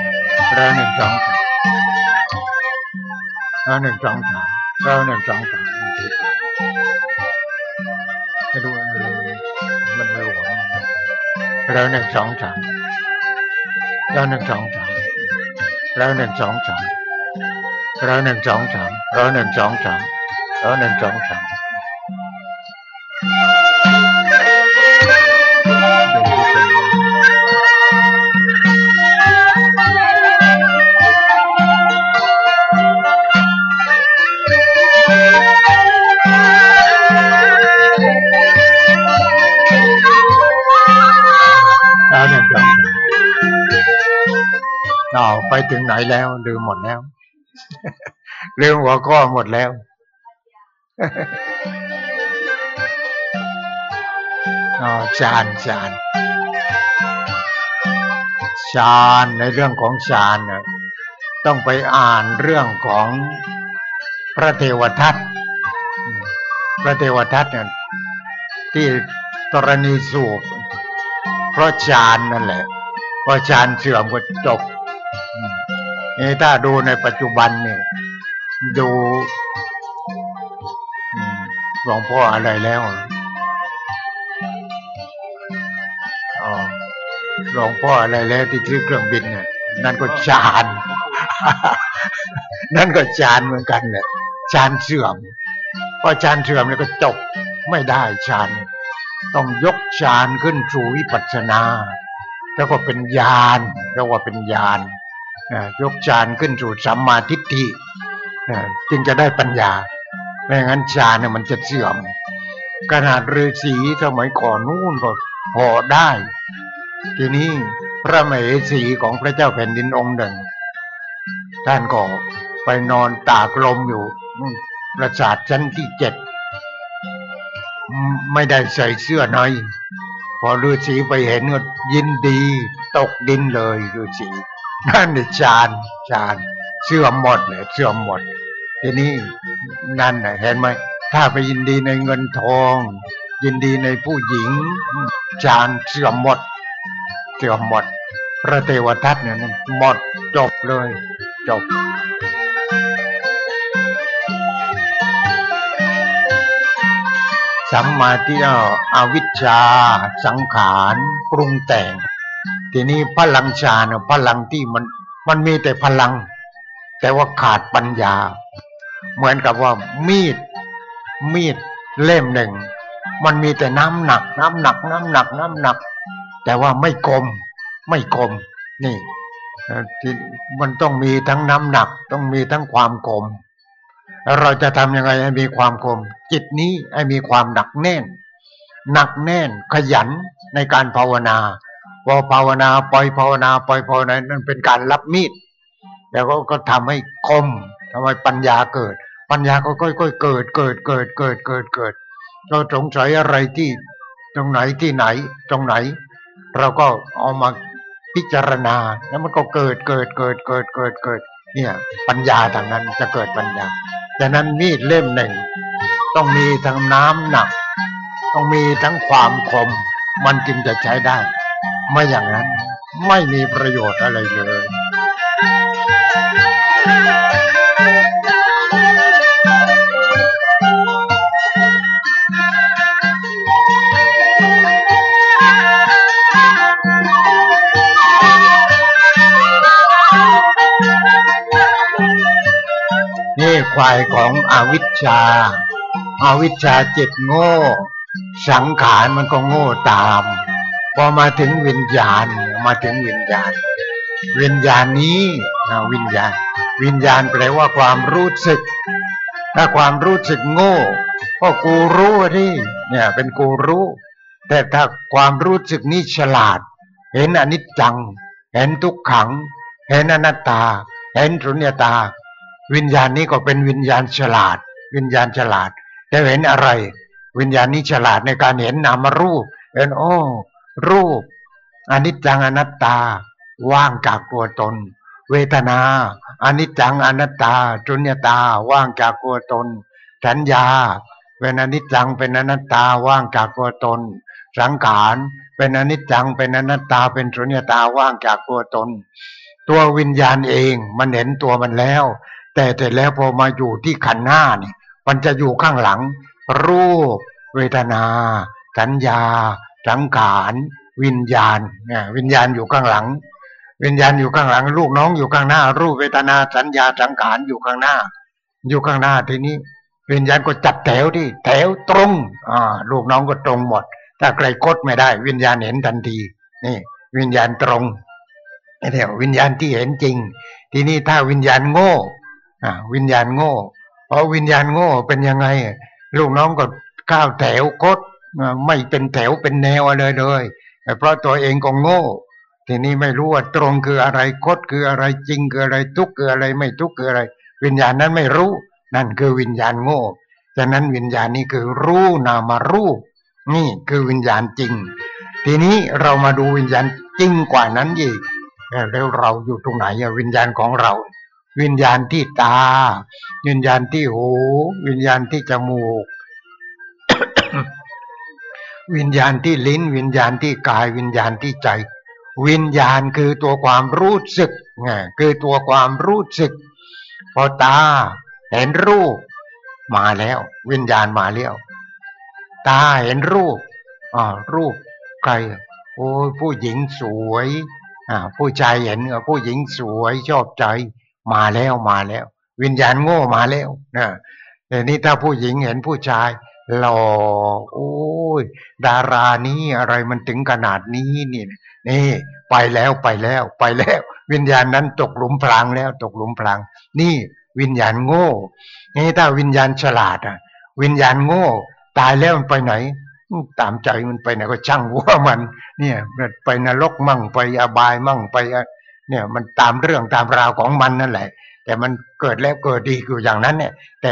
เราหนึ่งสองสามเราหนึ่งสองสามเราหนึ่งสองสามไม่ แล้วหนึ่งสองสามแล้วหนึ่งสองสามแล้วหนึ่งสองสามแล้วหนึ่งสองสามแล้วหนึ่งสองสามแล้วหนึ่งสองสาม ถึงไหนแล้ว ลืมหมดแล้ว ลืมหัวข้อหมดแล้ว อ๋อฌานฌานฌานในเรื่องของฌานนะต้องไปอ่านเรื่องของพระเทวทัตพระเทวทัตเนี่ยที่ตรณีสูบเพราะฌานนั่นแหละ พอฌานเสื่อมก็จบ นี่ถ้าดูในปัจจุบันเนี่ย ดูหลวงพ่ออะไรแล้วอ๋อหลวงพ่ออะไรแล้วที่ซื้อเครื่องบินเนี่ยนั่นก็ฌาน นั่นก็ฌานเหมือนกันแหละฌานเสื่อมพอฌานเสื่อมแล้วก็จบไม่ได้ฌานต้องยกฌานขึ้นสู่วิปัสสนา แล้วก็เป็นญาณเรียกว่าเป็นญาณน ยกฌานขึ้นสู่สัมมาทิฏฐิจึงจะได้ปัญญา ไม่งั้นฌานเนี่ยมันจะเสื่อม ขนาดฤาษีสมัยก่อนนู่นก็พอได้ ทีนี้พระมเหสีของพระเจ้าแผ่นดินองค์หนึ่ง ท่านก็ไปนอนตากลมอยู่ปราสาทชั้นที่เจ็ดไม่ได้ใส่เสื้อในพอฤาษีไปเห็นก็ยินดี ตกดินเลยฤาษี นั่นน่ะฌานฌานเสื่อมหมดเลยเสื่อมหมด ทีนี้นั่นนะเห็นไหมถ้าไปยินดีในเงินทอง ยินดีในผู้หญิงฌานเสื่อมหมด เสื่อมหมด พระเทวทัตเนี่ยนั่นหมดจบเลยจบสัมมาทิฏฐิอวิชชา สังขารปรุงแต่ง ทีนี้พลังฌานน่ะพลังที่มันมันมีแต่พลัง แต่ว่าขาดปัญญา เหมือนกับว่ามีด มีดเล่มหนึ่ง มันมีแต่น้ำหนัก น้ำหนัก น้ำหนัก น้ำหนัก แต่ว่าไม่คม ไม่คม นี่ที่มันต้องมีทั้งน้ำหนัก ต้องมีทั้งความคมแล้วเราจะทำยังไงให้มีความคม จิตนี้ให้มีความหนักแน่น หนักแน่นขยันในการภาวนา พอภาวนาปล่อยภาวนาปล่อยภาวนานั่นเป็นการรับมีด แล้วก็ก็ทำให้คมทำให้ปัญญาเกิด ปัญญาก็ค่อยๆเกิดเกิดเกิดเกิดเกิดเกิด เราสงสัยอะไรที่ตรงไหนที่ไหน ตรงไหน เราก็เอามาพิจารณาแล้วมันก็เกิดเกิดเกิดเกิดเกิดเกิด เนี่ยปัญญาทางนั้นจะเกิดปัญญาดังนั้นมีดเล่มหนึ่ง ต้องมีทั้งน้ำหนัก ต้องมีทั้งความคม มันจึงจะใช้ได้ ไม่อย่างนั้นไม่มีประโยชน์อะไรเลยนี่ควายของอวิชชาอาวิชชาจิตโง่ สังขารมันก็โง่ตาม พอมาถึงวิญญาณมาถึงวิญญาณ วิญญาณนี้วิญญาณ วิญญาณแปลว่าความรู้สึก ถ้าความรู้สึกโง่ก็กูรู้ที่เนี่ยเป็นกูรู้ แต่ถ้าความรู้สึกนี้ฉลาด เห็นอนิจจัง เห็นทุกขัง เห็นอนัตตา เห็นสุญญตา วิญญาณนี้ก็เป็นวิญญาณฉลาด วิญญาณฉลาดแต่เห็นอะไร วิญญาณนี้ฉลาดในการเห็นนามรูปเห็นโอ้ รูปอนิจจังอนัตตา ว่างจากตัวตน เวทนาอนิจจังอนัตตาจุญญตาว่างจากตัวตน สัญญา เป็นอนิจจังเป็นอนัตตาว่างจากตัวตน สังขารเป็นอนิจจังเป็นอนัตตาเป็นสุญญตาว่างจากตัวตน ตัววิญญาณเองมันเห็นตัวมันแล้ว แต่แต่แล้วพอมาอยู่ที่ขันหน้านี่มันจะอยู่ข้างหลัง รูป เวทนา สัญญา สังขารวิญญาณเนี่ยวิญญาณอยู่ข้างหลัง วิญญาณอยู่ข้างหลัง ลูกน้องอยู่ข้างหน้า รูปเวทนาสัญญาสังขารอยู่ข้างหน้า อยู่ข้างหน้าทีนี้ วิญญาณก็จัดแถวที่แถวตรงอ่าลูกน้องก็ตรงหมด ถ้าใครคดไม่ได้ วิญญาณเห็นทันทีนี่ วิญญาณตรงนี่แถววิญญาณที่เห็นจริง ทีนี้ถ้าวิญญาณโง่อ่าวิญญาณโง่เพราะวิญญาณโง่เป็นยังไง ลูกน้องก็ก้าวแถวคด ไม่เป็นแถวเป็นแนวอะไรเลยเพราะตัวเองก็โง่ ทีนี้ไม่รู้ว่าตรงคืออะไรคดคืออะไรจริงคืออะไรทุกคืออะไรไม่ทุกคืออะไร วิญญาณนั้นไม่รู้ นั่นคือวิญญาณโง่ฉะนั้นวิญญาณนี้คือรู้นามารู้นี่คือวิญญาณจริง ทีนี้เรามาดูวิญญาณจริงกว่านั้นอีกแล้วเราอยู่ตรงไหนวิญญาณของเรา วิญญาณที่ตา วิญญาณที่หู วิญญาณที่จมูก วิญญาณที่ลิ้น วิญญาณที่กาย วิญญาณที่ใจ วิญญาณคือตัวความรู้สึกไงคือตัวความรู้สึก พอตาเห็นรูป มาแล้ว วิญญาณมาแล้ว ตาเห็นรูปอ่ารูปใครโอ้ผู้หญิงสวยอ่าผู้ชายเห็นผู้หญิงสวยชอบใจ มาแล้วมาแล้ว วิญญาณโง่มาแล้วนะแต่นี้ถ้าผู้หญิงเห็นผู้ชาย หล่อโอ้ย ดารานี้อะไรมันถึงขนาดนี้นี่นี่ ไปแล้วไปแล้ว ไปแล้ว วิญญาณนั้นตกหลุมพรางแล้ว ตกหลุมพราง นี่วิญญาณโง่นี่ถ้าวิญญาณฉลาดอะ วิญญาณโง่ ตายแล้วมันไปไหนตามใจมันไปไหนก็ช่างว่ามัน เนี่ยไปนรกมั่งไปอบายมั่งไปเนี่ยมันตามเรื่องตามราวของมันนั่นแหละ แต่มันเกิดแล้วเกิดดีอยู่อย่างนั้นเนี่ย แต่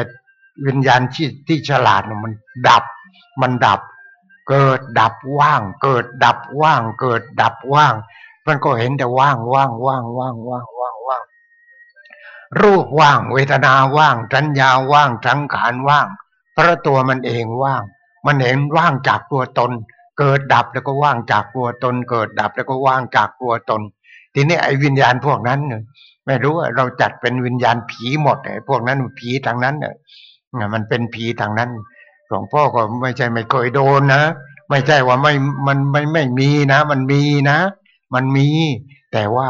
วิญญาณที่ที่ฉลาดมันดับ มันดับ เกิดดับว่าง เกิดดับว่าง เกิดดับว่าง มันก็เห็นแต่ว่างว่างว่างว่างว่างว่างว่างรูปว่าง เวทนาว่างสัญญาว่างสังขารว่างเพราะตัวมันเองว่าง มันเห็นว่างจากตัวตน เกิดดับแล้วก็ว่างจากตัวตน เกิดดับแล้วก็ว่างจากตัวตน ทีนี้ไอ้วิญญาณพวกนั้นเนี่ยไม่รู้ว่าเราจัดเป็นวิญญาณผีหมดไอ้พวกนั้นผีทางนั้นเนี่ย มันเป็นผีทางนั้นหลวงพ่อก็ไม่ใช่ไม่เคยโดนนะไม่ใช่ว่าไม่มันไม่ไม่มีนะ มันมีนะ มันมี แต่ว่า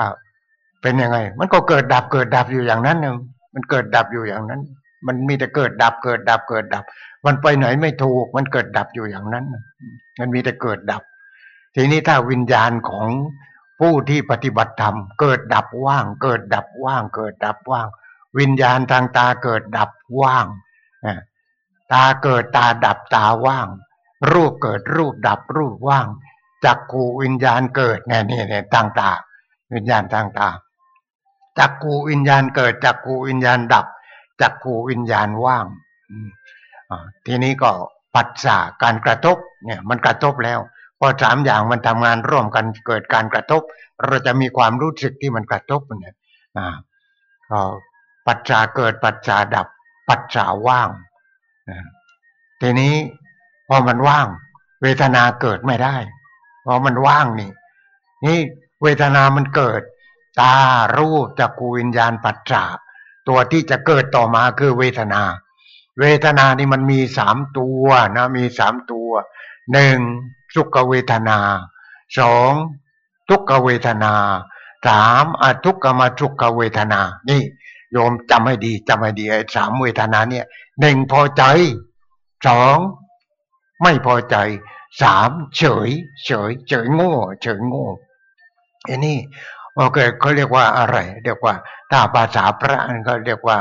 เป็นยังไง มันก็เกิดดับเกิดดับอยู่อย่างนั้นนึงมันเกิดดับอยู่อย่างนั้น มันมีแต่เกิดดับเกิดดับเกิดดับ มันไปไหนไม่ถูก มันเกิดดับอยู่อย่างนั้น มันมีแต่เกิดดับ ทีนี้ถ้าวิญญาณของผู้ที่ปฏิบัติธรรมเกิดดับว่าง เกิดดับว่าง เกิดดับว่าง วิญญาณทางตาเกิดดับว่าง ตาเกิดตาดับตาว่าง รูปเกิดรูปดับรูปว่างจักขูวิญญาณเกิดเนี่ยนี่เนี่ยต่างตาวิญญาณต่างตาจักขูวิญญาณเกิดจักขูวิญญาณดับจักขูวิญญาณว่างทีนี้ก็ปัจจาการกระทบเนี่ยมันกระทบแล้วพอสามอย่างมันทำงานร่วมกันเกิดการกระทบ เราจะมีความรู้สึกที่มันกระทบเนี่ยอ่าก็ปัจจาเกิดปัจจาดับ ปัจจาว่างทีนี้พอมันว่าง เวทนาเกิดไม่ได้เพราะมันว่างนี่ นี่เวทนามันเกิด ตารูปจักรวิญญาณปัจจาตัวที่จะเกิดต่อมาคือเวทนา เวทนานี่มันมีสามตัวนะมีสามตัวหนึ่งสุขเวทนาสองทุกขเวทนาสามอทุกขมาทุกขเวทนา นี่ โยมจำให้ดีจำให้ดีไอ้สามเวทนาเนี่ยหนึ่งพอใจสองไม่พอใจสามเฉย เฉย เฉยโง่ เฉยโง่ไอันนี้โอเคเขาเรียกว่าอะไร เรียกว่า ถ้าภาษาพระเขาเรียกว่า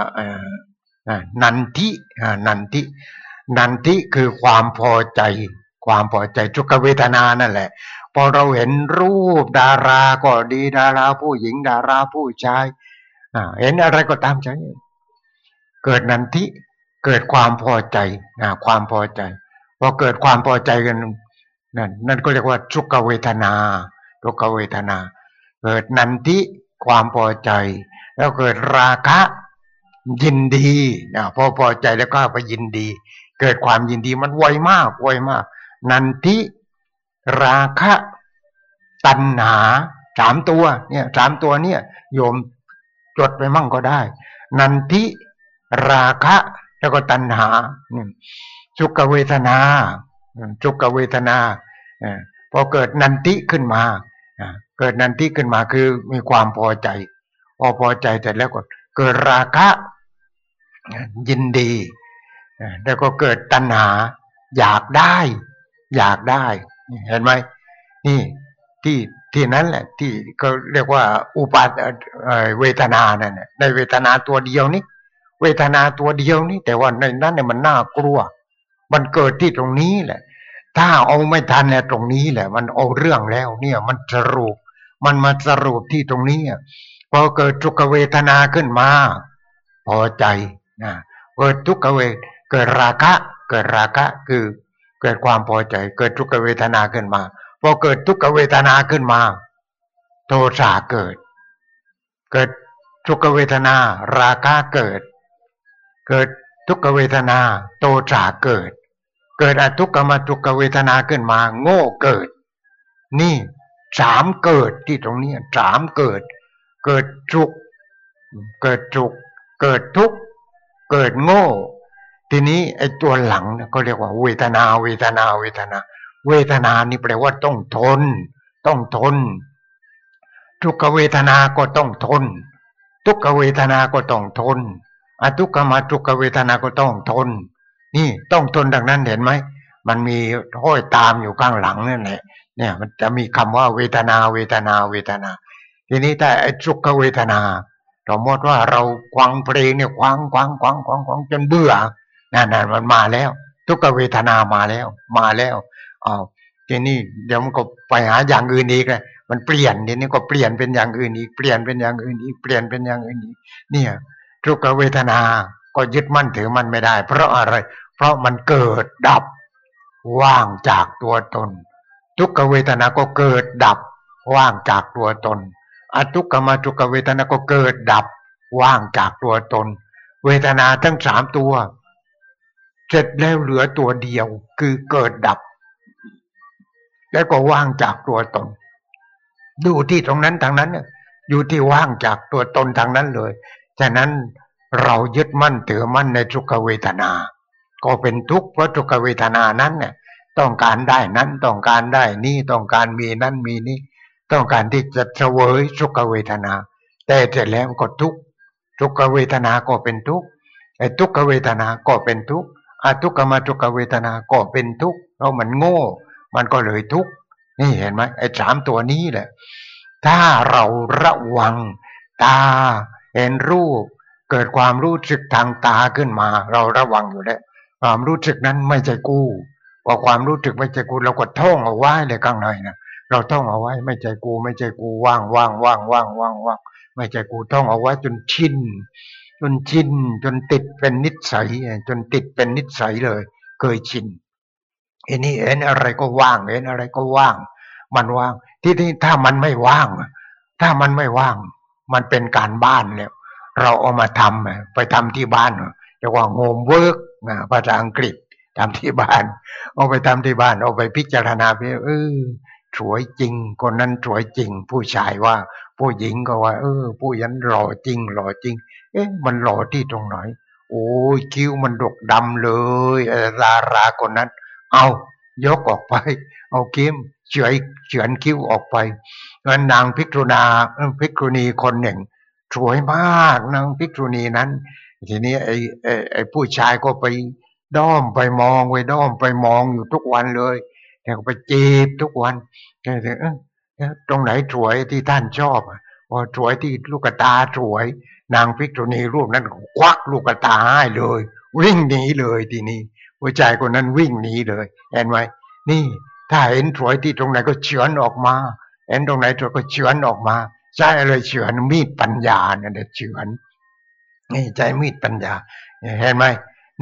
นันทินันทินันทิคือความพอใจ ความพอใจทุกเวทนานั่นแหละ พอเราเห็นรูปดาราก็ดีดาราผู้หญิงดาราผู้ชาย เห็นอะไรก็ตามใจเกิดนันทิเกิดความพอใจนะความพอใจพอเกิดความพอใจกันนั่นนั่นก็เรียกว่าทุกเวทนาทุกเวทนา เกิดนันทิความพอใจ แล้วเกิดราคะยินดีนะพอพอใจแล้วก็ไปยินดี เกิดความยินดีมันไวมากไวมาก นันทิราคะ ตัณหาสามตัวเนี่ยสามตัวเนี่ยโยม จดไปมั่งก็ได้ นันทิราคะแล้วก็ตัณหาสุขเวทนาสุขเวทนาพอเกิดนันทิขึ้นมาเกิดนันทิขึ้นมาคือมีความพอใจพอพอใจเสร็จแล้วก็เกิดราคะยินดี แล้วก็เกิดตัณหา อยากได้ อยากได้ เห็นไหมนี่ที่ ที่นั้นแหละ ที่ก็เรียกว่า อุปาเวทนานั่นในเวทนาตัวเดียวนี้ เวทนาตัวเดียวนี้แต่ว่าในนั้นเนี่ยมันน่ากลัว มันเกิดที่ตรงนี้แหละ ถ้าเอาไม่ทันเนี่ยตรงนี้แหละ มันเอาเรื่องแล้ว เนี่ย มันสรุป มันมาสรุปที่ตรงนี้พอเกิดทุกเวทนาขึ้นมา พอใจนะเกิดทุกเวทเกิดราคะ เกิดราคะคือเกิดความพอใจ เกิดทุกเวทนาขึ้นมา พอเกิดทุกขเวทนาขึ้นมา โทสะเกิด เกิดทุกขเวทนา ราคะเกิด เกิดทุกขเวทนา โทสะเกิด เกิดอทุกขมาทุกขเวทนาขึ้นมา โง่เกิด นี่สามเกิดที่ตรงนี้สามเกิด เกิดทุกเกิดทุกเกิดทุกเกิดโง่ ทีนี้ไอ้ตัวหลังก็เรียกว่าเวทนาเวทนาเวทนา เวทนานี่แปลว่าต้องทน ต้องทน ทุกขเวทนาก็ต้องทน ทุกขเวทนาก็ต้องทนอทุกขมาทุกขเวทนาก็ต้องทน นี่ต้องทนดังนั้นเห็นไหมมันมีห้อยตามอยู่ข้างหลังนั่นแหละเนี่ยมันจะมีคำว่าเวทนาเวทนาเวทนา ทีนี้แต่ไอ้ทุกขเวทนาสมมติว่าเราควังเพลงเนี่ยควังควังควังควังควังจนเบื่อนั่นนั่นมันมาแล้ว ทุกขเวทนามาแล้ว มาแล้ว อ้าวทีนี้เดี๋ยวมันก็ไปหาอย่างอื่นอีกเลยมันเปลี่ยนทีนี้ก็เปลี่ยนเป็นอย่างอื่นอีกเปลี่ยนเป็นอย่างอื่นอีกเปลี่ยนเป็นอย่างอื่นอีกเนี่ยทุกขเวทนาก็ยึดมั่นถือมันไม่ได้ เพราะอะไร เพราะมันเกิดดับว่างจากตัวตน ทุกขเวทนาก็เกิดดับว่างจากตัวตนอทุกขมาทุกขเวทนาก็เกิดดับว่างจากตัวตน เวทนาทั้งสามตัว เสร็จแล้วเหลือตัวเดียวคือเกิดดับ แล้วก็ว่างจากตัวตน ดูที่ตรงนั้นทางนั้นอยู่ที่ว่างจากตัวตนทางนั้นเลยฉะนั้นเรายึดมั่นถือมั่นในทุกขเวทนา ก็เป็นทุกข์เพราะทุกขเวทนานั้นเนี่ยต้องการได้นั้นต้องการได้นี่ต้องการมีนั้นมีนี่ต้องการที่จะเสวยทุกขเวทนา แต่เสร็จแล้วก็ทุกข์ทุกขเวทนาก็เป็นทุกข์ไอ้ทุกขเวทนาก็เป็นทุกข์อทุกขมาทุกขเวทนาก็เป็นทุกข์เพราะมันโง่ มันก็เลยทุกข์นี่เห็นไหมไอ้สามตัวนี้แหละ ถ้าเราระวังตาเห็นรูป เกิดความรู้สึกทางตาขึ้นมา เราระวังอยู่แล้วความรู้สึกนั้นไม่ใช่กูพอความรู้สึกไม่ใช่กูเราก็ท่องเอาไว้เลยข้างในนะเราท่องเอาไว้ไม่ใช่กูไม่ใช่กูว่างว่างว่างว่างว่างว่างไม่ใช่กูท่องเอาไว้จนชินจนชินจนติดเป็นนิสัยจนติดเป็นนิสัยเลย เคยชิน อันนี้เห็นอะไรก็ว่างเห็นอะไรก็ว่าง มันว่าง ที่นี่ถ้ามันไม่ว่าง ถ้ามันไม่ว่าง มันเป็นการบ้านเนี่ยเราเอามาทำไปทำที่บ้านเรียกว่า homework นะภาษาอังกฤษทำที่บ้าน เอาไปทำที่บ้าน เอาไปพิจารณาไปเออสวยจริง คนนั้นสวยจริง ผู้ชายว่า ผู้หญิงก็ว่า เออ ผู้ยันหล่อจริง หล่อจริง เอ๊ะ มันหล่อที่ตรงไหน โอ้ยคิ้วมันดกดำเลยดาราคนนั้น เอายกออกไป เอาคิ้มเฉยเฉือนคิ้วออกไปงินนางพิกรุณาพิกรุณีคนหนึ่งสวยมากนางพิกรุณีนั้น ทีนี้ไอ้ไอ้ไอ้ผู้ชายก็ไปด้อมไปมองไปด้อมไปมองอยู่ทุกวันเลยแต่ก็ไปจีบทุกวันแต่เออตรงไหนสวยที่ท่านชอบพอสวยที่ลูกตาสวย นางพิกรุณีรูปนั้นควักลูกตาให้เลย วิ่งหนีเลยทีนี้ ผู้ชายคนนั้นวิ่งหนีเลยเห็นไหมนี่ถ้าเห็นถวยที่ตรงไหนก็เฉือนออกมา เห็นตรงไหนถวยก็เฉือนออกมาใช้อะไรเฉือนมีดปัญญาเนี่ยเฉือนนี่ใจมีดปัญญาเห็นไหม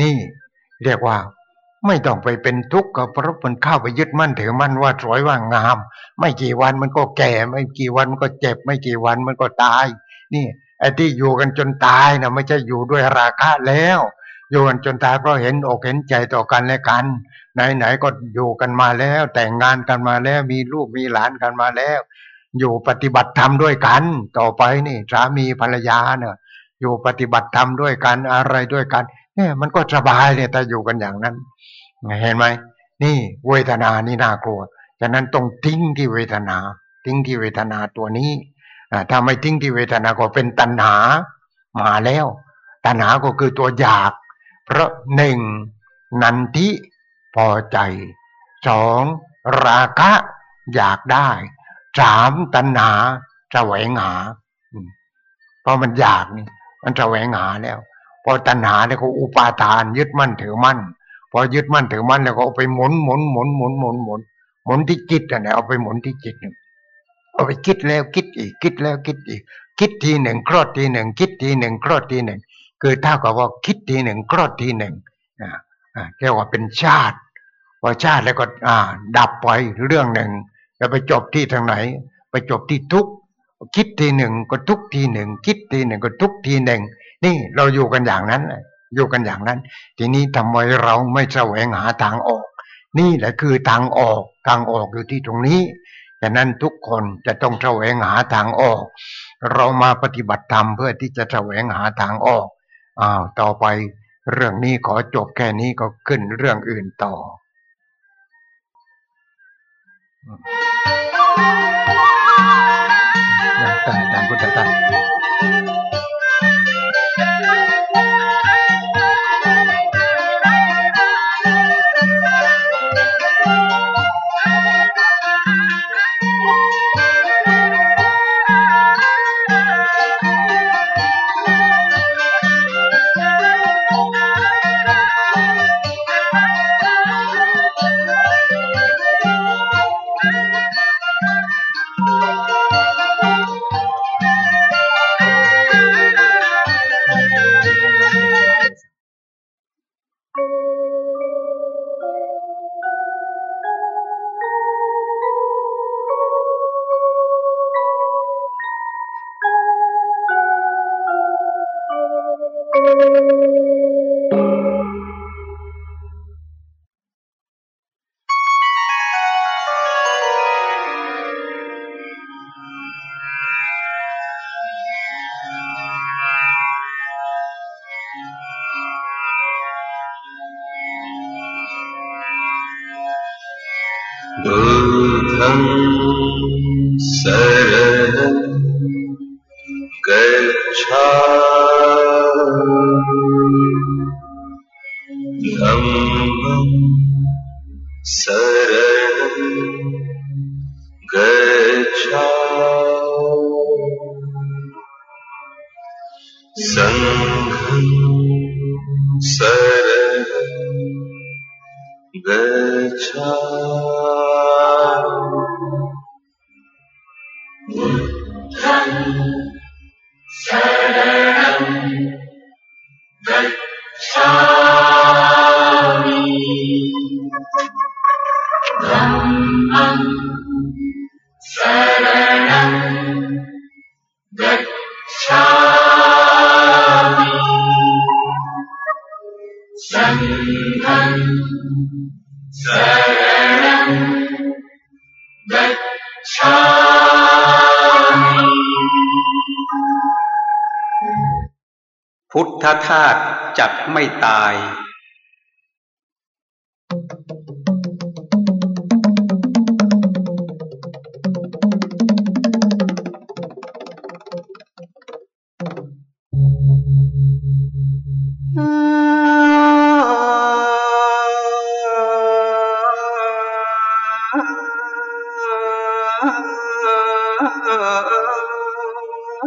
นี่เรียกว่าไม่ต้องไปเป็นทุกข์กับเพราะมันเข้าไปยึดมั่นถือมั่นว่าสวยว่างาม ไม่กี่วันมันก็แก่ ไม่กี่วันมันก็เจ็บ ไม่กี่วันมันก็ตาย นี่ไอ้ที่อยู่กันจนตายนะไม่ใช่อยู่ด้วยราคะแล้ว อยู่กันจนตายเพราะเห็นอกเห็นใจต่อกันและกัน ไหนๆก็อยู่กันมาแล้ว แต่งงานกันมาแล้วมีลูกมีหลานกันมาแล้ว อยู่ปฏิบัติธรรมด้วยกัน ต่อไปนี่สามีภรรยาเนี่ยอยู่ปฏิบัติธรรมด้วยกันอะไรด้วยกันเนี่ยมันก็สบายเนี่ยถ้าอยู่กันอย่างนั้น เห็นไหมนี่เวทนานี่น่ากลัวฉะนั้นต้องทิ้งที่เวทนา ทิ้งที่เวทนาตัวนี้ถ้าไม่ทิ้งที่เวทนาก็เป็นตัณหามาแล้ว ตัณหาก็คือตัวอยาก เพราะหนึ่งนันทิพอใจสองราคะอยากได้สามตัณหาแสวงหาเพราะมันอยากนี่มันแสวงหาแล้วพอตัณหาแล้วก็อุปาทาน ยึดมั่นถือมั่นพอยึดมั่นถือมั่นแล้วก็เอาไปหมุนหมุนหมุนหมุนหมุนหมุนหมุนที่จิตอะเนี่ยเอาไปหมุนที่จิตเอาไปคิดแล้วคิดอีกคิดแล้วคิดอีก คิดทีหนึ่งคลอดทีหนึ่งคิดทีหนึ่งคลอดทีหนึ่ง คือเท่ากับว่าคิดทีหนึ่งคลอดทีหนึ่งเรียกว่าเป็นชาติพอชาติแล้วก็ดับไปเรื่องหนึ่งจะไปจบที่ทางไหน ไปจบที่ทุกคิดทีหนึ่งก็ทุกทีหนึ่งคิดทีหนึ่งก็ทุกทีหนึ่งนี่เราอยู่กันอย่างนั้นอยู่กันอย่างนั้น ทีนี้ทำไมเราไม่แสวงหาทางออก นี่แหละคือทางออกทางออกอยู่ที่ตรงนี้ฉะนั้นทุกคนจะต้องแสวงหาทางออก เรามาปฏิบัติธรรมเพื่อที่จะแสวงหาทางออก อ้าวต่อไปเรื่องนี้ขอจบแค่นี้ก็ขึ้นเรื่องอื่นต่อ อย่างแต่ตามพุทธทาสธ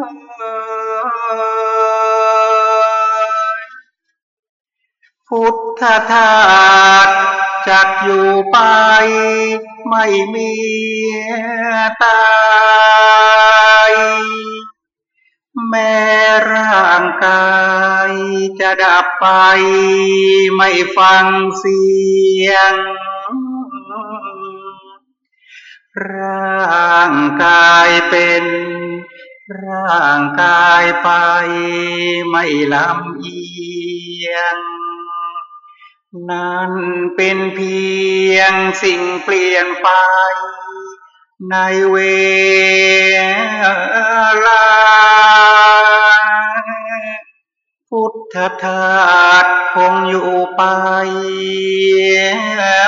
พุทธทาตุจักอยู่ไป ไม่มีตายแม้ร่างกายจะดับไป ไม่ฟังเสียง ร่างกายเป็น ร่างกายไปไม่ลำเอียง นั่นเป็นเพียงสิ่งเปลี่ยนไป ในเวลา พุทธทาสคงอยู่ไป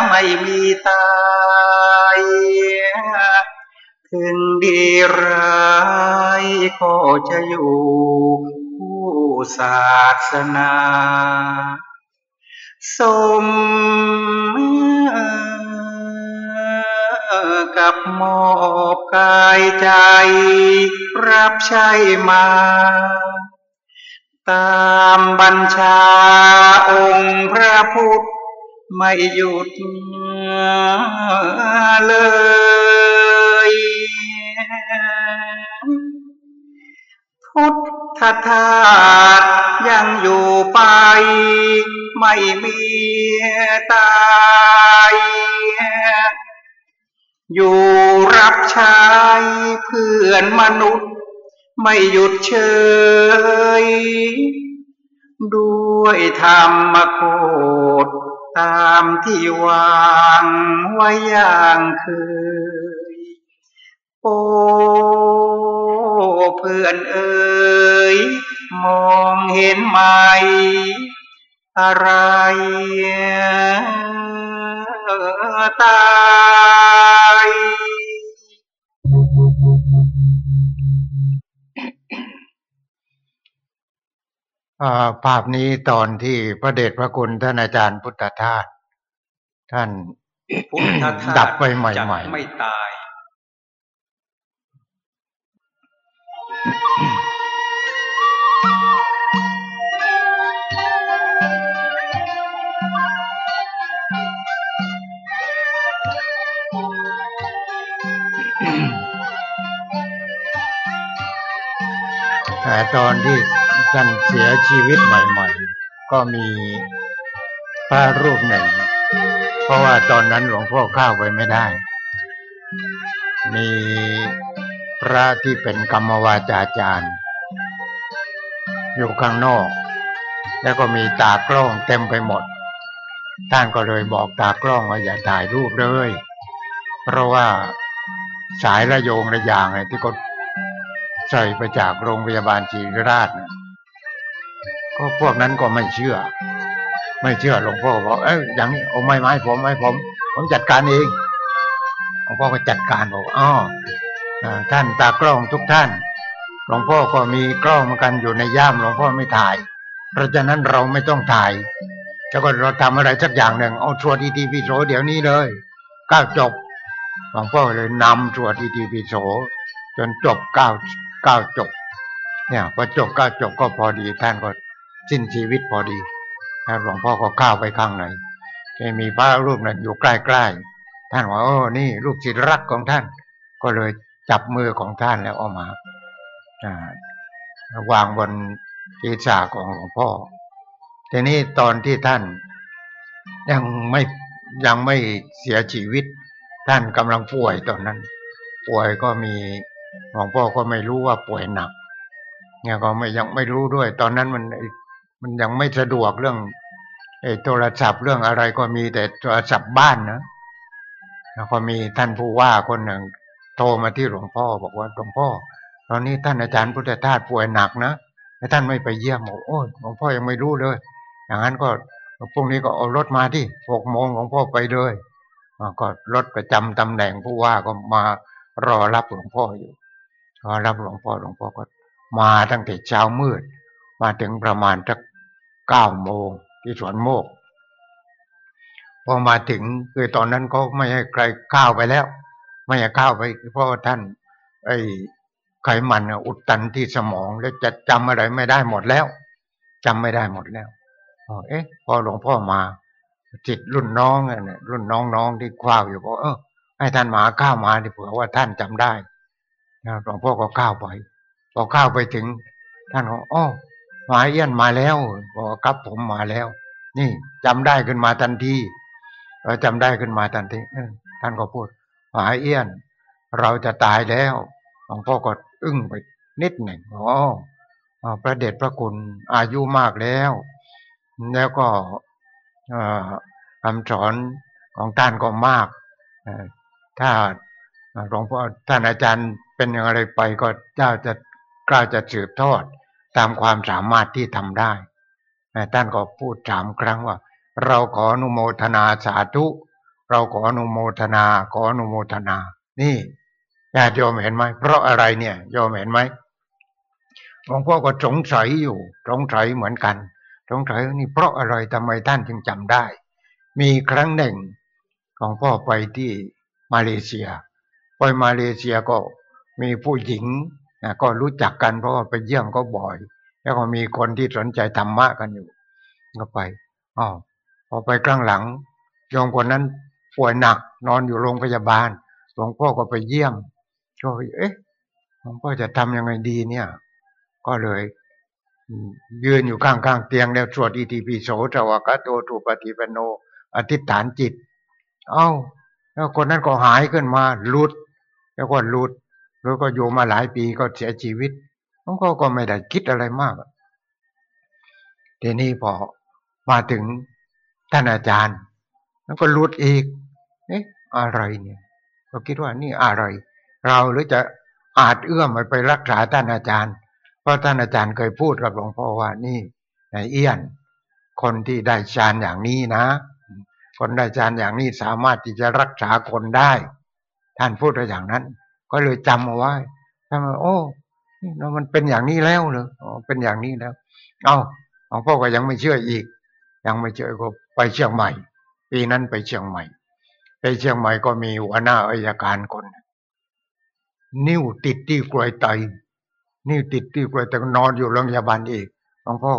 ไม่มีตาย ถึงดีร้ายก็จะอยู่ผู้ศาสนา สมกับมอบกายใจ รับใช้มา ตามบัญชาองค์พระพุทธไม่หยุดเลย พุทธทาสยังอยู่ไป ไม่มีตายอยู่รับใช้เพื่อนมนุษย์ ไม่หยุดเฉยด้วยธรรมโคดตามที่วางไว้อย่างเคย โอ้เพื่อนเอ๋ยมองเห็นไหม อะไรตายภาพนี้ตอนที่พระเดชพระคุณท่านอาจารย์พุทธทาสท่านพุทธทาสดับไปใหม่ๆไม่ตาย แต่ตอนที่ท่านเสียชีวิตใหม่ๆ ก็มีพระรูปหนึ่ง เพราะว่าตอนนั้นหลวงพ่อเข้าไปไม่ได้ มี พระที่เป็นกรรมวาจาจารย์ อยู่ข้างนอก แล้วก็มีตากล้องเต็มไปหมด ท่านก็เลยบอกตากล้องว่าอย่าถ่ายรูปเลย เพราะว่าสายระโยงระยางอะไรที่ก็ใส่ไปจากโรงพยาบาลจีราชก็พวกนั้นก็ไม่เชื่อ ไม่เชื่อหลวงพ่อบอกเอ้ยอย่างนี้เอาไม้ไม้ผมไม้ผม ผมจัดการเองหลวงพ่อก็จัดการบอกอ๋อ ท่านตากล้องทุกท่าน หลวงพ่อก็มีกล้องเหมือนกันอยู่ในย่ามหลวงพ่อไม่ถ่าย เพราะฉะนั้นเราไม่ต้องถ่ายแล้วก็เราทำอะไรสักอย่างหนึ่งเอาชวดอีทีพีโสเดี๋ยวนี้เลยก้าวจบหลวงพ่อเลยนำชวดอีทีพีโสจนจบก้าวก้าวจบ เนี่ยพอจบก้าวจบก็พอดีท่านก็สิ้นชีวิตพอดีแล้วหลวงพ่อก็เข้าไปข้างในมีพระรูปนั้นอยู่ใกล้ๆท่านว่าโอ้นี่ลูกศิษย์รักของท่าน ก็เลย จับมือของท่านแล้วออกมาวางบนศีรษะของหลวงพ่อ ทีนี้ตอนที่ท่านยังไม่ยังไม่เสียชีวิต ท่านกำลังป่วยตอนนั้น ป่วยก็มีหลวงพ่อก็ไม่รู้ว่าป่วยหนัก เนี่ยก็ไม่ยังไม่รู้ด้วย ตอนนั้นมันมันยังไม่สะดวกเรื่องไอ้โทรศัพท์เรื่องอะไรก็มีแต่โทรศัพท์บ้านนะแล้วก็มีท่านผู้ว่าคนหนึ่ง โทรมาที่หลวงพ่อบอกว่าหลวงพ่อ ตอนนี้ท่านอาจารย์พุทธทาสป่วยหนักนะแล้วท่านไม่ไปเยี่ยมบอกโอ้หลวงพ่อยังไม่รู้เลย อย่างนั้นก็พรุ่งนี้ก็เอารถมาที่หกโมงหลวงพ่อไปเลยก็รถประจำตำแหน่งผู้ว่าก็มารอรับหลวงพ่ออยู่รอรับหลวงพ่อหลวงพ่อก็มาตั้งแต่เช้ามืด มาถึงประมาณสักเก้าโมงที่สวนโมกพอมาถึงคือตอนนั้นเขาไม่ให้ใครข้าวไปแล้ว ไม่ให้ข้าวไปเพราะท่าน ไอ้ไขมันอุดตันที่สมองแล้วจะจำอะไรไม่ได้หมดแล้วจำไม่ได้หมดแล้วเอ๊ะ พอหลวงพ่อมาจิตรุ่นน้องเนี่ยรุ่นน้องๆที่คว้าอยู่บอกเออให้ท่านมาข้าวมาที่เผื่อว่าท่านจำได้หลวงพ่อก็ข้าวไปพอข้าวไปถึง ท่านก็อ๋อหมาเอี้ยนมาแล้วบอกครับผมมาแล้ว นี่จำได้ขึ้นมาทันทีเออจำได้ขึ้นมาทันทีท่านก็พูด หายเอี้ยน เราจะตายแล้วหลวงพ่อก็อึ้งไปนิดหนึ่งอ๋อพระเดชพระคุณอายุมากแล้ว แล้วก็คำสอนของท่านก็มาก ถ้าหลวงพ่อท่านอาจารย์เป็นอย่างไรไปก็เจ้าจะกล้าจะสืบทอดตามความสามารถที่ทำได้ ท่านก็พูดสามครั้งว่า เราขออนุโมทนาสาธุ เราขออนุโมทนา ขออนุโมทนา นี่ญาติโยมเห็นไหมเพราะอะไรเนี่ยโยมเห็นไหมหลวงพ่อก็สงสัยอยู่สงสัยเหมือนกันสงสัยนี่เพราะอะไรทำไมท่านจึงจำได้ มีครั้งหนึ่งของพ่อไปที่มาเลเซียไปมาเลเซียก็มีผู้หญิงนะก็รู้จักกันเพราะว่าไปเยี่ยมก็บ่อย แล้วก็มีคนที่สนใจธรรมะกันอยู่ ก็ไปอ๋อพอไปกลางหลังโยมคนนั้น ป่วยหนัก นอนอยู่โรงพยาบาลหลวงพ่อก็ไปเยี่ยมก็เอ๊ะหลวงพ่อจะทำยังไงดีเนี่ย ก็เลยยืนอยู่ข้างๆเตียงแล้วสวดอิติปิโสจวากาโตทูปฏิปโน อธิษฐานจิต เอา้า แล้วคนนั้นก็หายขึ้นมาหลุด แล้วก็หลุด แล้วก็อยู่มาหลายปีก็เสียชีวิตผมก็ก็ไม่ได้คิดอะไรมากทีนี้พอมาถึงท่านอาจารย์ แล้วก็หลุดอีก เอ๊ะอะไรเนี่ยก็คิดว่านี่อะไร เราหรือจะอาจเอื้อมไปรักษาท่านอาจารย์ เพราะท่านอาจารย์เคยพูดกับหลวงพ่อว่านี่นายเอี้ยน คนที่ได้ฌานอย่างนี้นะ คนได้ฌานอย่างนี้สามารถที่จะรักษาคนได้ ท่านพูดอย่างนั้น ก็เลยจำเอาไว้ทำไมโอ้มันเป็นอย่างนี้แล้วเหรออ๋อเป็นอย่างนี้แล้ว เอาหลวงพ่อก็ยังไม่เชื่ออีก ยังไม่เชื่อก็ไปเชียงใหม่ ปีนั้นไปเชียงใหม่ ไปเชียงใหม่ก็มีหัวหน้าอายการคน นิ้วติดที่กลวยไต นิ้วติดที่กลวยไตนอนอยู่โรงพยาบาลอีกหลวงพ่อ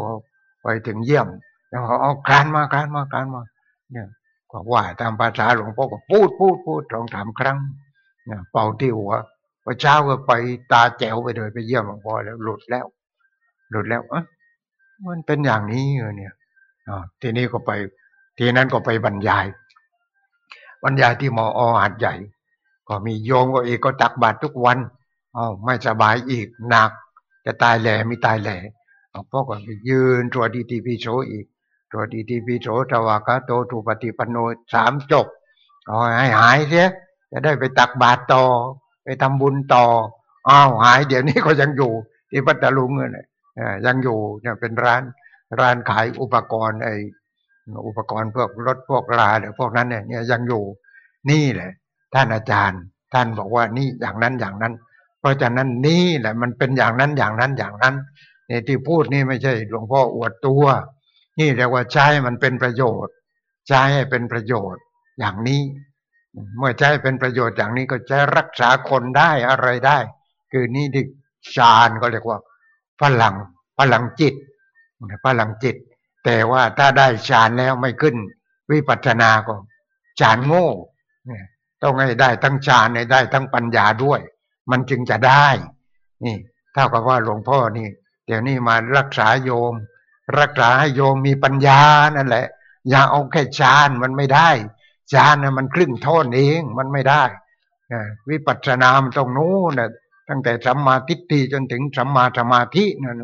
ไปถึงเยี่ยม แล้วเขาเอาคลานมาคลานมาคลานมา เนี่ยก็ว่าตามภาษาหลวงพ่อก็พูดพูดพูดสองสามครั้งเนี่ยเป่าที่หัวพอเช้าก็ไปตาแจ๋วไปเลยไปเยี่ยมหลวงพ่อแล้วหลุดแล้ว หลุดแล้วเอะมันเป็นอย่างนี้เนี่ยอ๋อทีนี้ก็ไป ทีนั้นก็ไปบรรยาย บรรยายที่มออหัดใหญ่ ก็มีโยมก็อีกก็ตักบาตรทุกวันอ๋อไม่สบายอีกหนัก จะตายแหล่ไม่ตายแหล่หลวงพ่อก็ไปยืนตัวดีทีพีโชอีกตัวดีทีพีโสตวากาโตทูปฏิปันโนสามจบเอาให้หายเสียจะได้ไปตักบาตรต่อ ไปทำบุญต่ออ้าวหายเดี๋ยวนี้ก็ยังอยู่ ที่พัทลุงเนี่ยยังอยู่เนี่ยเป็นร้านร้านขายอุปกรณ์ไอ อุปกรณ์พวกรถพวกลาหรือพวกนั้นเนี่ยยังอยู่นี่แหละ ท่านอาจารย์ ท่านบอกว่านี่อย่างนั้นอย่างนั้น เพราะฉะนั้นนี่แหละมันเป็นอย่างนั้นอย่างนั้นอย่างนั้นเนี่ยที่พูดนี่ไม่ใช่หลวงพ่ออวดตัว นี่เรียกว่าใช้มันเป็นประโยชน์ ใช้ให้เป็นประโยชน์อย่างนี้ เมื่อใช้เป็นประโยชน์อย่างนี้ก็จะรักษาคนได้อะไรได้ คือนี่ดิฌานก็เรียกว่าพลังพลังจิตพลังจิต แต่ว่าถ้าได้ฌานแล้วไม่ขึ้น วิปัสสนาก็ฌานโง่ต้องให้ได้ทั้งฌานให้ได้ทั้งปัญญาด้วย มันจึงจะได้ นี่เท่ากับว่าหลวงพ่อนี่ เดี๋ยวนี้มารักษาโยม รักษาให้โยมมีปัญญานั่นแหละ อย่าเอาแค่ฌานมันไม่ได้ฌานนะมันครึ่งท่อนเองมันไม่ได้วิปัสสนามันต้องนู้นนะตั้งแต่สัมมาทิฏฐิจนถึงสัมมาสมาธินั่น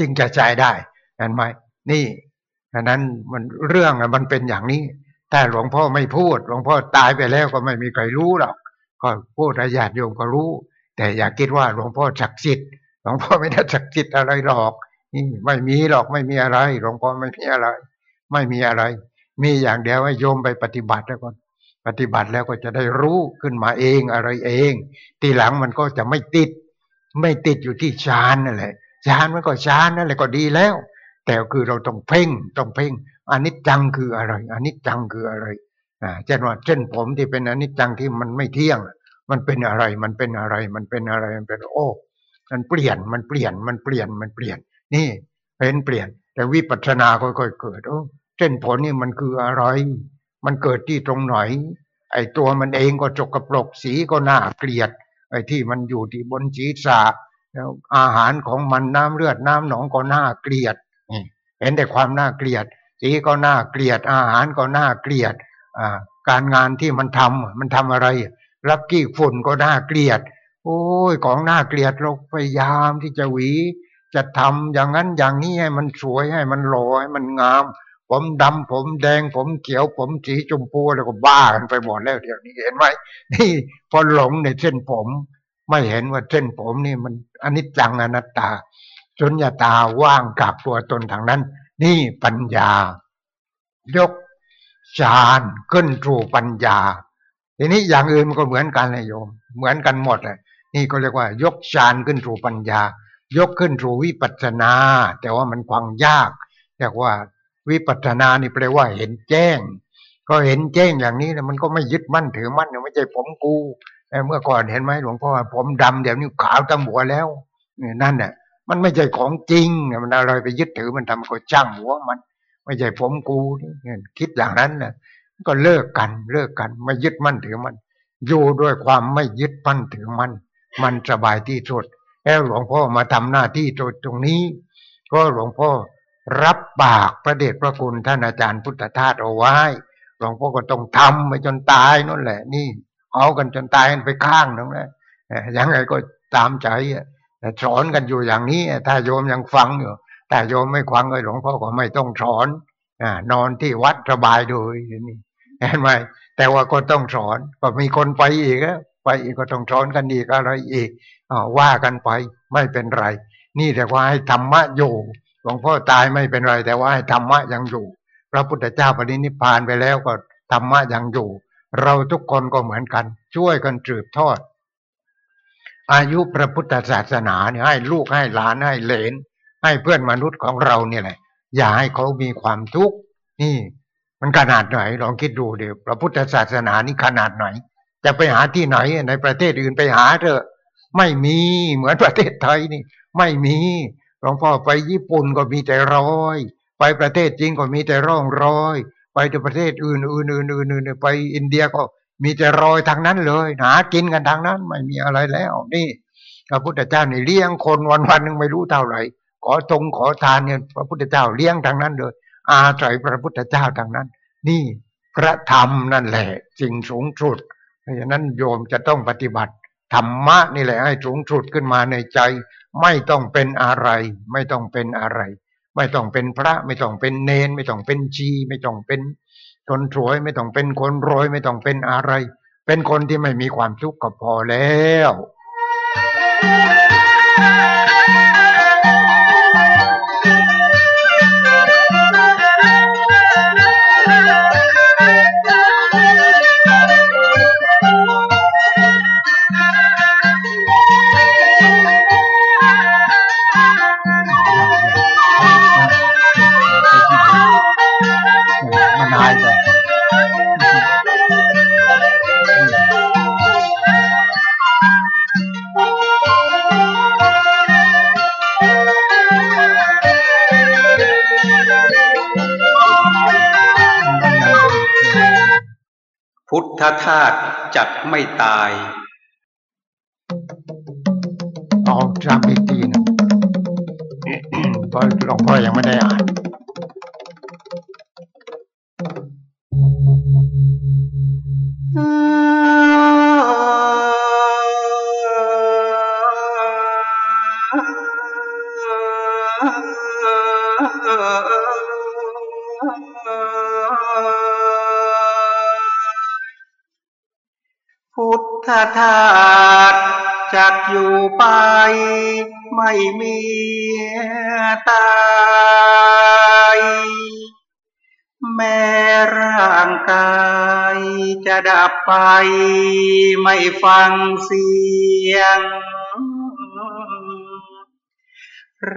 จึงจะใจได้ เห็นไหมนี่ดังนั้นมันเรื่องมันเป็นอย่างนี้แต่หลวงพ่อไม่พูด หลวงพ่อตายไปแล้วก็ไม่มีใครรู้หรอก ก็พูดญาติโยมก็รู้ แต่อย่าคิดว่าหลวงพ่อศักดิ์สิทธิ์หลวงพ่อไม่ได้ศักดิ์สิทธิ์อะไรหรอกนี่ไม่มีหรอกไม่มีอะไร หลวงพ่อไม่มีอะไร ไม่มีอะไร มีอย่างเดียวให้โยมไปปฏิบัติแล้วก่อนปฏิบัติแล้วก็จะได้รู้ขึ้นมาเองอะไรเอง ทีหลังมันก็จะไม่ติด ไม่ติดอยู่ที่ฌานนั่นแหละฌานมันก็ฌานนั่นแหละก็ดีแล้ว แต่คือเราต้องเพ่งต้องเพ่งอนิจจังคืออะไรอนิจจังคืออะไรอ่าเช่นว่าเช่นผมที่เป็นอนิจจังที่มันไม่เที่ยง มันเป็นอะไรมันเป็นอะไรมันเป็นอะไรมันเป็นโอ้มันเปลี่ยนมันเปลี่ยนมันเปลี่ยนมันเปลี่ยน นี่เป็นเปลี่ยน แต่วิปัสสนาค่อยๆเกิดโอ้เส้นผลนี่มันคืออะไร มันเกิดที่ตรงไหน ไอ้ตัวมันเองก็จกกระปรกสีก็น่าเกลียด ไอ้ที่มันอยู่ที่บนศีรษะแล้วอาหารของมันน้ำเลือดน้ำหนองก็น่าเกลียด เห็นแต่ความน่าเกลียด สีก็น่าเกลียด อาหารก็น่าเกลียดการงานที่มันทำมันทำอะไร รับกี้ฝุ่นก็น่าเกลียด โอ้ยของน่าเกลียดเราพยายามที่จะหวี จะทำอย่างนั้นอย่างนี้ให้มันสวยให้มันหล่อให้มันงาม ผมดำผมแดงผมเขียว ผมสีชมพูแล้วก็บ้ากันไปหมดแล้วเดี๋ยวนี้เห็นไหมนี่พอหลงในเส้นผม ไม่เห็นว่าเส้นผมนี่มันอนิจจังอนัตตา สุญญาตาว่างกับตัวตนทางนั้น นี่ปัญญา ยกฌานขึ้นสู่ปัญญา ทีนี้อย่างอื่นมันก็เหมือนกันเลยโยม เหมือนกันหมดเลยนี่ก็เรียกว่า ยกฌานขึ้นสู่ปัญญา ยกขึ้นสู่วิปัสสนา แต่ว่ามันความยากเรียกว่าวิปัสสนานี่แปลว่าเห็นแจ้ง ก็เห็นแจ้งอย่างนี้แล้วมันก็ไม่ยึดมั่นถือมั่นไม่ใช่ผมกูเมื่อก่อนเห็นไหมหลวงพ่อผมดำเดี๋ยวนี้ขาวตั้งหัวแล้วนั่นน่ะ มันไม่ใช่ของจริง มันอะไรไปยึดถือมันทำก็จ้างหัวมัน ไม่ใช่ผมกูนี่คิดอย่างนั้นนะก็เลิกกันเลิกกัน ไม่ยึดมั่นถือมัน อยู่ด้วยความไม่ยึดมั่นถือมัน มันสบายที่สุดแล้วหลวงพ่อมาทำหน้าที่ตรงนี้ ก็หลวงพ่อรับปากพระเดชพระคุณท่านอาจารย์พุทธทาสเอาไว้หลวงพ่อก็ต้องทำไปจนตายนั่นแหละ นี่ เอากันจนตายกันไปข้างนึงนะยังไงก็ตามใจ สอนกันอยู่อย่างนี้ ถ้าโยมยังฟังอยู่แต่โยมไม่ฟังเลยหลวงพ่อก็ไม่ต้องสอนอนอนที่วัดสบายดูนี่เห็นไหมแต่ว่าก็ต้องสอนก็มีคนไปอีกไปอีกก็ต้องสอนกันอีกอะไรอีกว่ากันไปไม่เป็นไร นี่แต่ว่าให้ธรรมะอยู่หลวงพ่อตายไม่เป็นไร แต่ว่าให้ธรรมะยังอยู่ พระพุทธเจ้าปรินิพพานไปแล้วก็ธรรมะยังอยู่ เราทุกคนก็เหมือนกัน ช่วยกันสืบทอด อายุพระพุทธศาสนาเนี่ยให้ลูกให้หลานให้เหลน ให้เพื่อนมนุษย์ของเราเนี่ยแหละ อย่าให้เขามีความทุกข์นี่ มันขนาดไหนลองคิดดูเดี๋ยวพระพุทธศาสนานี่ขนาดไหน จะไปหาที่ไหนในประเทศอื่นไปหาเถอะ ไม่มีเหมือนประเทศไทยนี่ ไม่มีหลวงพ่อไปญี่ปุ่นก็มีแต่ร้อย ไปประเทศจีนก็มีแต่ร่องร้อย ไปที่ประเทศอื่นอื่นอื่นอื่นไปอินเดียก็ มีแต่รอยทางนั้นเลย หากินกันทางนั้น ไม่มีอะไรแล้ว นี่พระพุทธเจ้านี่เลี้ยงคนวันวันหนึ่งไม่รู้เท่าไหร่ ขอทงขอทานเนี่ยพระพุทธเจ้าเลี้ยงทางนั้นเลย อาศัยพระพุทธเจ้าทางนั้น นี่พระธรรมนั่นแหละสิ่งสูงสุดเพราะฉะนั้นโยมจะต้องปฏิบัติธรรมะนี่แหละให้สูงสุดขึ้นมาในใจ ไม่ต้องเป็นอะไร ไม่ต้องเป็นอะไร ไม่ต้องเป็นพระ ไม่ต้องเป็นเนน ไม่ต้องเป็นชี ไม่ต้องเป็น คนรวยไม่ต้องเป็นคนรวยไม่ต้องเป็นอะไร เป็นคนที่ไม่มีความทุกข์ก็พอแล้ว พุทธทาสจักไม่ตายเอาจำอีกทีนะเพราะหลวงพ่อยังไม่ได้อ่าน ธาตุจักอยู่ไป ไม่มีตายแม้ร่างกายจะดับไป ไม่ฟังเสียง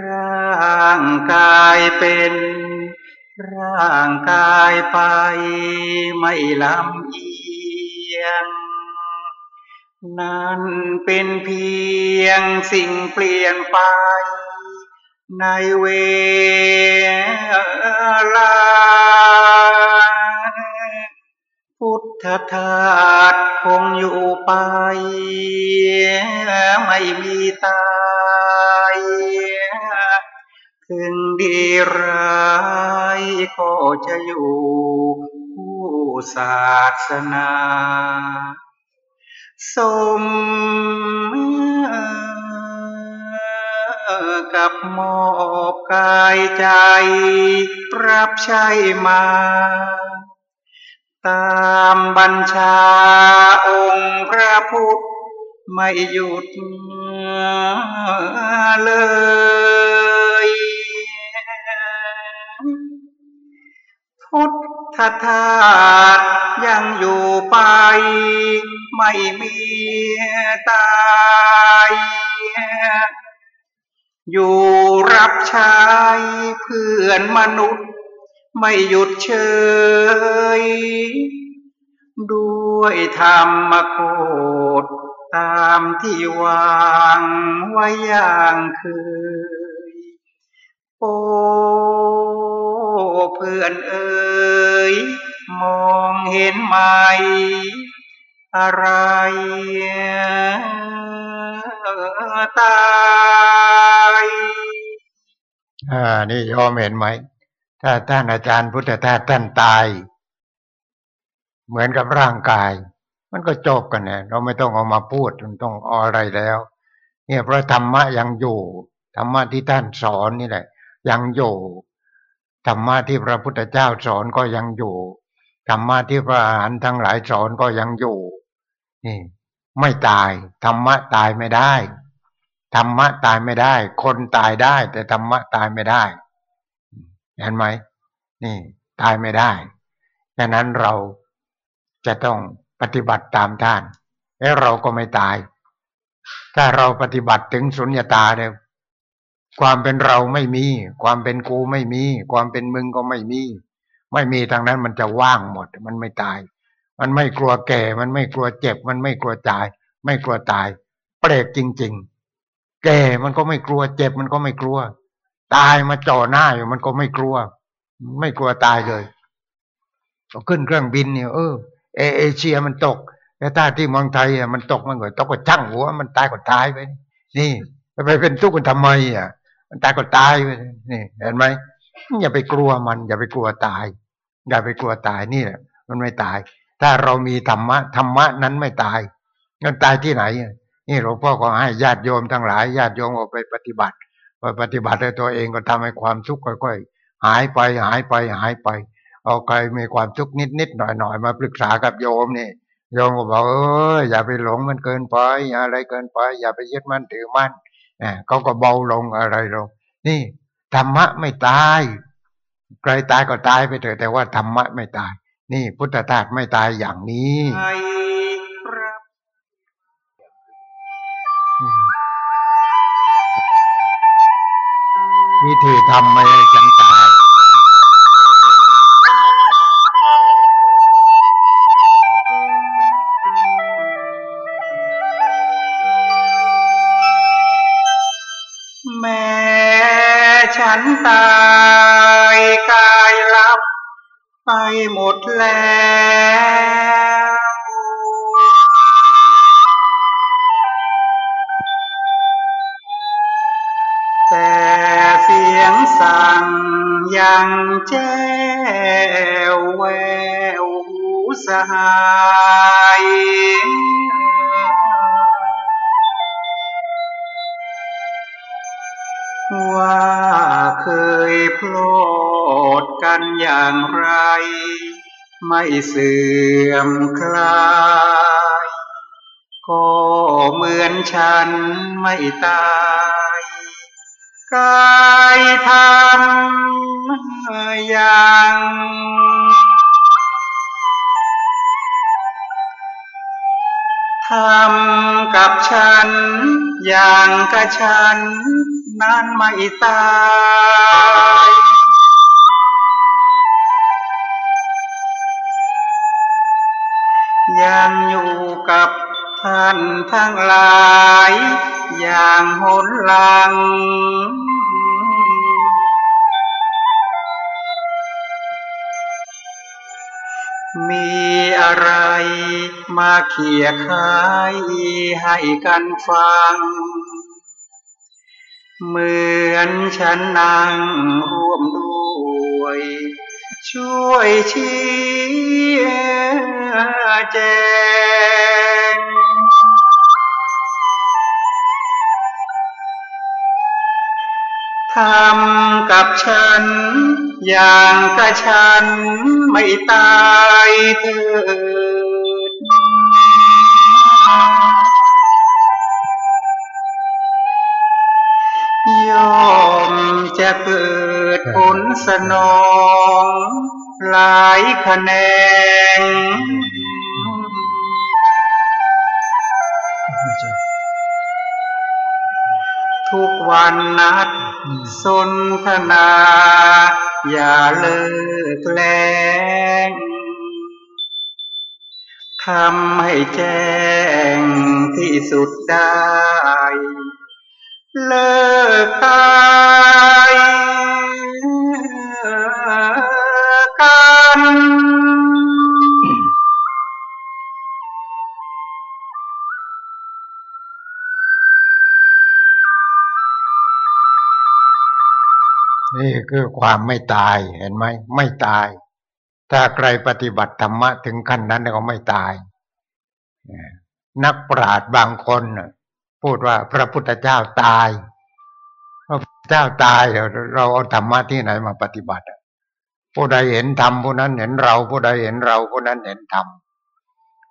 ร่างกายเป็นร่างกายไปไม่ลำเอียง นั่นเป็นเพียงสิ่งเปลี่ยนไป ในเวลา พุทธทาสคงอยู่ไป ไม่มีตายถึงดีร้ายก็จะอยู่ผู้ศาสนา สมกับมอบกายใจ ปรับใช้มา ตามบัญชาองค์พระพุทธไม่หยุดเลย พุทธทาสยังอยู่ไป ไม่มีตายอยู่รับใช้เพื่อนมนุษย์ ไม่หยุดเฉยด้วยธรรมโคดตามที่วางไว้อย่างเคยโอ้เพื่อนเอ๋ยมองเห็นไหม อะไรตายอ่า นี่ยอมเห็นไหม ถ้าท่านอาจารย์พุทธทาสท่านตาย เหมือนกับร่างกาย มันก็จบกันเนี่ยเราไม่ต้องเอามาพูดมันต้องออะไรแล้ว เนี่ยเพราะธรรมะยังอยู่ธรรมะที่ท่านสอนนี่แหละ ยังอยู่ธรรมะที่พระพุทธเจ้าสอนก็ยังอยู่ธรรมะที่พระอรหันต์ทั้งหลายสอนก็ยังอยู่ นี่ไม่ตายธรรมะตายไม่ได้ธรรมะตายไม่ได้ คนตายได้ แต่ธรรมะตายไม่ได้ เห็นไหมนี่ ตายไม่ได้ดังนั้นเราจะต้องปฏิบัติตามท่านแล้วเราก็ไม่ตาย ถ้าเราปฏิบัติถึงสุญญตาเนี่ยความเป็นเราไม่มี ความเป็นกูไม่มี ความเป็นมึงก็ไม่มี ไม่มีทางนั้นมันจะว่างหมด มันไม่ตาย มันไม่กลัวแก่ มันไม่กลัวเจ็บ มันไม่กลัวตาย ไม่กลัวตาย เปรกจริง ๆ แก่มันก็ไม่กลัว เจ็บมันก็ไม่กลัว ตายมาจ่อหน้าอยู่มันก็ไม่กลัว ไม่กลัวตายเลยขึ้นเครื่องบินเนี่ยเออเอเอเชียมันตกแต่ถ้าที่เมืองไทยอะมันตกมันก็ตกก็ช่างหัว มันตายก็ตายไป นี่ไปเป็นทุกข์กันทำไมอะ มันตายก็ตายไปนี่เห็นไหมอย่าไปกลัวมัน อย่าไปกลัวตาย อย่าไปกลัวตายนี่แหละมันไม่ตาย ถ้าเรามีธรรมะธรรมะนั้นไม่ตายมันตายที่ไหน นี่หลวงพ่อก็ให้ญาติโยมทั้งหลายญาติโยมออกไปปฏิบัติไปปฏิบัติด้วยตัวเองก็ทำให้ความทุกข์ค่อยๆหายไปหายไปหายไปเอาใครมีความทุกข์นิดนิดหน่อยหน่อยมาปรึกษากับโยมนี่โยมก็บอกเอออย่าไปหลงมันเกินไปอย่าอะไรเกินไป อย่าไปยึดมั่นถือมั่นเขาก็เบาลงอะไรลง นี่ธรรมะไม่ตายใครตายก็ตายไปเถอะแต่ว่าธรรมะไม่ตาย นี่พุทธทาสไม่ตายอย่างนี้วิธีทำไม่ให้ฉันตายฉันตายกายลับ ไปหมดแล้วแต่เสียงสั่งยังแจ้วแววสหายว่าเคยโพล ดกันอย่างไร ไม่เสื่อมคลายก็เหมือนฉันไม่ตายกายทำอย่างทำกับฉัน อย่างกับฉัน นั้นไม่ตาย ยังอยู่กับท่านทั้งหลาย อย่างหนหลัง มีอะไรมาเขี่ยคายให้กันฟัง เหมือนฉันนั่งร่วมด้วย ช่วยชี้แจงทำกับฉัน อย่างกระฉันไม่ตายเธอ ยอมจะเกิดผลสนอง หลายคะแนนทุกวันนัดสนทนา อย่าเลิกแล้งทำให้แจ้งที่สุดได้ คือความไม่ตายเห็นไหมไม่ตาย ถ้าใครปฏิบัติธรรมะถึงขั้นนั้นก็ไม่ตาย นักปราชญ์บางคนพูดว่าพระพุทธเจ้าตายพระพุทธเจ้าตายเราเอาธรรมะที่ไหนมาปฏิบัติผู้ใดเห็นธรรมผู้นั้นเห็นเราผู้ใดเห็นเราผู้นั้นเห็นธรรม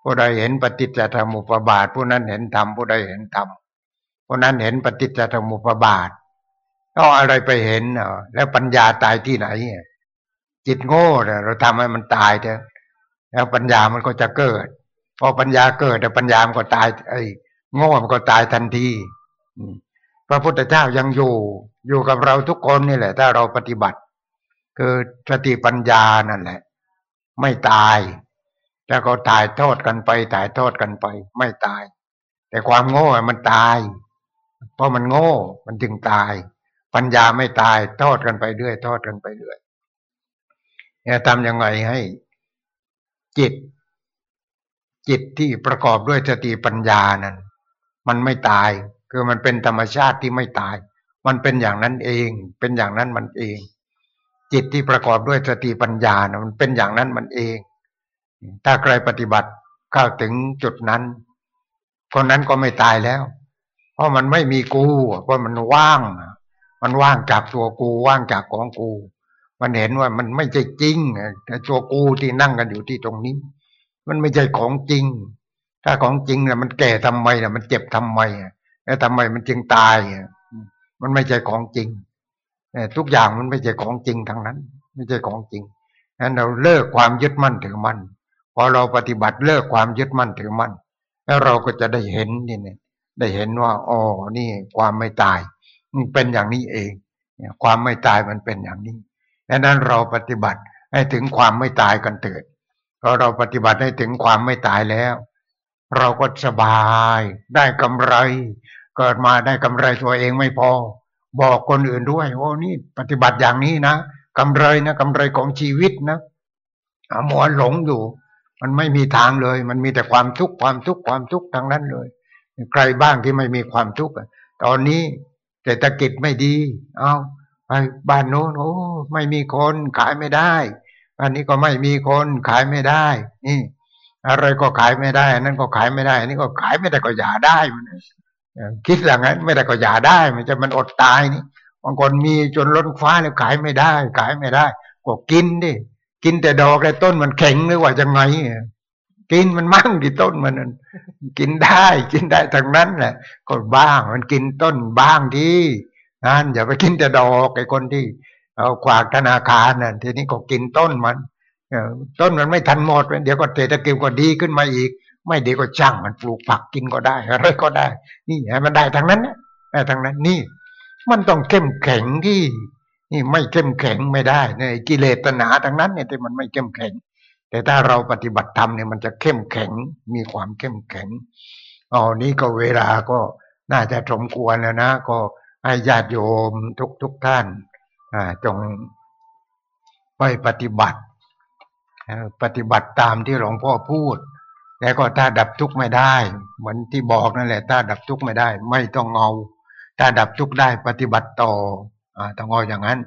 ผู้ใดเห็นปฏิจจสมุปบาทผู้นั้นเห็นธรรมผู้ใดเห็นธรรมผู้นั้นเห็นปฏิจจสมุปบาท เอาอะไรไปเห็นเนาะแล้วปัญญาตายที่ไหนจิตโง่เนี่ยเราทำให้มันตายเถอะแล้วปัญญามันก็จะเกิด พอปัญญาเกิดแต่ปัญญามันก็ตาย ไอ้โง่มันก็ตายทันทีพระพุทธเจ้ายังอยู่ อยู่กับเราทุกคนนี่แหละ ถ้าเราปฏิบัติ คือสติปัญญานั่นแหละ ไม่ตาย แล้วก็ถ่ายโทษกันไปถ่ายโทษกันไป ไม่ตาย แต่ความโง่มันตาย เพราะมันโง่มันจึงตาย ปัญญาไม่ตายโทษกันไปเรื่อยโทษกันไปเรื่อยจะทำยังไงให้ จิต จิตที่ประกอบด้วยสติปัญญานั้น มันไม่ตาย คือมันเป็นธรรมชาติที่ไม่ตาย มันเป็นอย่างนั้นเอง เป็นอย่างนั้นมันเอง จิตที่ประกอบด้วยสติปัญญานะมันเป็นอย่างนั้นมันเอง ถ้าใครปฏิบัติเข้าถึงจุดนั้นคนนั้นก็ไม่ตายแล้ว เพราะมันไม่มีกูเพราะมันว่าง มันว่างจากตัวกูว่างจากของกู มันเห็นว่ามันไม่ใช่จริงแต่ตัวกูที่นั่งกันอยู่ที่ตรงนี้ มันไม่ใช่ของจริง ถ้าของจริงเนี่ยมันแก่ทำไมเนี่ยมันเจ็บทำไมแล้วทำไมมันจึงตายมันไม่ใช่ของจริงทุกอย่างมันไม่ใช่ของจริงทั้งนั้น ไม่ใช่ของจริงนั้นเราเลิกความยึดมั่นถือมั่นพอเราปฏิบัติเลิกความยึดมั่นถือมั่นแล้วเราก็จะได้เห็นนี่เนี่ยได้เห็นว่าอ๋อนี่ความไม่ตาย มันเป็นอย่างนี้เองความไม่ตายมันเป็นอย่างนี้ดังนั้นเราปฏิบัติให้ถึงความไม่ตายกันเถิดพอเราปฏิบัติให้ถึงความไม่ตายแล้ว เราก็สบายได้กำไร เกิดมาได้กำไรตัวเองไม่พอ บอกคนอื่นด้วยโอ้นี่ปฏิบัติอย่างนี้นะกำไรนะกำไรของชีวิตนะหมอหลงอยู่ มันไม่มีทางเลย มันมีแต่ความทุกข์ความทุกข์ความทุกข์ทางนั้นเลย ใครบ้างที่ไม่มีความทุกข์ตอนนี้ เศรษฐกิจไม่ดี เอาไปบ้านโน้นโอ้ไม่มีคนขายไม่ได้อันนี้ก็ไม่มีคนขายไม่ได้ นี่ อะไรก็ขายไม่ได้นนั้นก็ขายไม่ได้อันนี้ก็ขายไม่ได้ก็อย่าได้มันคิดอย่างนั้นไม่ได้ก็อย่าได้ มันจะมันอดตายนี่บางคนมีจนล้นฟ้าแล้วขายไม่ได้ ขายไม่ได้ ก็กินดิกินแต่ดอกแต่ต้นมันแข็งหรือว่าจะไง กินมันมั่งที่ต้นมันกินได้ กินได้ทั้งนั้นแหละก็บ้างมันกินต้นบ้างที่นั่นอย่าไปกินแต่ดอกไอ้คนที่ เอาขวากธนาคารนั่นทีนี้ก็กินต้นมันต้นมันไม่ทันหมดเดี๋ยวก็เศรษฐกิจก็ดีขึ้นมาอีก ไม่ดีก็ช่างมันปลูกผักกินก็ได้อะไรก็ได้ นี่ให้มันได้ทั้งนั้นได้ทั้งนั้นนี่ มันต้องเข้มแข็งที่นี่ไม่เข้มแข็งไม่ได้ในกิเลสตนาทั้งนั้นเนี่ยที่มันไม่เข้มแข็ง แต่ถ้าเราปฏิบัติธรรมเนี่ยมันจะเข้มแข็งมีความเข้มแข็งอ๋อนี่ก็เวลาก็น่าจะสมควรแล้วนะ ก็ให้ญาติโยมทุกทุกท่านจงไปปฏิบัติ ปฏิบัติตามที่หลวงพ่อพูด แล้วก็ถ้าดับทุกข์ไม่ได้ เหมือนที่บอกนั่นแหละ ถ้าดับทุกข์ไม่ได้ ไม่ต้องเอา ถ้าดับทุกข์ได้ปฏิบัติต่ออ่าต้องเอาอย่างนั้น